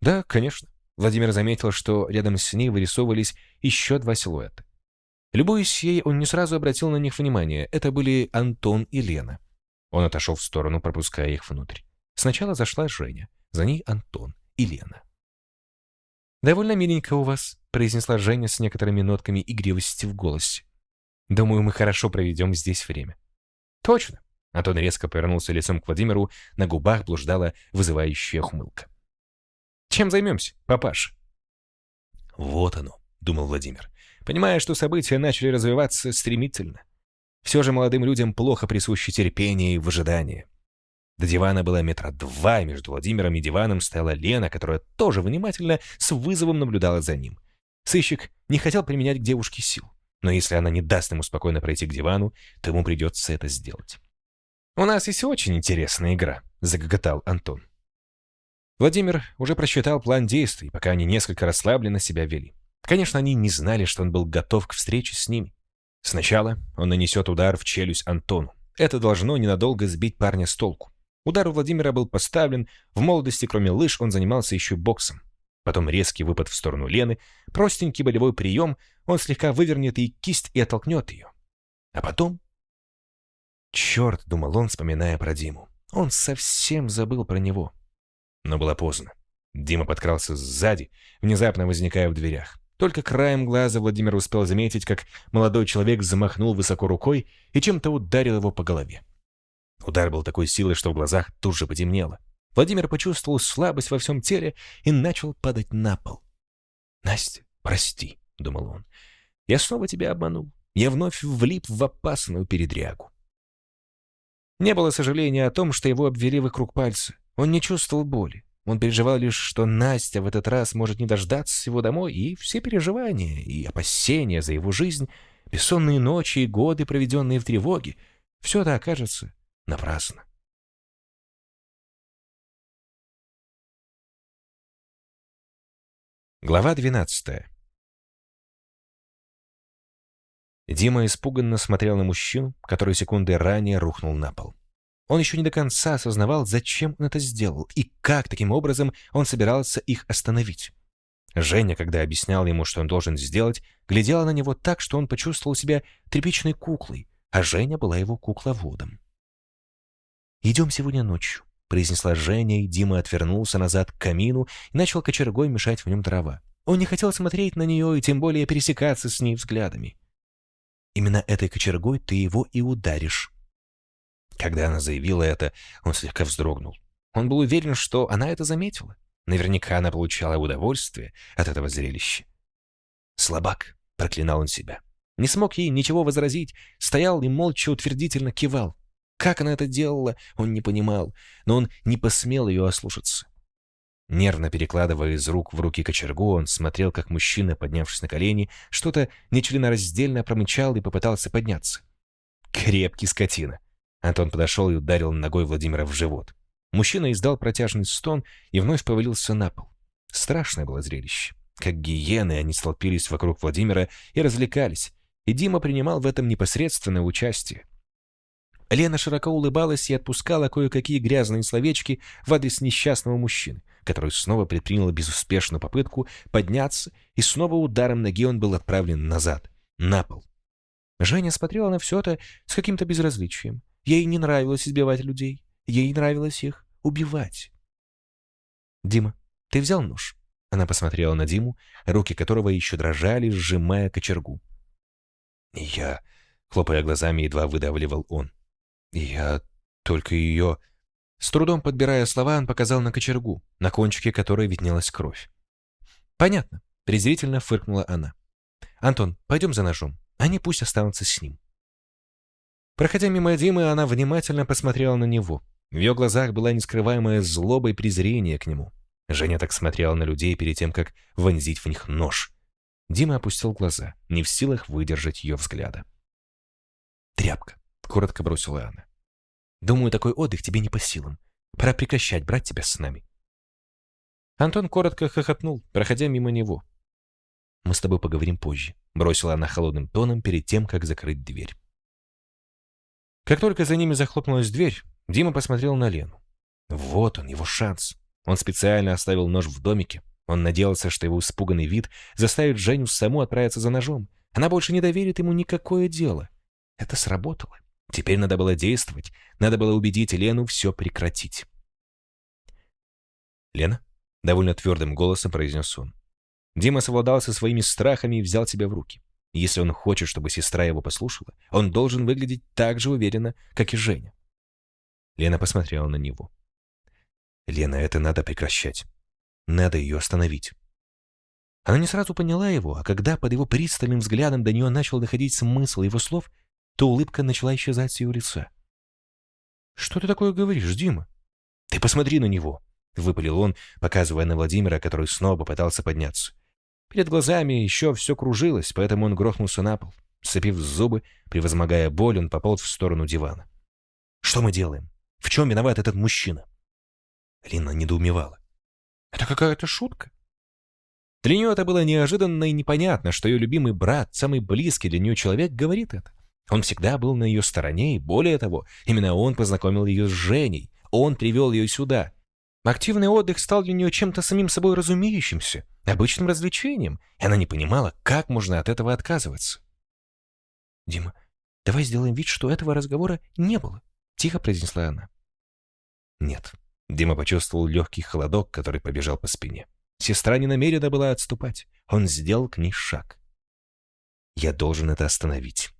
Да, конечно. Владимир заметил, что рядом с ней вырисовывались еще два силуэта. Любуясь ей, он не сразу обратил на них внимание. Это были Антон и Лена. Он отошел в сторону, пропуская их внутрь. Сначала зашла Женя, за ней Антон и Лена. «Довольно миленько у вас», — произнесла Женя с некоторыми нотками игривости в голосе. «Думаю, мы хорошо проведем здесь время». «Точно!» — Антон резко повернулся лицом к Владимиру, на губах блуждала вызывающая хмылка. «Чем займемся, папаша?» «Вот оно», — думал Владимир, понимая, что события начали развиваться стремительно. Все же молодым людям плохо присуще терпение и выжидание. До дивана было метра два, между Владимиром и диваном стояла Лена, которая тоже внимательно с вызовом наблюдала за ним. Сыщик не хотел применять к девушке сил, но если она не даст ему спокойно пройти к дивану, то ему придется это сделать. «У нас есть очень интересная игра», — загоготал Антон. Владимир уже просчитал план действий, пока они несколько расслабленно себя вели. Конечно, они не знали, что он был готов к встрече с ними. Сначала он нанесет удар в челюсть Антону. Это должно ненадолго сбить парня с толку. Удар у Владимира был поставлен, в молодости, кроме лыж, он занимался еще боксом. Потом резкий выпад в сторону Лены, простенький болевой прием, он слегка вывернет ей кисть и оттолкнет ее. А потом... Черт, думал он, вспоминая про Диму. Он совсем забыл про него. Но было поздно. Дима подкрался сзади, внезапно возникая в дверях. Только краем глаза Владимир успел заметить, как молодой человек замахнул высоко рукой и чем-то ударил его по голове. Удар был такой силой, что в глазах тут же потемнело. Владимир почувствовал слабость во всем теле и начал падать на пол. «Настя, прости», — думал он. «Я снова тебя обманул. Я вновь влип в опасную передрягу». Не было сожаления о том, что его обвели вокруг пальца. Он не чувствовал боли. Он переживал лишь, что Настя в этот раз может не дождаться его домой, и все переживания и опасения за его жизнь, бессонные ночи и годы, проведенные в тревоге, все это окажется напрасно. Глава 12 Дима испуганно смотрел на мужчину, который секунды ранее рухнул на пол. Он еще не до конца осознавал, зачем он это сделал и как таким образом он собирался их остановить. Женя, когда объяснял ему, что он должен сделать, глядела на него так, что он почувствовал себя тряпичной куклой, а Женя была его кукловодом. «Идем сегодня ночью», — произнесла Женя, и Дима отвернулся назад к камину и начал кочергой мешать в нем дрова. Он не хотел смотреть на нее и тем более пересекаться с ней взглядами. «Именно этой кочергой ты его и ударишь». Когда она заявила это, он слегка вздрогнул. Он был уверен, что она это заметила. Наверняка она получала удовольствие от этого зрелища. «Слабак», — проклинал он себя. Не смог ей ничего возразить, стоял и молча утвердительно кивал. Как она это делала, он не понимал, но он не посмел ее ослушаться. Нервно перекладывая из рук в руки кочергу, он смотрел, как мужчина, поднявшись на колени, что-то нечленораздельно промычал и попытался подняться. Крепкий скотина. Антон подошел и ударил ногой Владимира в живот. Мужчина издал протяжный стон и вновь повалился на пол. Страшное было зрелище. Как гиены они столпились вокруг Владимира и развлекались, и Дима принимал в этом непосредственное участие. Лена широко улыбалась и отпускала кое-какие грязные словечки в адрес несчастного мужчины, который снова предпринял безуспешную попытку подняться, и снова ударом ноги он был отправлен назад, на пол. Женя смотрела на все это с каким-то безразличием. Ей не нравилось избивать людей, ей нравилось их убивать. «Дима, ты взял нож?» Она посмотрела на Диму, руки которого еще дрожали, сжимая кочергу. «Я...» — хлопая глазами, едва выдавливал он. Я только ее... С трудом подбирая слова, он показал на кочергу, на кончике которой виднелась кровь. «Понятно», — презрительно фыркнула она. «Антон, пойдем за ножом. Они пусть останутся с ним». Проходя мимо Димы, она внимательно посмотрела на него. В ее глазах была нескрываемая злоба и презрение к нему. Женя так смотрела на людей перед тем, как вонзить в них нож. Дима опустил глаза, не в силах выдержать ее взгляда. «Тряпка», коротко бросила она. Думаю, такой отдых тебе не по силам. Пора прекращать брать тебя с нами. Антон коротко хохотнул, проходя мимо него. Мы с тобой поговорим позже, бросила она холодным тоном перед тем, как закрыть дверь. Как только за ними захлопнулась дверь, Дима посмотрел на Лену. Вот он, его шанс. Он специально оставил нож в домике. Он надеялся, что его испуганный вид заставит Женю саму отправиться за ножом. Она больше не доверит ему никакое дело. Это сработало. Теперь надо было действовать, надо было убедить Лену все прекратить. «Лена?» — довольно твердым голосом произнес он. Дима совладал со своими страхами и взял себя в руки. Если он хочет, чтобы сестра его послушала, он должен выглядеть так же уверенно, как и Женя. Лена посмотрела на него. «Лена, это надо прекращать. Надо ее остановить». Она не сразу поняла его, а когда под его пристальным взглядом до нее начал доходить смысл его слов, то улыбка начала исчезать с ее лица. «Что ты такое говоришь, Дима?» «Ты посмотри на него!» — выпалил он, показывая на Владимира, который снова пытался подняться. Перед глазами еще все кружилось, поэтому он грохнулся на пол. Сцепив зубы, превозмогая боль, он пополз в сторону дивана. «Что мы делаем? В чем виноват этот мужчина?» Лина недоумевала. «Это какая-то шутка?» Для нее это было неожиданно и непонятно, что ее любимый брат, самый близкий для нее человек, говорит это. Он всегда был на ее стороне, и более того, именно он познакомил ее с Женей. Он привел ее сюда. Активный отдых стал для нее чем-то самим собой разумеющимся, обычным развлечением, и она не понимала, как можно от этого отказываться. «Дима, давай сделаем вид, что этого разговора не было», — тихо произнесла она. «Нет». Дима почувствовал легкий холодок, который побежал по спине. Сестра не намерена была отступать. Он сделал к ней шаг. «Я должен это остановить».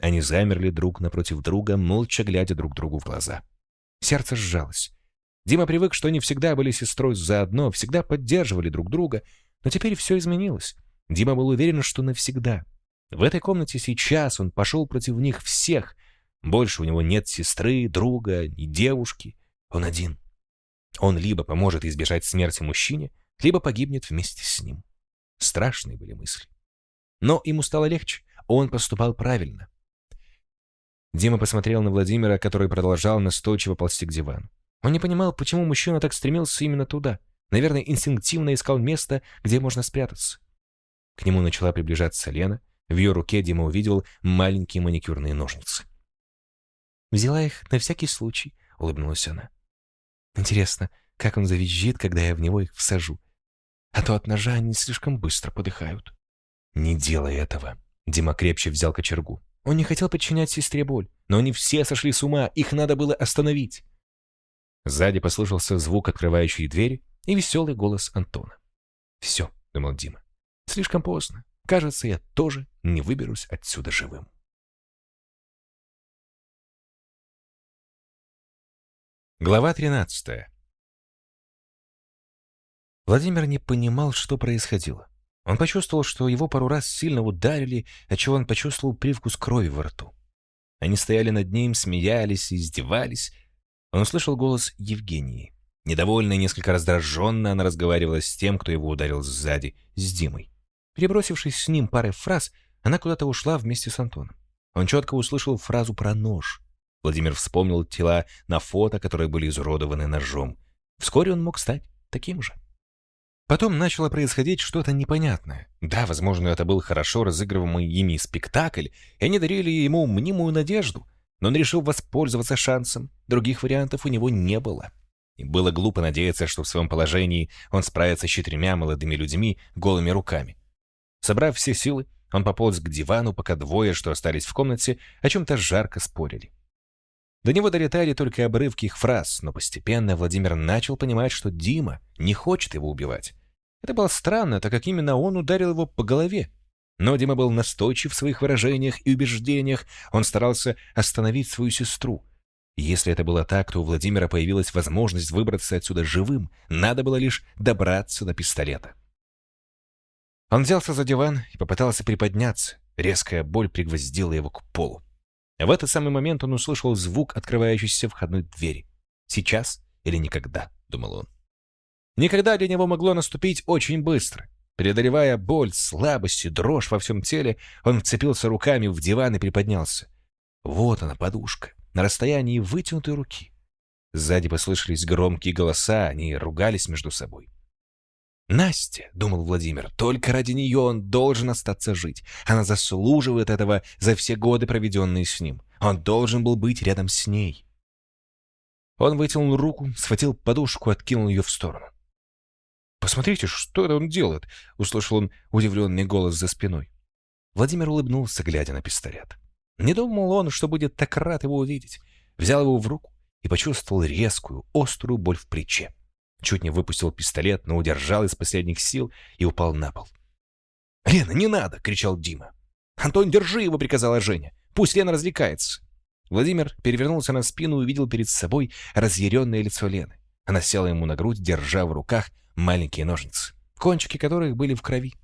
Они замерли друг напротив друга, молча глядя друг другу в глаза. Сердце сжалось. Дима привык, что они всегда были сестрой заодно, всегда поддерживали друг друга, но теперь все изменилось. Дима был уверен, что навсегда. В этой комнате сейчас он пошел против них всех. Больше у него нет сестры, друга и девушки. Он один. Он либо поможет избежать смерти мужчине, либо погибнет вместе с ним. Страшные были мысли. Но ему стало легче. Он поступал правильно. Дима посмотрел на Владимира, который продолжал настойчиво ползти к дивану. Он не понимал, почему мужчина так стремился именно туда. Наверное, инстинктивно искал место, где можно спрятаться. К нему начала приближаться Лена. В ее руке Дима увидел маленькие маникюрные ножницы. «Взяла их на всякий случай», — улыбнулась она. «Интересно, как он завизжит, когда я в него их всажу. А то от ножа они слишком быстро подыхают». «Не делай этого», — Дима крепче взял кочергу. Он не хотел подчинять сестре боль, но они все сошли с ума, их надо было остановить. Сзади послышался звук открывающей двери и веселый голос Антона. «Все», — думал Дима, — «слишком поздно. Кажется, я тоже не выберусь отсюда живым». Глава 13 Владимир не понимал, что происходило. Он почувствовал, что его пару раз сильно ударили, отчего он почувствовал привкус крови во рту. Они стояли над ним, смеялись, издевались, он услышал голос Евгении. Недовольно и несколько раздраженно она разговаривала с тем, кто его ударил сзади, с Димой. Перебросившись с ним парой фраз, она куда-то ушла вместе с Антоном. Он четко услышал фразу про нож. Владимир вспомнил тела на фото, которые были изуродованы ножом. Вскоре он мог стать таким же. Потом начало происходить что-то непонятное. Да, возможно, это был хорошо разыгрываемый ими спектакль, и они дарили ему мнимую надежду — но он решил воспользоваться шансом, других вариантов у него не было. И было глупо надеяться, что в своем положении он справится с четырьмя молодыми людьми голыми руками. Собрав все силы, он пополз к дивану, пока двое, что остались в комнате, о чем-то жарко спорили. До него долетали только обрывки их фраз, но постепенно Владимир начал понимать, что Дима не хочет его убивать. Это было странно, так как именно он ударил его по голове. Но Дима был настойчив в своих выражениях и убеждениях, он старался остановить свою сестру. Если это было так, то у Владимира появилась возможность выбраться отсюда живым, надо было лишь добраться до пистолета. Он взялся за диван и попытался приподняться. Резкая боль пригвоздила его к полу. В этот самый момент он услышал звук открывающейся входной двери. «Сейчас или никогда», — думал он. Никогда для него могло наступить очень быстро. Преодолевая боль, слабость и дрожь во всем теле, он вцепился руками в диван и приподнялся. Вот она, подушка, на расстоянии вытянутой руки. Сзади послышались громкие голоса, они ругались между собой. «Настя», — думал Владимир, — «только ради нее он должен остаться жить. Она заслуживает этого за все годы, проведенные с ним. Он должен был быть рядом с ней». Он вытянул руку, схватил подушку, откинул ее в сторону. «Посмотрите, что это он делает!» — услышал он удивленный голос за спиной. Владимир улыбнулся, глядя на пистолет. Не думал он, что будет так рад его увидеть. Взял его в руку и почувствовал резкую, острую боль в плече. Чуть не выпустил пистолет, но удержал из последних сил и упал на пол. «Лена, не надо!» — кричал Дима. «Антон, держи его!» — приказала Женя. «Пусть Лена развлекается!» Владимир перевернулся на спину и увидел перед собой разъяренное лицо Лены. Она села ему на грудь, держа в руках маленькие ножницы, кончики которых были в крови.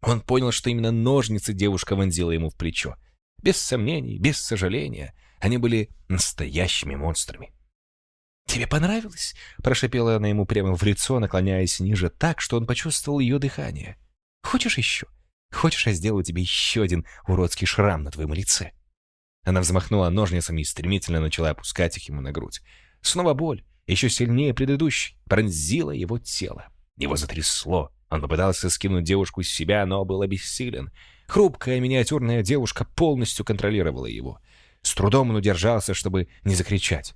Он понял, что именно ножницы девушка вонзила ему в плечо. Без сомнений, без сожаления, они были настоящими монстрами. «Тебе понравилось?» — прошипела она ему прямо в лицо, наклоняясь ниже так, что он почувствовал ее дыхание. «Хочешь еще? Хочешь, я сделаю тебе еще один уродский шрам на твоем лице?» Она взмахнула ножницами и стремительно начала опускать их ему на грудь. Снова боль, еще сильнее предыдущей, пронзила его тело. Его затрясло. Он попытался скинуть девушку с себя, но был обессилен. Хрупкая миниатюрная девушка полностью контролировала его. С трудом он удержался, чтобы не закричать.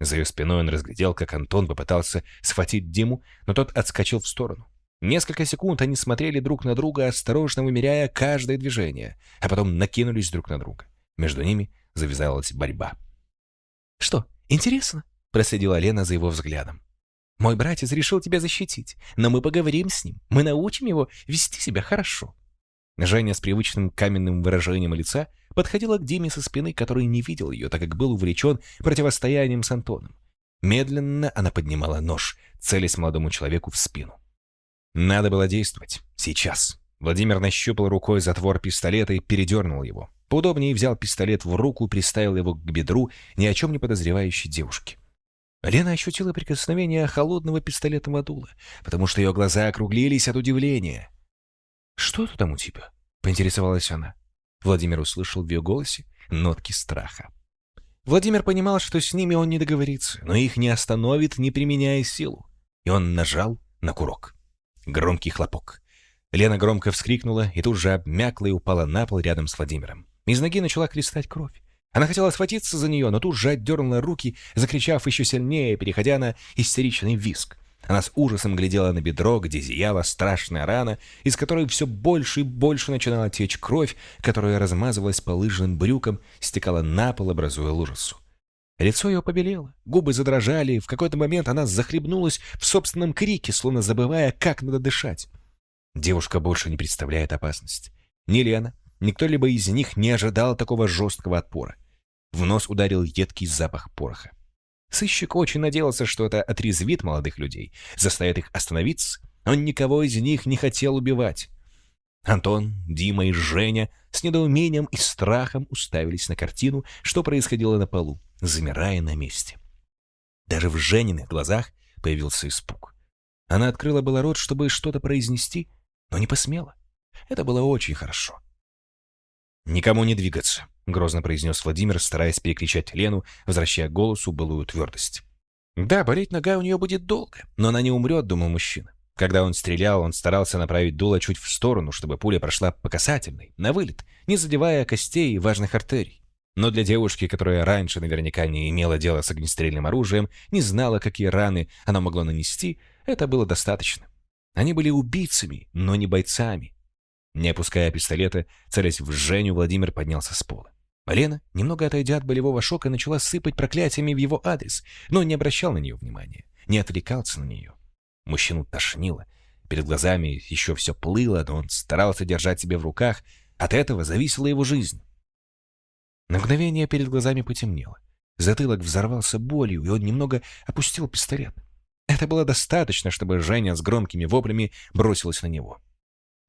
За ее спиной он разглядел, как Антон попытался схватить Диму, но тот отскочил в сторону. Несколько секунд они смотрели друг на друга, осторожно вымеряя каждое движение, а потом накинулись друг на друга. Между ними завязалась борьба. «Что, интересно?» — проследила Лена за его взглядом. «Мой братец решил тебя защитить, но мы поговорим с ним, мы научим его вести себя хорошо». Женя с привычным каменным выражением лица подходила к Диме со спины, который не видел ее, так как был увлечен противостоянием с Антоном. Медленно она поднимала нож, целясь молодому человеку в спину. Надо было действовать. Сейчас. Владимир нащупал рукой затвор пистолета и передернул его. Поудобнее взял пистолет в руку и приставил его к бедру ни о чем не подозревающей девушки. Лена ощутила прикосновение холодного пистолетного дула, потому что ее глаза округлились от удивления. «Что это там у тебя?» — поинтересовалась она. Владимир услышал в ее голосе нотки страха. Владимир понимал, что с ними он не договорится, но их не остановит, не применяя силу. И он нажал на курок. Громкий хлопок. Лена громко вскрикнула и тут же обмякла и упала на пол рядом с Владимиром. Из ноги начала хлестать кровь. Она хотела схватиться за нее, но тут же отдернула руки, закричав еще сильнее, переходя на истеричный визг. Она с ужасом глядела на бедро, где зияла страшная рана, из которой все больше и больше начинала течь кровь, которая размазывалась по лыжным брюкам, стекала на пол, образуя лужицу. Лицо ее побелело, губы задрожали, в какой-то момент она захлебнулась в собственном крике, словно забывая, как надо дышать. Девушка больше не представляет опасность. Ни Лена, ни кто-либо из них не ожидал такого жесткого отпора. В нос ударил едкий запах пороха. Сыщик очень надеялся, что это отрезвит молодых людей, заставит их остановиться. Он никого из них не хотел убивать. Антон, Дима и Женя с недоумением и страхом уставились на картину, что происходило на полу, замирая на месте. Даже в Жениных глазах появился испуг. Она открыла было рот, чтобы что-то произнести, но не посмела. Это было очень хорошо. «Никому не двигаться», — грозно произнес Владимир, стараясь перекричать Лену, возвращая голосу былую твердость. «Да, болеть нога у нее будет долго, но она не умрет», — думал мужчина. Когда он стрелял, он старался направить дуло чуть в сторону, чтобы пуля прошла по касательной, на вылет, не задевая костей и важных артерий. Но для девушки, которая раньше наверняка не имела дела с огнестрельным оружием, не знала, какие раны она могла нанести, это было достаточно. Они были убийцами, но не бойцами. Не опуская пистолета, целясь в Женю, Владимир поднялся с пола. Лена, немного отойдя от болевого шока, начала сыпать проклятиями в его адрес, но не обращал на нее внимания, не отвлекался на нее. Мужчину тошнило. Перед глазами еще все плыло, но он старался держать себя в руках. От этого зависела его жизнь. На мгновение перед глазами потемнело. Затылок взорвался болью, и он немного опустил пистолет. Это было достаточно, чтобы Женя с громкими воплями бросилась на него.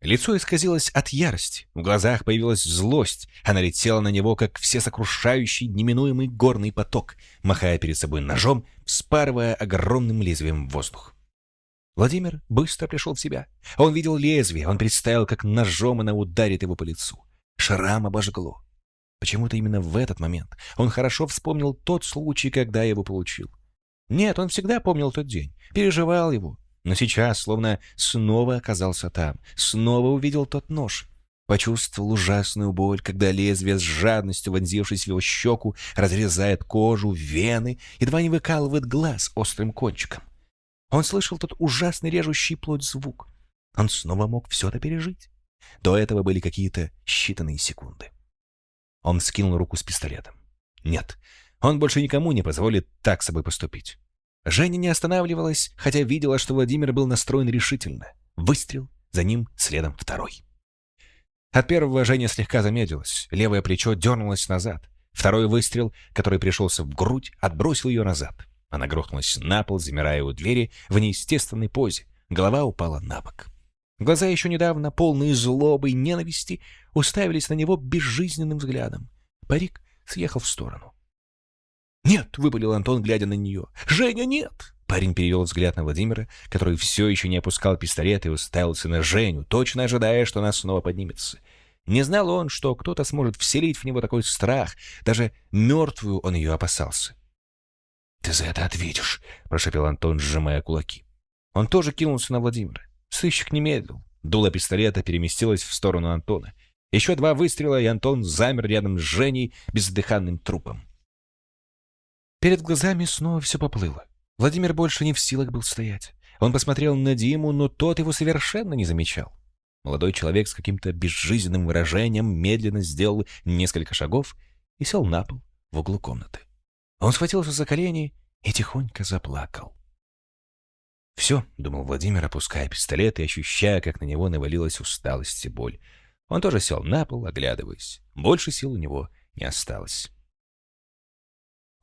Лицо исказилось от ярости, в глазах появилась злость, она летела на него, как всесокрушающий неминуемый горный поток, махая перед собой ножом, вспарывая огромным лезвием воздух. Владимир быстро пришел в себя. Он видел лезвие, он представил, как ножом она ударит его по лицу. Шрам обожгло. Почему-то именно в этот момент он хорошо вспомнил тот случай, когда его получил. Нет, он всегда помнил тот день, переживал его, но сейчас словно снова оказался там, снова увидел тот нож. Почувствовал ужасную боль, когда лезвие с жадностью, вонзившись в его щеку, разрезает кожу, вены, едва не выкалывает глаз острым кончиком. Он слышал тот ужасный режущий плоть звук. Он снова мог все это пережить. До этого были какие-то считанные секунды. Он скинул руку с пистолетом. Нет, он больше никому не позволит так с собой поступить. Женя не останавливалась, хотя видела, что Владимир был настроен решительно. Выстрел, за ним следом второй. От первого Женя слегка замедлилась, левое плечо дернулось назад. Второй выстрел, который пришелся в грудь, отбросил ее назад. Она грохнулась на пол, замирая у двери в неестественной позе. Голова упала на бок. Глаза еще недавно, полные злобы и ненависти, уставились на него безжизненным взглядом. Парик съехал в сторону. «Нет!» — выпалил Антон, глядя на нее. «Женя, нет!» Парень перевел взгляд на Владимира, который все еще не опускал пистолет и уставился на Женю, точно ожидая, что она снова поднимется. Не знал он, что кто-то сможет вселить в него такой страх. Даже мертвую он ее опасался. «Ты за это ответишь!» — прошепел Антон, сжимая кулаки. Он тоже кинулся на Владимира. Сыщик не медлил. Дуло пистолета переместилось в сторону Антона. Еще два выстрела, и Антон замер рядом с Женей бездыханным трупом. Перед глазами снова все поплыло. Владимир больше не в силах был стоять. Он посмотрел на Диму, но тот его совершенно не замечал. Молодой человек с каким-то безжизненным выражением медленно сделал несколько шагов и сел на пол в углу комнаты. Он схватился за колени и тихонько заплакал. «Все», — думал Владимир, опуская пистолет и ощущая, как на него навалилась усталость и боль. Он тоже сел на пол, оглядываясь. Больше сил у него не осталось.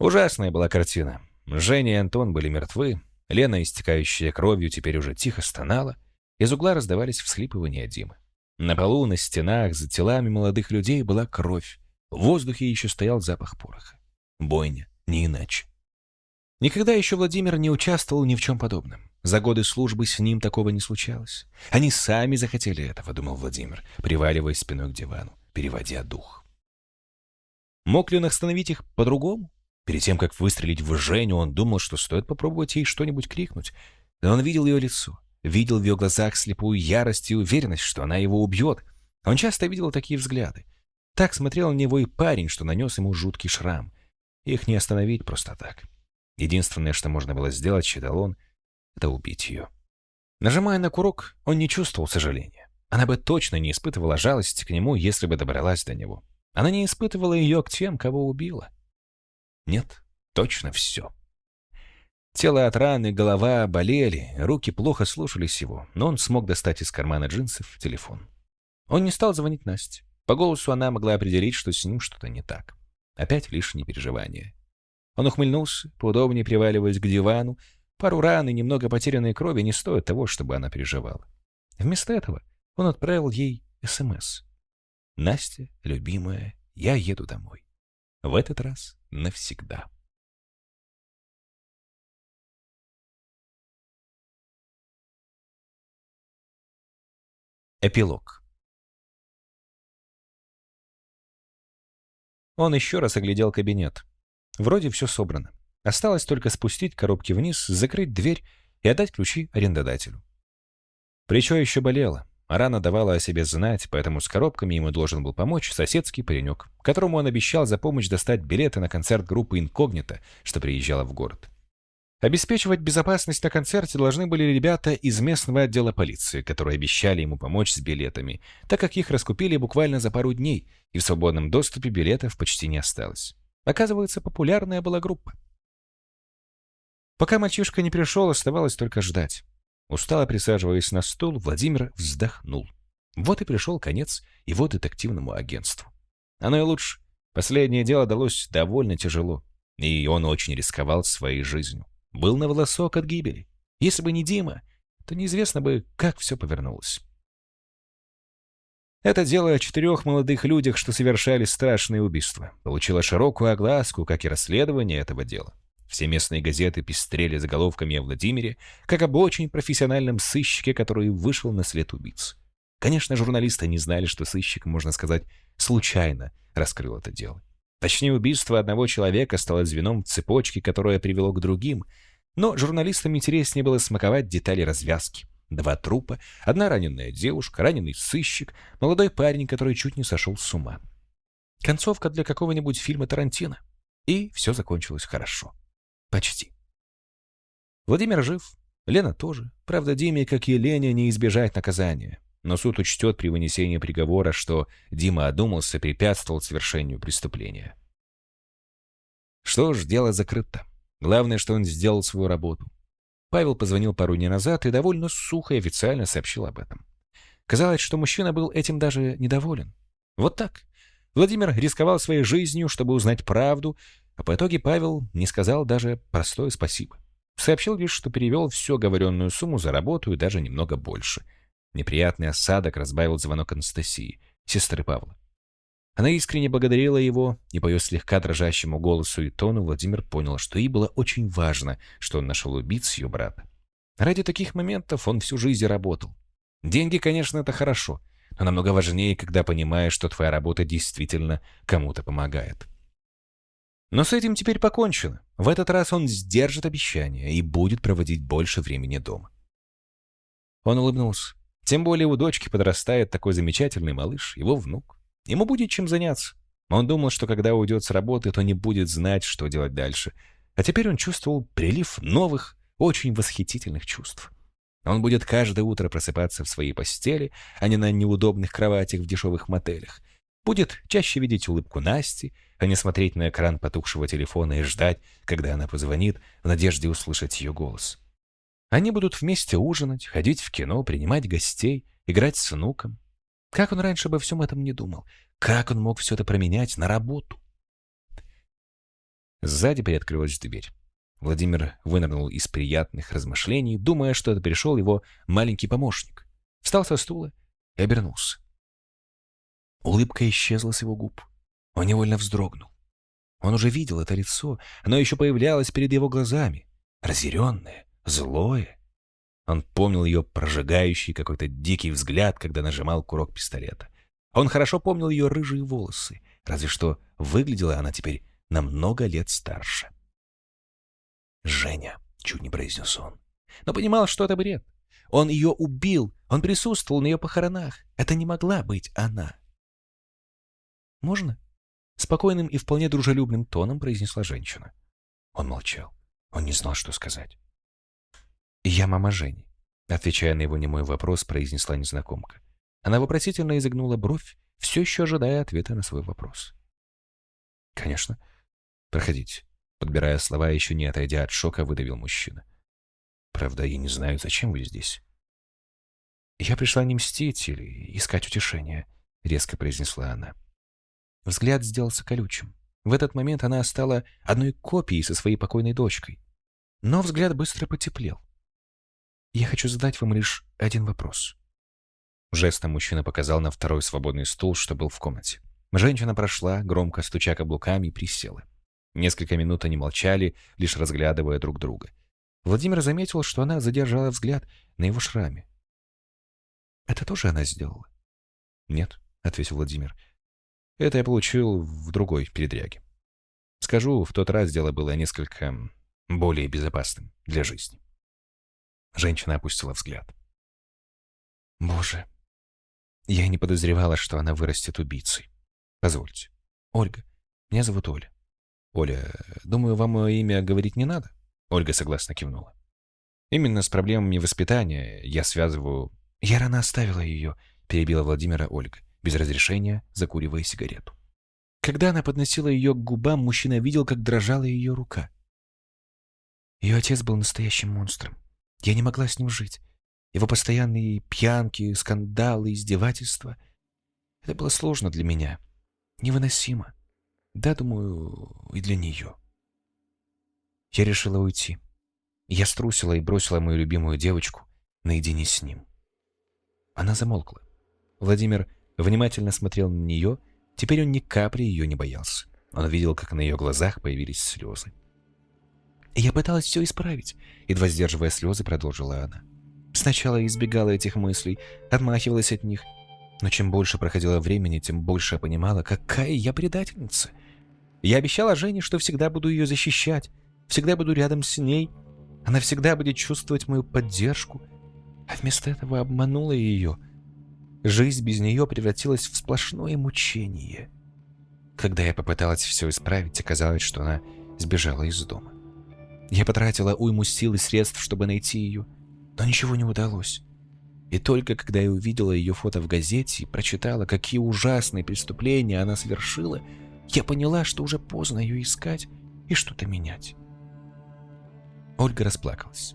Ужасная была картина. Женя и Антон были мертвы, Лена, истекающая кровью, теперь уже тихо стонала. Из угла раздавались всхлипывания Димы. На полу, на стенах, за телами молодых людей была кровь. В воздухе еще стоял запах пороха. Бойня, не иначе. Никогда еще Владимир не участвовал ни в чем подобном. За годы службы с ним такого не случалось. Они сами захотели этого, думал Владимир, приваливаясь спиной к дивану, переводя дух. Мог ли он остановить их по-другому? Перед тем, как выстрелить в Женю, он думал, что стоит попробовать ей что-нибудь крикнуть. Но он видел ее лицо, видел в ее глазах слепую ярость и уверенность, что она его убьет. Он часто видел такие взгляды. Так смотрел на него и парень, что нанес ему жуткий шрам. Их не остановить просто так. Единственное, что можно было сделать, считал он, это убить ее. Нажимая на курок, он не чувствовал сожаления. Она бы точно не испытывала жалости к нему, если бы добралась до него. Она не испытывала ее к тем, кого убила. Нет, точно все. Тело от раны, голова болели, руки плохо слушались его, но он смог достать из кармана джинсов телефон. Он не стал звонить Насте. По голосу она могла определить, что с ним что-то не так. Опять лишние переживания. Он ухмыльнулся, поудобнее приваливаясь к дивану. Пару ран и немного потерянной крови не стоит того, чтобы она переживала. Вместо этого он отправил ей СМС. «Настя, любимая, я еду домой. В этот раз навсегда. Эпилог Он еще раз оглядел кабинет. Вроде все собрано. Осталось только спустить коробки вниз, закрыть дверь и отдать ключи арендодателю. Плечо еще болело. Рана давала о себе знать, поэтому с коробками ему должен был помочь соседский паренек, которому он обещал за помощь достать билеты на концерт группы «Инкогнито», что приезжала в город. Обеспечивать безопасность на концерте должны были ребята из местного отдела полиции, которые обещали ему помочь с билетами, так как их раскупили буквально за пару дней, и в свободном доступе билетов почти не осталось. Оказывается, популярная была группа. Пока мальчишка не пришел, оставалось только ждать. Устало присаживаясь на стул, Владимир вздохнул. Вот и пришел конец его детективному агентству. Оно и лучше. Последнее дело далось довольно тяжело, и он очень рисковал своей жизнью. Был на волосок от гибели. Если бы не Дима, то неизвестно бы, как все повернулось. Это дело о четырех молодых людях, что совершали страшные убийства, получило широкую огласку, как и расследование этого дела. Все местные газеты пестрели заголовками о Владимире, как об очень профессиональном сыщике, который вышел на след убийц. Конечно, журналисты не знали, что сыщик, можно сказать, случайно раскрыл это дело. Точнее, убийство одного человека стало звеном в цепочке, которое привело к другим. Но журналистам интереснее было смаковать детали развязки. Два трупа, одна раненая девушка, раненый сыщик, молодой парень, который чуть не сошел с ума. Концовка для какого-нибудь фильма Тарантино. И все закончилось хорошо. Почти. Владимир жив, Лена тоже. Правда, Диме, как и Лене, не избежать наказания. Но суд учтет при вынесении приговора, что Дима одумался, препятствовал совершению преступления. Что ж, дело закрыто. Главное, что он сделал свою работу. Павел позвонил пару дней назад и довольно сухо и официально сообщил об этом. Казалось, что мужчина был этим даже недоволен. Вот так. Владимир рисковал своей жизнью, чтобы узнать правду, а по итоге Павел не сказал даже простое спасибо. Сообщил лишь, что перевел всю оговоренную сумму за работу и даже немного больше. Неприятный осадок разбавил звонок Анастасии, сестры Павла. Она искренне благодарила его, и по ее слегка дрожащему голосу и тону Владимир понял, что ей было очень важно, что он нашел убийц ее брата. Ради таких моментов он всю жизнь работал. Деньги, конечно, это хорошо, но намного важнее, когда понимаешь, что твоя работа действительно кому-то помогает. Но с этим теперь покончено. В этот раз он сдержит обещание и будет проводить больше времени дома. Он улыбнулся. Тем более у дочки подрастает такой замечательный малыш, его внук. Ему будет чем заняться. Он думал, что когда уйдет с работы, то не будет знать, что делать дальше. А теперь он чувствовал прилив новых, очень восхитительных чувств. Он будет каждое утро просыпаться в своей постели, а не на неудобных кроватях в дешевых мотелях. Будет чаще видеть улыбку Насти, а не смотреть на экран потухшего телефона и ждать, когда она позвонит, в надежде услышать ее голос. Они будут вместе ужинать, ходить в кино, принимать гостей, играть с внуком. Как он раньше обо всем этом не думал? Как он мог все это променять на работу? Сзади приоткрылась дверь. Владимир вынырнул из приятных размышлений, думая, что это пришел его маленький помощник. Встал со стула и обернулся. Улыбка исчезла с его губ. Он невольно вздрогнул. Он уже видел это лицо, оно еще появлялось перед его глазами. Разъяренное, злое. Он помнил ее прожигающий какой-то дикий взгляд, когда нажимал курок пистолета. Он хорошо помнил ее рыжие волосы, разве что выглядела она теперь на много лет старше. «Женя», — чуть не произнес он, но понимал, что это бред. Он ее убил, он присутствовал на ее похоронах. Это не могла быть она. «Можно?» — спокойным и вполне дружелюбным тоном произнесла женщина. Он молчал. Он не знал, что сказать. «Я мама Жени», — отвечая на его немой вопрос, произнесла незнакомка. Она вопросительно изогнула бровь, все еще ожидая ответа на свой вопрос. «Конечно. Проходите». Подбирая слова, еще не отойдя от шока, выдавил мужчина. «Правда, я не знаю, зачем вы здесь». «Я пришла не мстить или искать утешения», — резко произнесла она. Взгляд сделался колючим. В этот момент она стала одной копией со своей покойной дочкой. Но взгляд быстро потеплел. Я хочу задать вам лишь один вопрос. Жестом мужчина показал на второй свободный стул, что был в комнате. Женщина прошла, громко стуча каблуками, и присела. Несколько минут они молчали, лишь разглядывая друг друга. Владимир заметил, что она задержала взгляд на его шраме. «Это тоже она сделала?» «Нет», — ответил Владимир. «Это я получил в другой передряге. Скажу, в тот раз дело было несколько более безопасным для жизни». Женщина опустила взгляд. Боже, я не подозревала, что она вырастет убийцей. Позвольте. Ольга. Меня зовут Оля. Оля, думаю, вам мое имя говорить не надо? Ольга согласно кивнула. Именно с проблемами воспитания я связываю... Я рано оставила ее, перебила Владимира Ольга, без разрешения закуривая сигарету. Когда она подносила ее к губам, мужчина видел, как дрожала ее рука. Ее отец был настоящим монстром. Я не могла с ним жить. Его постоянные пьянки, скандалы, издевательства. Это было сложно для меня. Невыносимо. Да, думаю, и для нее. Я решила уйти. Я струсила и бросила мою любимую девочку наедине с ним. Она замолкла. Владимир внимательно смотрел на нее. Теперь он ни капли ее не боялся. Он видел, как на ее глазах появились слезы. Я пыталась все исправить, едва сдерживая слезы, продолжила она. Сначала избегала этих мыслей, отмахивалась от них. Но чем больше проходило времени, тем больше я понимала, какая я предательница. Я обещала Жене, что всегда буду ее защищать, всегда буду рядом с ней. Она всегда будет чувствовать мою поддержку. А вместо этого обманула ее. Жизнь без нее превратилась в сплошное мучение. Когда я попыталась все исправить, оказалось, что она сбежала из дома. Я потратила уйму сил и средств, чтобы найти ее, но ничего не удалось. И только когда я увидела ее фото в газете и прочитала, какие ужасные преступления она совершила, я поняла, что уже поздно ее искать и что-то менять. Ольга расплакалась.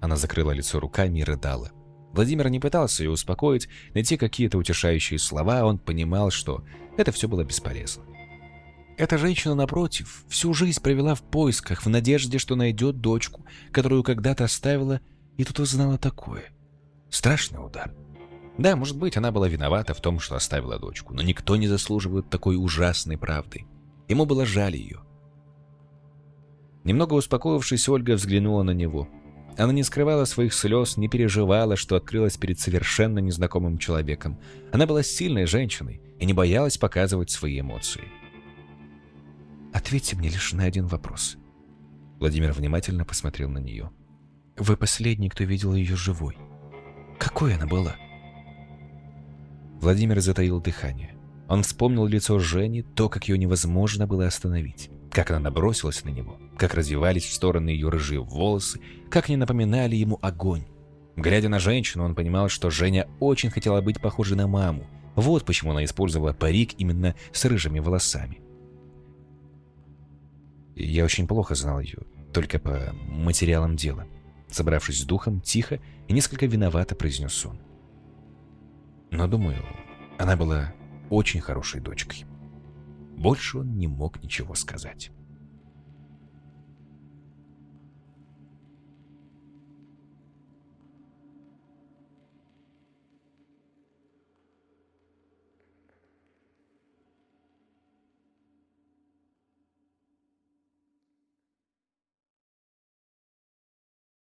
Она закрыла лицо руками и рыдала. Владимир не пытался ее успокоить, найти какие-то утешающие слова, он понимал, что это все было бесполезно. Эта женщина, напротив, всю жизнь провела в поисках, в надежде, что найдет дочку, которую когда-то оставила, и тут узнала такое. Страшный удар. Да, может быть, она была виновата в том, что оставила дочку, но никто не заслуживает такой ужасной правды. Ему было жаль ее. Немного успокоившись, Ольга взглянула на него. Она не скрывала своих слез, не переживала, что открылась перед совершенно незнакомым человеком. Она была сильной женщиной и не боялась показывать свои эмоции. Ответьте мне лишь на один вопрос. Владимир внимательно посмотрел на нее. Вы последний, кто видел ее живой. Какой она была? Владимир затаил дыхание. Он вспомнил лицо Жени, то, как ее невозможно было остановить. Как она набросилась на него, как развивались в стороны ее рыжие волосы, как они напоминали ему огонь. Глядя на женщину, он понимал, что Женя очень хотела быть похожей на маму. Вот почему она использовала парик именно с рыжими волосами. Я очень плохо знал ее, только по материалам дела. Собравшись с духом, тихо и несколько виновато произнес он. Но, думаю, она была очень хорошей дочкой. Больше он не мог ничего сказать.